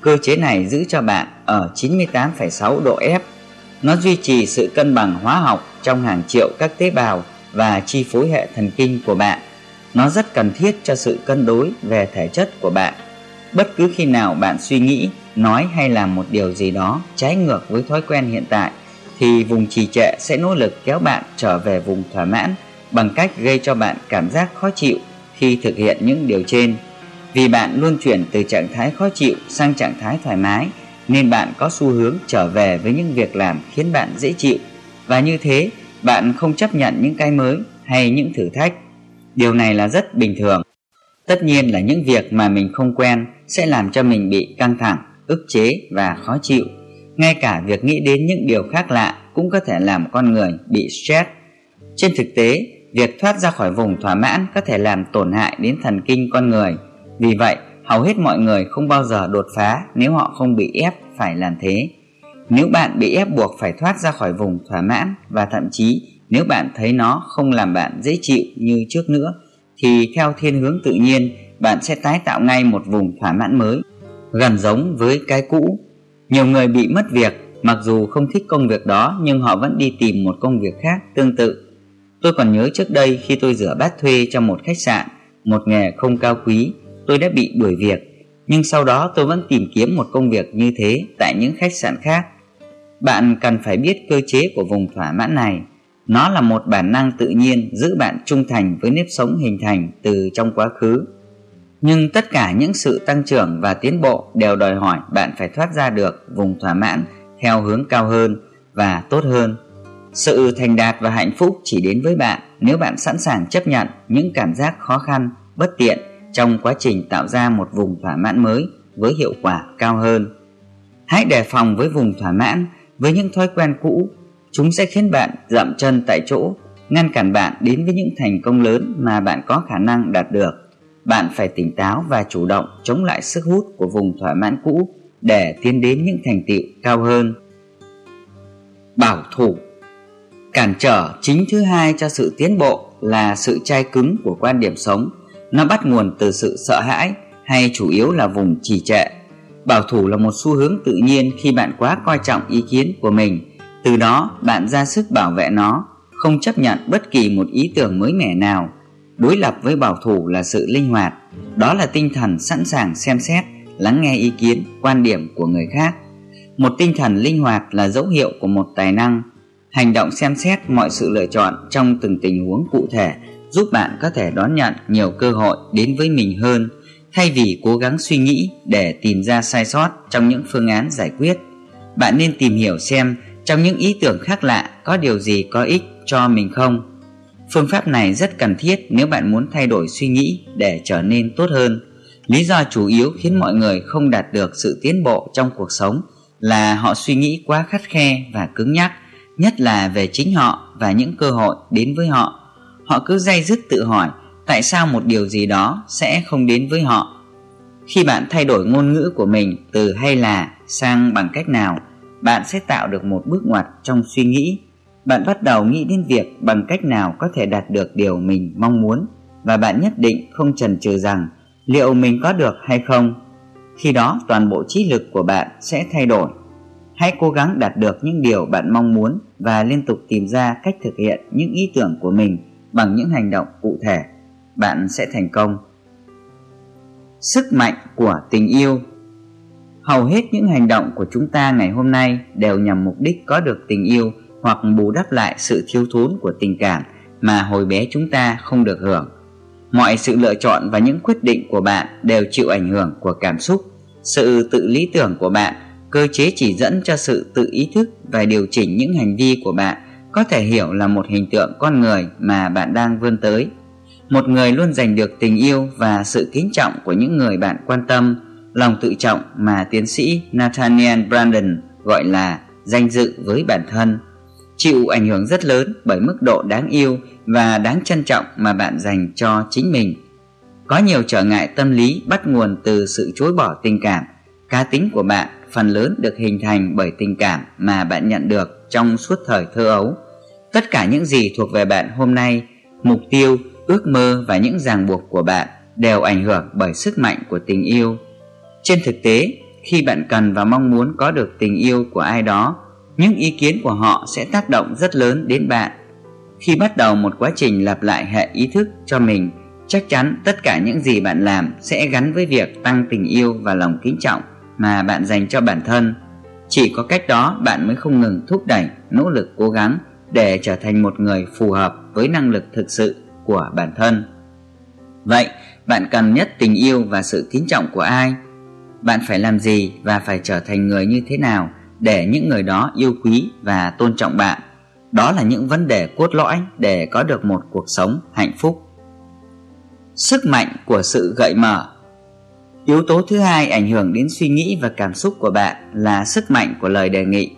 Cơ chế này giữ cho bạn ở 98,6 độ F. Nó duy trì sự cân bằng hóa học trong hàng triệu các tế bào và chi phối hệ thần kinh của bạn. Nó rất cần thiết cho sự cân đối về thể chất của bạn. Bất cứ khi nào bạn suy nghĩ, nói hay làm một điều gì đó trái ngược với thói quen hiện tại thì vùng trì trệ sẽ nỗ lực kéo bạn trở về vùng thỏa mãn bằng cách gây cho bạn cảm giác khó chịu khi thực hiện những điều trên. Vì bạn luôn chuyển từ trạng thái khó chịu sang trạng thái thoải mái nên bạn có xu hướng trở về với những việc làm khiến bạn dễ chịu và như thế bạn không chấp nhận những cái mới hay những thử thách. Điều này là rất bình thường. Tất nhiên là những việc mà mình không quen sẽ làm cho mình bị căng thẳng, ức chế và khó chịu. Ngay cả việc nghĩ đến những điều khác lạ cũng có thể làm con người bị stress. Trên thực tế, việc thoát ra khỏi vùng thỏa mãn có thể làm tổn hại đến thần kinh con người. Vì vậy, hầu hết mọi người không bao giờ đột phá nếu họ không bị ép phải làm thế. Nếu bạn bị ép buộc phải thoát ra khỏi vùng thỏa mãn và thậm chí nếu bạn thấy nó không làm bạn dễ chịu như trước nữa thì theo thiên hướng tự nhiên bạn sẽ tái tạo ngay một vùng thỏa mãn mới gần giống với cái cũ. Nhiều người bị mất việc mặc dù không thích công việc đó nhưng họ vẫn đi tìm một công việc khác tương tự. Tôi còn nhớ trước đây khi tôi rửa bát thuê trong một khách sạn, một nghề không cao quý, tôi đã bị đuổi việc. Nhưng sau đó tôi vẫn tìm kiếm một công việc như thế tại những khách sạn khác. Bạn cần phải biết cơ chế của vùng thỏa mãn này. Nó là một bản năng tự nhiên giữ bạn trung thành với nếp sống hình thành từ trong quá khứ nhưng tất cả những sự tăng trưởng và tiến bộ đều đòi hỏi bạn phải thoát ra được vùng thỏa mãn theo hướng cao hơn và tốt hơn. Sự thành đạt và hạnh phúc chỉ đến với bạn nếu bạn sẵn sàng chấp nhận những cảm giác khó khăn, bất tiện trong quá trình tạo ra một vùng thỏa mãn mới với hiệu quả cao hơn. Hãy đề phòng với vùng thỏa mãn, với những thói quen cũ, chúng sẽ khiến bạn dậm chân tại chỗ, ngăn cản bạn đến với những thành công lớn mà bạn có khả năng đạt được bạn phải tỉnh táo và chủ động chống lại sức hút của vùng thỏa mãn cũ để tiến đến những thành tựu cao hơn. Bảo thủ Cản trở chính thứ hai cho sự tiến bộ là sự chai cứng của quan điểm sống. Nó bắt nguồn từ sự sợ hãi hay chủ yếu là vùng trì trệ. Bảo thủ là một xu hướng tự nhiên khi bạn quá coi trọng ý kiến của mình. Từ đó bạn ra sức bảo vệ nó, không chấp nhận bất kỳ một ý tưởng mới mẻ nào Đối lập với bảo thủ là sự linh hoạt, đó là tinh thần sẵn sàng xem xét, lắng nghe ý kiến, quan điểm của người khác. Một tinh thần linh hoạt là dấu hiệu của một tài năng. Hành động xem xét mọi sự lựa chọn trong từng tình huống cụ thể giúp bạn có thể đón nhận nhiều cơ hội đến với mình hơn thay vì cố gắng suy nghĩ để tìm ra sai sót trong những phương án giải quyết. Bạn nên tìm hiểu xem trong những ý tưởng khác lạ có điều gì có ích cho mình không Phương pháp này rất cần thiết nếu bạn muốn thay đổi suy nghĩ để trở nên tốt hơn. Lý do chủ yếu khiến mọi người không đạt được sự tiến bộ trong cuộc sống là họ suy nghĩ quá khắt khe và cứng nhắc, nhất là về chính họ và những cơ hội đến với họ. Họ cứ day dứt tự hỏi tại sao một điều gì đó sẽ không đến với họ. Khi bạn thay đổi ngôn ngữ của mình từ hay là sang bằng cách nào, bạn sẽ tạo được một bước ngoặt trong suy nghĩ bạn bắt đầu nghĩ đến việc bằng cách nào có thể đạt được điều mình mong muốn và bạn nhất định không chần chừ rằng liệu mình có được hay không. Khi đó toàn bộ trí lực của bạn sẽ thay đổi. Hãy cố gắng đạt được những điều bạn mong muốn và liên tục tìm ra cách thực hiện những ý tưởng của mình bằng những hành động cụ thể. Bạn sẽ thành công. Sức mạnh của tình yêu Hầu hết những hành động của chúng ta ngày hôm nay đều nhằm mục đích có được tình yêu hoặc bù đắp lại sự thiếu thốn của tình cảm mà hồi bé chúng ta không được hưởng. Mọi sự lựa chọn và những quyết định của bạn đều chịu ảnh hưởng của cảm xúc, sự tự lý tưởng của bạn, cơ chế chỉ dẫn cho sự tự ý thức và điều chỉnh những hành vi của bạn có thể hiểu là một hình tượng con người mà bạn đang vươn tới. Một người luôn giành được tình yêu và sự kính trọng của những người bạn quan tâm, lòng tự trọng mà tiến sĩ Nathaniel Brandon gọi là danh dự với bản thân chịu ảnh hưởng rất lớn bởi mức độ đáng yêu và đáng trân trọng mà bạn dành cho chính mình. Có nhiều trở ngại tâm lý bắt nguồn từ sự chối bỏ tình cảm. Cá tính của bạn phần lớn được hình thành bởi tình cảm mà bạn nhận được trong suốt thời thơ ấu. Tất cả những gì thuộc về bạn hôm nay, mục tiêu, ước mơ và những ràng buộc của bạn đều ảnh hưởng bởi sức mạnh của tình yêu. Trên thực tế, khi bạn cần và mong muốn có được tình yêu của ai đó, những ý kiến của họ sẽ tác động rất lớn đến bạn. Khi bắt đầu một quá trình lặp lại hệ ý thức cho mình, chắc chắn tất cả những gì bạn làm sẽ gắn với việc tăng tình yêu và lòng kính trọng mà bạn dành cho bản thân. Chỉ có cách đó bạn mới không ngừng thúc đẩy, nỗ lực cố gắng để trở thành một người phù hợp với năng lực thực sự của bản thân. Vậy, bạn cần nhất tình yêu và sự kính trọng của ai? Bạn phải làm gì và phải trở thành người như thế nào để những người đó yêu quý và tôn trọng bạn? Đó là những vấn đề cốt lõi để có được một cuộc sống hạnh phúc. Sức mạnh của sự gợi mở Yếu tố thứ hai ảnh hưởng đến suy nghĩ và cảm xúc của bạn là sức mạnh của lời đề nghị.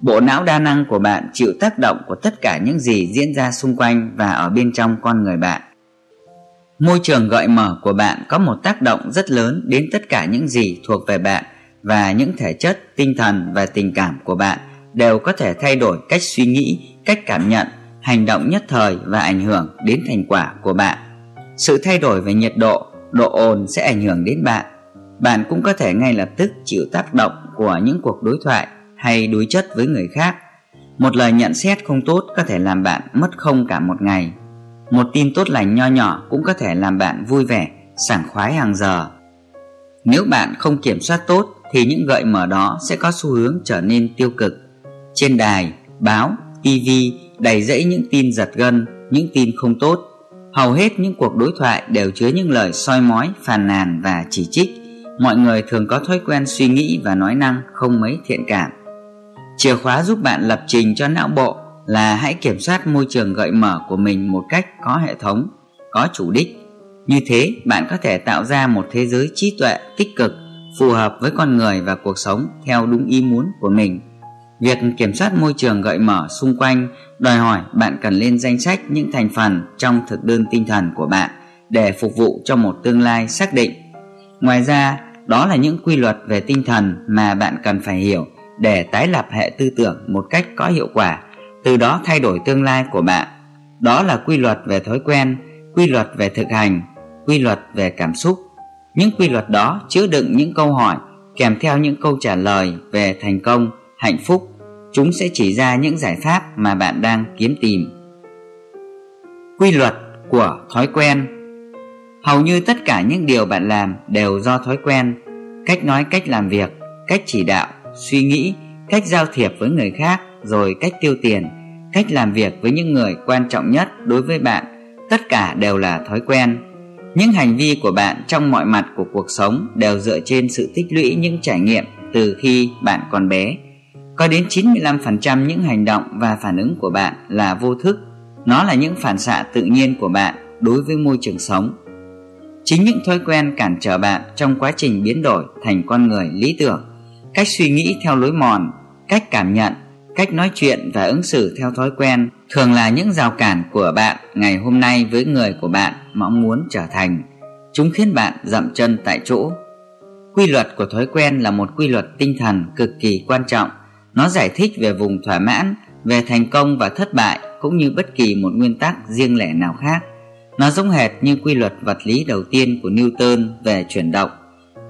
Bộ não đa năng của bạn chịu tác động của tất cả những gì diễn ra xung quanh và ở bên trong con người bạn. Môi trường gợi mở của bạn có một tác động rất lớn đến tất cả những gì thuộc về bạn và những thể chất, tinh thần và tình cảm của bạn đều có thể thay đổi cách suy nghĩ, cách cảm nhận, hành động nhất thời và ảnh hưởng đến thành quả của bạn. Sự thay đổi về nhiệt độ, độ ồn sẽ ảnh hưởng đến bạn. Bạn cũng có thể ngay lập tức chịu tác động của những cuộc đối thoại hay đối chất với người khác. Một lời nhận xét không tốt có thể làm bạn mất không cả một ngày một tin tốt lành nho nhỏ cũng có thể làm bạn vui vẻ, sảng khoái hàng giờ. Nếu bạn không kiểm soát tốt thì những gợi mở đó sẽ có xu hướng trở nên tiêu cực. Trên đài, báo, TV đầy rẫy những tin giật gân, những tin không tốt. Hầu hết những cuộc đối thoại đều chứa những lời soi mói, phàn nàn và chỉ trích. Mọi người thường có thói quen suy nghĩ và nói năng không mấy thiện cảm. Chìa khóa giúp bạn lập trình cho não bộ là hãy kiểm soát môi trường gợi mở của mình một cách có hệ thống, có chủ đích. Như thế, bạn có thể tạo ra một thế giới trí tuệ tích cực, phù hợp với con người và cuộc sống theo đúng ý muốn của mình. Việc kiểm soát môi trường gợi mở xung quanh đòi hỏi bạn cần lên danh sách những thành phần trong thực đơn tinh thần của bạn để phục vụ cho một tương lai xác định. Ngoài ra, đó là những quy luật về tinh thần mà bạn cần phải hiểu để tái lập hệ tư tưởng một cách có hiệu quả từ đó thay đổi tương lai của bạn. Đó là quy luật về thói quen, quy luật về thực hành, quy luật về cảm xúc. Những quy luật đó chứa đựng những câu hỏi kèm theo những câu trả lời về thành công, hạnh phúc. Chúng sẽ chỉ ra những giải pháp mà bạn đang kiếm tìm. Quy luật của thói quen Hầu như tất cả những điều bạn làm đều do thói quen, cách nói cách làm việc, cách chỉ đạo, suy nghĩ, cách giao thiệp với người khác rồi cách tiêu tiền, cách làm việc với những người quan trọng nhất đối với bạn, tất cả đều là thói quen. Những hành vi của bạn trong mọi mặt của cuộc sống đều dựa trên sự tích lũy những trải nghiệm từ khi bạn còn bé. Có đến 95% những hành động và phản ứng của bạn là vô thức. Nó là những phản xạ tự nhiên của bạn đối với môi trường sống. Chính những thói quen cản trở bạn trong quá trình biến đổi thành con người lý tưởng, cách suy nghĩ theo lối mòn, cách cảm nhận cách nói chuyện và ứng xử theo thói quen thường là những rào cản của bạn ngày hôm nay với người của bạn mong muốn trở thành. Chúng khiến bạn dậm chân tại chỗ. Quy luật của thói quen là một quy luật tinh thần cực kỳ quan trọng. Nó giải thích về vùng thỏa mãn về thành công và thất bại cũng như bất kỳ một nguyên tắc riêng lẻ nào khác. Nó giống hệt như quy luật vật lý đầu tiên của newton về chuyển động.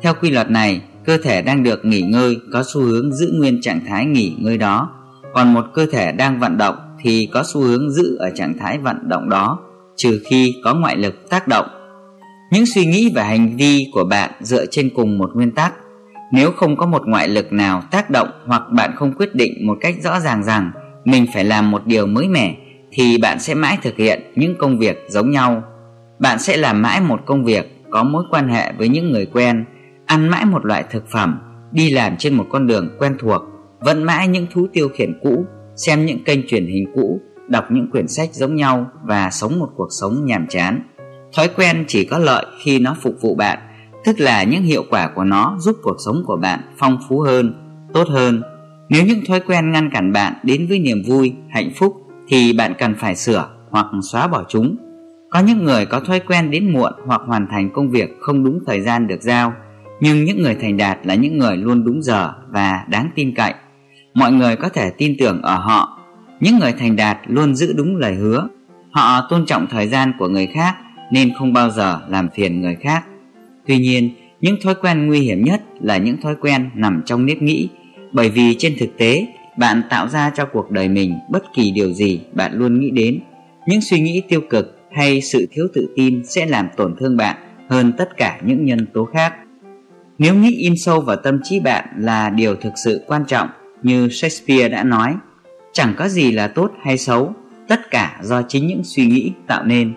Theo quy luật này cơ thể đang được nghỉ ngơi có xu hướng giữ nguyên trạng thái nghỉ ngơi đó. Còn một cơ thể đang vận động thì có xu hướng giữ ở trạng thái vận động đó, trừ khi có ngoại lực tác động. Những suy nghĩ và hành vi của bạn dựa trên cùng một nguyên tắc. Nếu không có một ngoại lực nào tác động hoặc bạn không quyết định một cách rõ ràng rằng mình phải làm một điều mới mẻ, thì bạn sẽ mãi thực hiện những công việc giống nhau. Bạn sẽ làm mãi một công việc có mối quan hệ với những người quen ăn mãi một loại thực phẩm đi làm trên một con đường quen thuộc vẫn mãi những thú tiêu khiển cũ xem những kênh truyền hình cũ đọc những quyển sách giống nhau và sống một cuộc sống nhàm chán thói quen chỉ có lợi khi nó phục vụ bạn tức là những hiệu quả của nó giúp cuộc sống của bạn phong phú hơn tốt hơn Nếu những thói quen ngăn cản bạn đến với niềm vui, hạnh phúc thì bạn cần phải sửa hoặc xóa bỏ chúng. Có những người có thói quen đến muộn hoặc hoàn thành công việc không đúng thời gian được giao, nhưng những người thành đạt là những người luôn đúng giờ và đáng tin cậy. Mọi người có thể tin tưởng ở họ. Những người thành đạt luôn giữ đúng lời hứa. Họ tôn trọng thời gian của người khác nên không bao giờ làm phiền người khác. Tuy nhiên, những thói quen nguy hiểm nhất là những thói quen nằm trong nếp nghĩ, bởi vì trên thực tế, bạn tạo ra cho cuộc đời mình bất kỳ điều gì bạn luôn nghĩ đến. Những suy nghĩ tiêu cực hay sự thiếu tự tin sẽ làm tổn thương bạn hơn tất cả những nhân tố khác. Nếu nghĩ in sâu vào tâm trí bạn là điều thực sự quan trọng, như Shakespeare đã nói, chẳng có gì là tốt hay xấu, tất cả do chính những suy nghĩ tạo nên.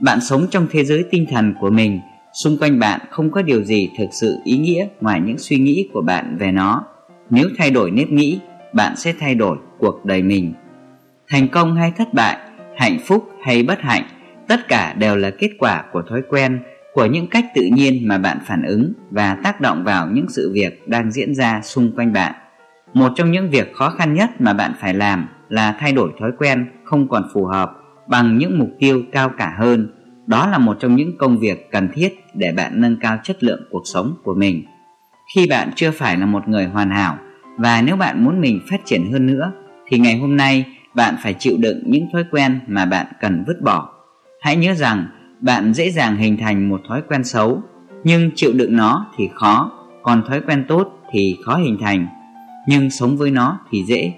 Bạn sống trong thế giới tinh thần của mình, xung quanh bạn không có điều gì thực sự ý nghĩa ngoài những suy nghĩ của bạn về nó. Nếu thay đổi nếp nghĩ, bạn sẽ thay đổi cuộc đời mình. Thành công hay thất bại, hạnh phúc hay bất hạnh, tất cả đều là kết quả của thói quen, của những cách tự nhiên mà bạn phản ứng và tác động vào những sự việc đang diễn ra xung quanh bạn. Một trong những việc khó khăn nhất mà bạn phải làm là thay đổi thói quen không còn phù hợp bằng những mục tiêu cao cả hơn. Đó là một trong những công việc cần thiết để bạn nâng cao chất lượng cuộc sống của mình. Khi bạn chưa phải là một người hoàn hảo và nếu bạn muốn mình phát triển hơn nữa, thì ngày hôm nay bạn phải chịu đựng những thói quen mà bạn cần vứt bỏ. Hãy nhớ rằng bạn dễ dàng hình thành một thói quen xấu nhưng chịu đựng nó thì khó, còn thói quen tốt thì khó hình thành. Nhưng sống với nó thì dễ.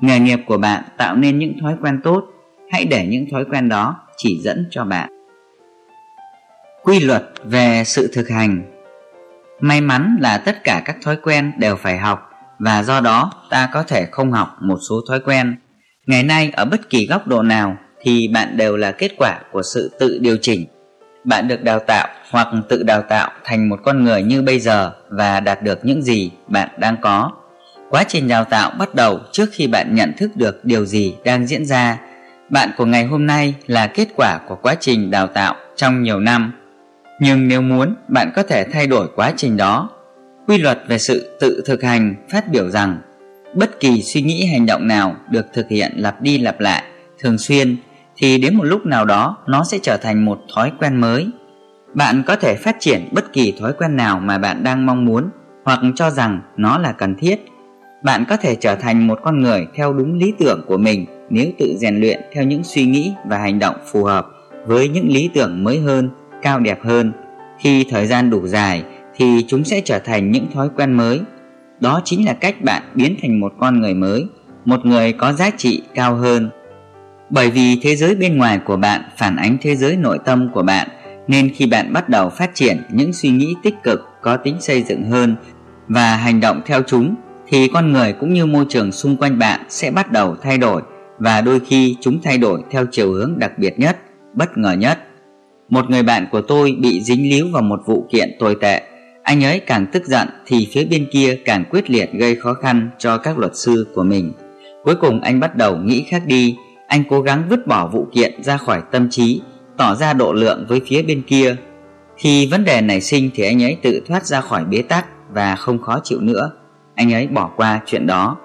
Nghề nghiệp của bạn tạo nên những thói quen tốt, hãy để những thói quen đó chỉ dẫn cho bạn. Quy luật về sự thực hành May mắn là tất cả các thói quen đều phải học và do đó ta có thể không học một số thói quen. Ngày nay ở bất kỳ góc độ nào thì bạn đều là kết quả của sự tự điều chỉnh. Bạn được đào tạo hoặc tự đào tạo thành một con người như bây giờ và đạt được những gì bạn đang có. Quá trình đào tạo bắt đầu trước khi bạn nhận thức được điều gì đang diễn ra. Bạn của ngày hôm nay là kết quả của quá trình đào tạo trong nhiều năm. Nhưng nếu muốn, bạn có thể thay đổi quá trình đó. Quy luật về sự tự thực hành phát biểu rằng bất kỳ suy nghĩ hành động nào được thực hiện lặp đi lặp lại thường xuyên thì đến một lúc nào đó nó sẽ trở thành một thói quen mới. Bạn có thể phát triển bất kỳ thói quen nào mà bạn đang mong muốn hoặc cho rằng nó là cần thiết. Bạn có thể trở thành một con người theo đúng lý tưởng của mình nếu tự rèn luyện theo những suy nghĩ và hành động phù hợp với những lý tưởng mới hơn, cao đẹp hơn. Khi thời gian đủ dài thì chúng sẽ trở thành những thói quen mới. Đó chính là cách bạn biến thành một con người mới, một người có giá trị cao hơn bởi vì thế giới bên ngoài của bạn phản ánh thế giới nội tâm của bạn nên khi bạn bắt đầu phát triển những suy nghĩ tích cực có tính xây dựng hơn và hành động theo chúng thì con người cũng như môi trường xung quanh bạn sẽ bắt đầu thay đổi và đôi khi chúng thay đổi theo chiều hướng đặc biệt nhất, bất ngờ nhất. Một người bạn của tôi bị dính líu vào một vụ kiện tồi tệ. Anh ấy càng tức giận thì phía bên kia càng quyết liệt gây khó khăn cho các luật sư của mình. Cuối cùng anh bắt đầu nghĩ khác đi anh cố gắng vứt bỏ vụ kiện ra khỏi tâm trí, Tỏ ra độ lượng với phía bên kia. Khi vấn đề nảy sinh thì anh ấy tự thoát ra khỏi bế tắc Và không khó chịu nữa. Anh ấy bỏ qua chuyện đó.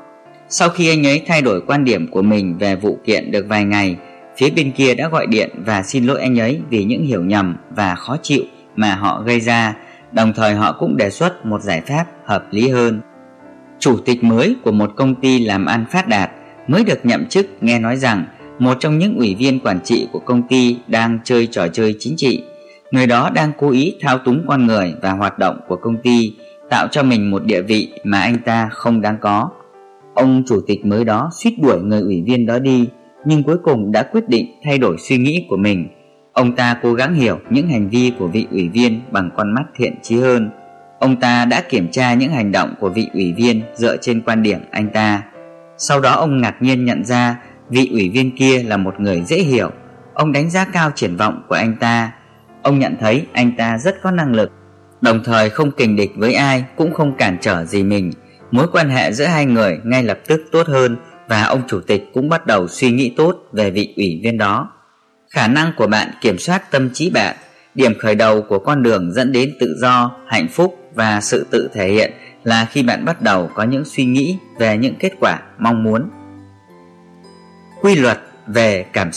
Sau khi anh ấy thay đổi quan điểm của mình về vụ kiện được vài ngày, Phía bên kia đã gọi điện và xin lỗi anh ấy vì những hiểu nhầm và khó chịu mà họ gây ra. Đồng thời họ cũng đề xuất một giải pháp hợp lý hơn. Chủ tịch mới của một công ty làm ăn phát đạt mới được nhậm chức nghe nói rằng một trong những ủy viên quản trị của công ty đang chơi trò chơi chính trị. Người đó đang cố ý thao túng con người và hoạt động của công ty, tạo cho mình một địa vị mà anh ta không đáng có. Ông chủ tịch mới đó suýt đuổi người ủy viên đó đi, nhưng cuối cùng đã quyết định thay đổi suy nghĩ của mình. Ông ta cố gắng hiểu những hành vi của vị ủy viên bằng con mắt thiện trí hơn. Ông ta đã kiểm tra những hành động của vị ủy viên dựa trên quan điểm anh ta. Sau đó ông ngạc nhiên nhận ra Vị ủy viên kia là một người dễ hiểu. Ông đánh giá cao triển vọng của anh ta. Ông nhận thấy anh ta rất có năng lực Đồng thời không kình địch với ai Cũng không cản trở gì mình. Mối quan hệ giữa hai người ngay lập tức tốt hơn Và ông chủ tịch cũng bắt đầu suy nghĩ tốt về vị ủy viên đó. Khả năng của bạn kiểm soát tâm trí bạn Điểm khởi đầu của con đường dẫn đến tự do, hạnh phúc và sự tự thể hiện là khi bạn bắt đầu có những suy nghĩ về những kết quả mong muốn quy luật về cảm xúc